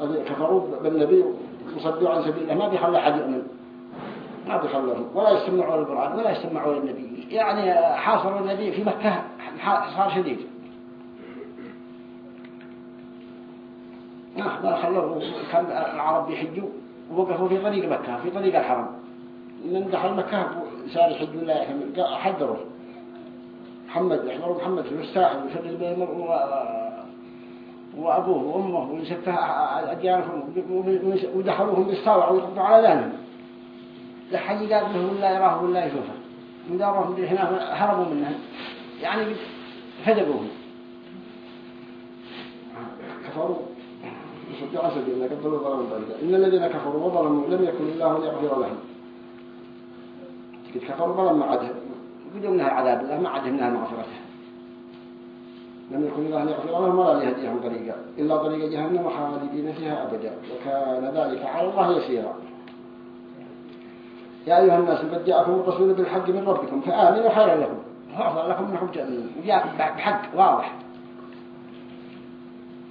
هذه كفروا بالنبي وصدوا عن سبيل الله ما بيخلى أحد يؤمن. ما بيخلوهم ولا يستمعوا للقرآن ولا يستمعوا للنبي. يعني حاصروا النبي في مكة حصار شديد. ما خلوه. كان العرب يحجوا ووقفوا في طريق مكة في طريق الحرم. من دخل مكة صار يحجوا لا يحمل حذروا. محمد يحضروا محمد في الساحل وشد البيمر وأبوه وأمه ويسفه أديانهم ودخلوهم بالصاوع ويقضوا على ذانهم لحد قال له ولا يراه ولا يشوفه ودارهم هنا هربوا منها يعني هدبوهم. كفروا. يصدوا عن سبيل الله قبلوا ظلموا بعيدا إن الذين كفروا وظلموا لم يكن الله ليغفر لهم. كفروا ما عدهم بدوا منها عذاب الله ما عدهم منها مغفرته لم يكن الله ليغفر لهم ولا ليهديهم طريقا إلا طريق جهنم خالدين فيها أبدا وكان ذلك على الله يسيرا. يا أيها الناس قد جاءكم الرسول بالحق من ربكم فآمنوا خيرا لكم وأفضل لكم من حجة جاء بحق واضح.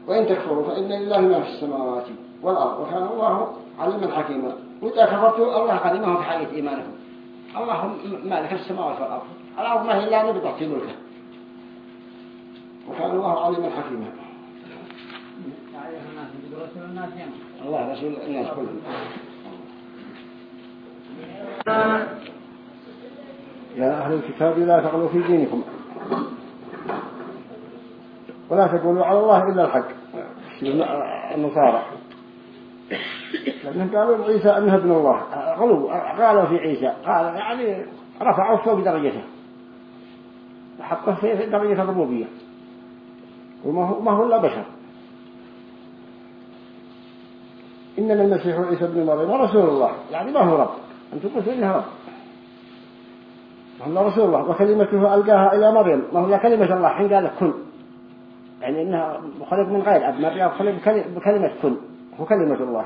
وإن تكفروا فإن لله ما في السماوات والأرض وكان الله عليما حكيما. وإذا كفرتوا الله قدمه في حاجة إيمانكم. الله مالك السماوات والأرض. الأرض ما هي إلا نبضة في ملكه. وكان الله عليما حكيما. الله رسول الناس كلهم. يا أهل الكتاب لا تغلوا في دينكم. ولا تقولوا على الله إلا الحق. النصارى لأنهم قالوا عيسى أنه ابن الله. غلوا قالوا في عيسى. قال يعني رفعوا فوق درجته. حطه في درجة الربوبية. وما هو ما هو إلا بشر. إنما المسيح عيسى ابن مريم رسول الله. يعني ما هو رب. أنتم قلتوا إنه رب. هو رسول الله. وكلمته ألقاها إلى مريم. ما هو كلمة الله. حين قال كن. يعني إنها خلق من غير. أب ما خلق بكلمة كن. هو كلمة الله.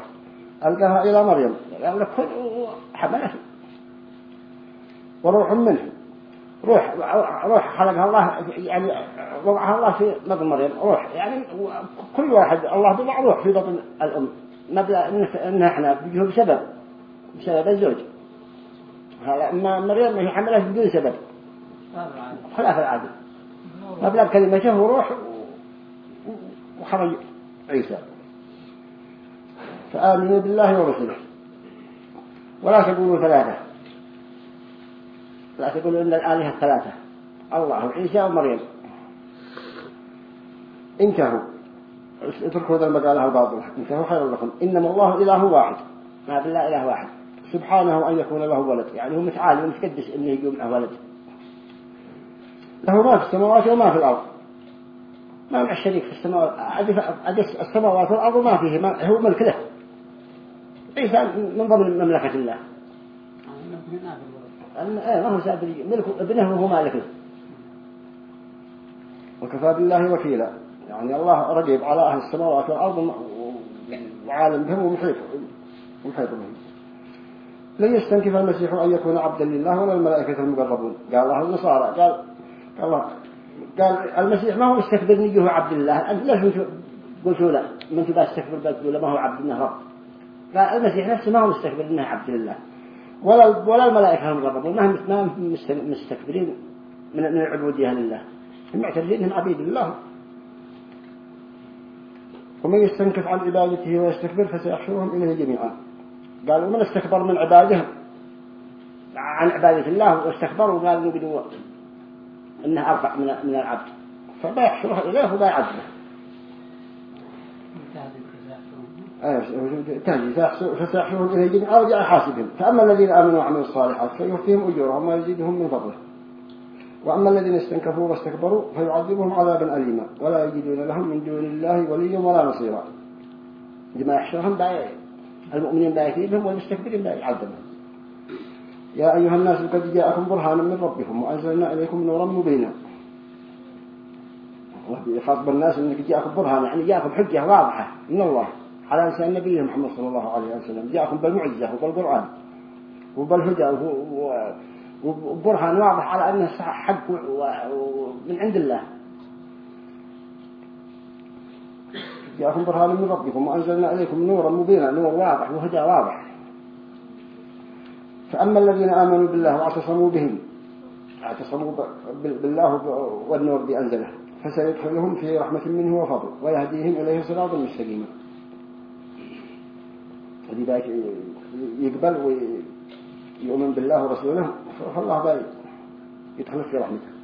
ألقاها إلى مريم. قال لك كن وحملته وروح منه. روح روح خلقها الله يعني وضعها الله في بطن مريم. روح يعني كل واحد الله بضع روح في بطن الأم. مبلغ إن إحنا بيجيه بسبب بسبب الزوج. هذا أما مريم هي حملت بدون سبب. خلاف العادة مبلغ كلمته وروح وخرج عيسى. فآمنوا بالله ورسله. ولا تقولوا ثلاثة. لا تقولوا إن الآلهة ثلاثة. الله وعيسى ومريم. انتهوا. اتركوا ذا المقالة الباطلة انتهوا خير لكم. إنما الله إله واحد. ما بالله إله واحد. سبحانه أن يكون له ولد. يعني هو متعالي ومتقدس إنه يقوم معه ولد. له ما في السماوات وما في الأرض. ما مع الشريك في السماوات. السماوات والأرض ما فيه. ما هو ملك له. عيسى من ضمن مملكة الله. إيه ما هو سابري ملك ابنه وهو مالك له وكفى بالله وكيلا. يعني الله رقيب على أهل السماوات والأرض وعالم بهم ومحيط ومحيط بهم. لن يستنكف المسيح أن يكون عبدا لله ولا الملائكة المقربون. قال الله النصارى قال قال الله قال المسيح ما هو مستكبر نجيه عبد الله. أنت ليش قلتوا لا من أنتم بستكبر بتقولوا ما هو عبد الله رب قال المسيح نفسه ما هو مستكبر إنه عبد الله ولا ولا الملائكة المقربون ما هم مستكبرين من العبودية لله. هم معتبرين انهم عبيد الله. ومن يستنكف عن عبادته ويستكبر فسيحشرهم إليه جميعا. قالوا من استكبر من عباده؟ عن عبادة الله واستكبروا وقالوا بدوا إنه أرفع من العبد. فبيحشره إليه وبيعذبه تهدي فسيحشرهم إليه جميعا ورجع حاسبهم فأما الذين آمنوا وعملوا الصالحات فيوفيهم أجورهم ويزيدهم من فضله. وأما الذين استنكفوا واستكبروا فيعذبهم عذابا أليما. ولا يجدون لهم من دون الله وليا ولا نصيرا. لما يحشرهم المؤمنين لا يثيبهم والمستكبرين لا يعذبهم يا أيها الناس قد جاءكم برهان من ربكم وأنزلنا إليكم نورا مبينا. يخاطب الناس إنك جاءكم برهان يعني جاءكم حجة واضحة من الله. على لسان نبيه محمد صلى الله عليه وسلم جاءكم بالمعجزة وبالقرآن وبالهدى وبرهان واضح على أنه حق من عند الله. جاءكم برهان من ربكم وأنزلنا إليكم نورا مبينا نور واضح وهدى واضح. فأما الذين آمنوا بالله واعتصموا بهم اعتصموا بالله والنور بأنزله فسيدخلهم في رحمة منه وفضل ويهديهم إليه صراطا مستقيما. هذه يقبل ويؤمن بالله ورسوله فالله باي يدخل في رحمته.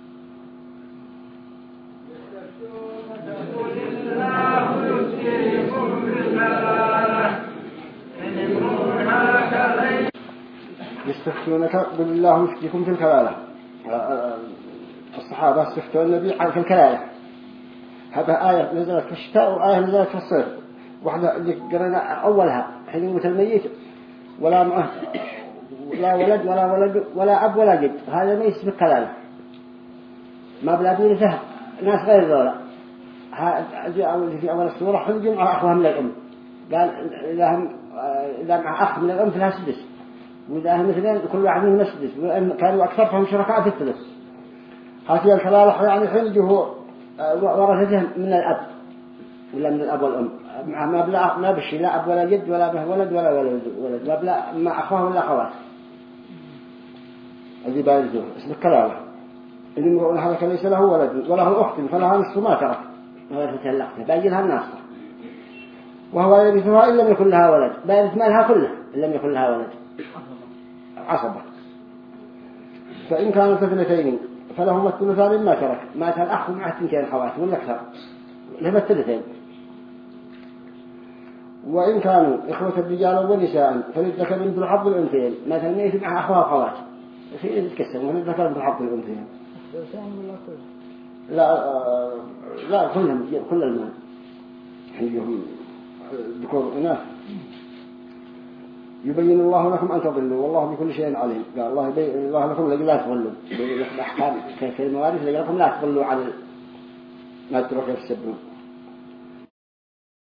يستفتونك قل الله يفتيكم في الكلالة. الصحابة استفتوا النبي في الكلالة. هذا آية نزلت في الشتاء وآية نزلت في الصيف. واحدة اللي قرنا أولها. حين يموت الميت ولا معه لا ولد ولا ولد ولا أب ولا جد. هذا ما يسمى كلالة ما بلا بيرثه ناس غير ذولا. في أول السورة حلجم على أخوهم من الأم. قال إذا هم إذا مع أخ من الأم فلها سدس. وإذا هم مثلين كل واحد منهم سدس. وإن كانوا أكثر فهم شركاء في الثلث هذه الكلالة يعني حلجه ورثتهم من الأب. ولا من الأب والأم. ما بلا ما بشي لا أب ولا جد ولا به ولد ولا ولد ولد. ما بلا ما أخوه ولا أخوات. الذي بارزوه اسم الكلالة إن امرؤ هلك ليس له ولد وله أخت فلها نصف ما ترك. ورثتها الأخت باقي لها الناصر وهو يرثها إن لم يكن لها ولد بارث مالها كله إن لم يكن لها ولد. عصبة. فإن كانت اثنتين فلهما الثلثان مما ترك. مات الأخ مع اثنتين خوات ولا أكثر. لهم الثلثين. وإن كانوا إخوة الرجال ونساء فللذكر مثل حظ الأنثيين. مثلا ميت مع أخوها خوات في يتكسر وللذكر مثل حظ الأنثيين. لا آه، لا كلهم كل المال حيهم ذكور إناث يبين الله لكم أن تضلوا. والله بكل شيء عليم. قال الله يبين الله لكم لا تضلوا. يبين لكم أحكام في الموارث لكم لا تضلوا على ما تروح يفسدون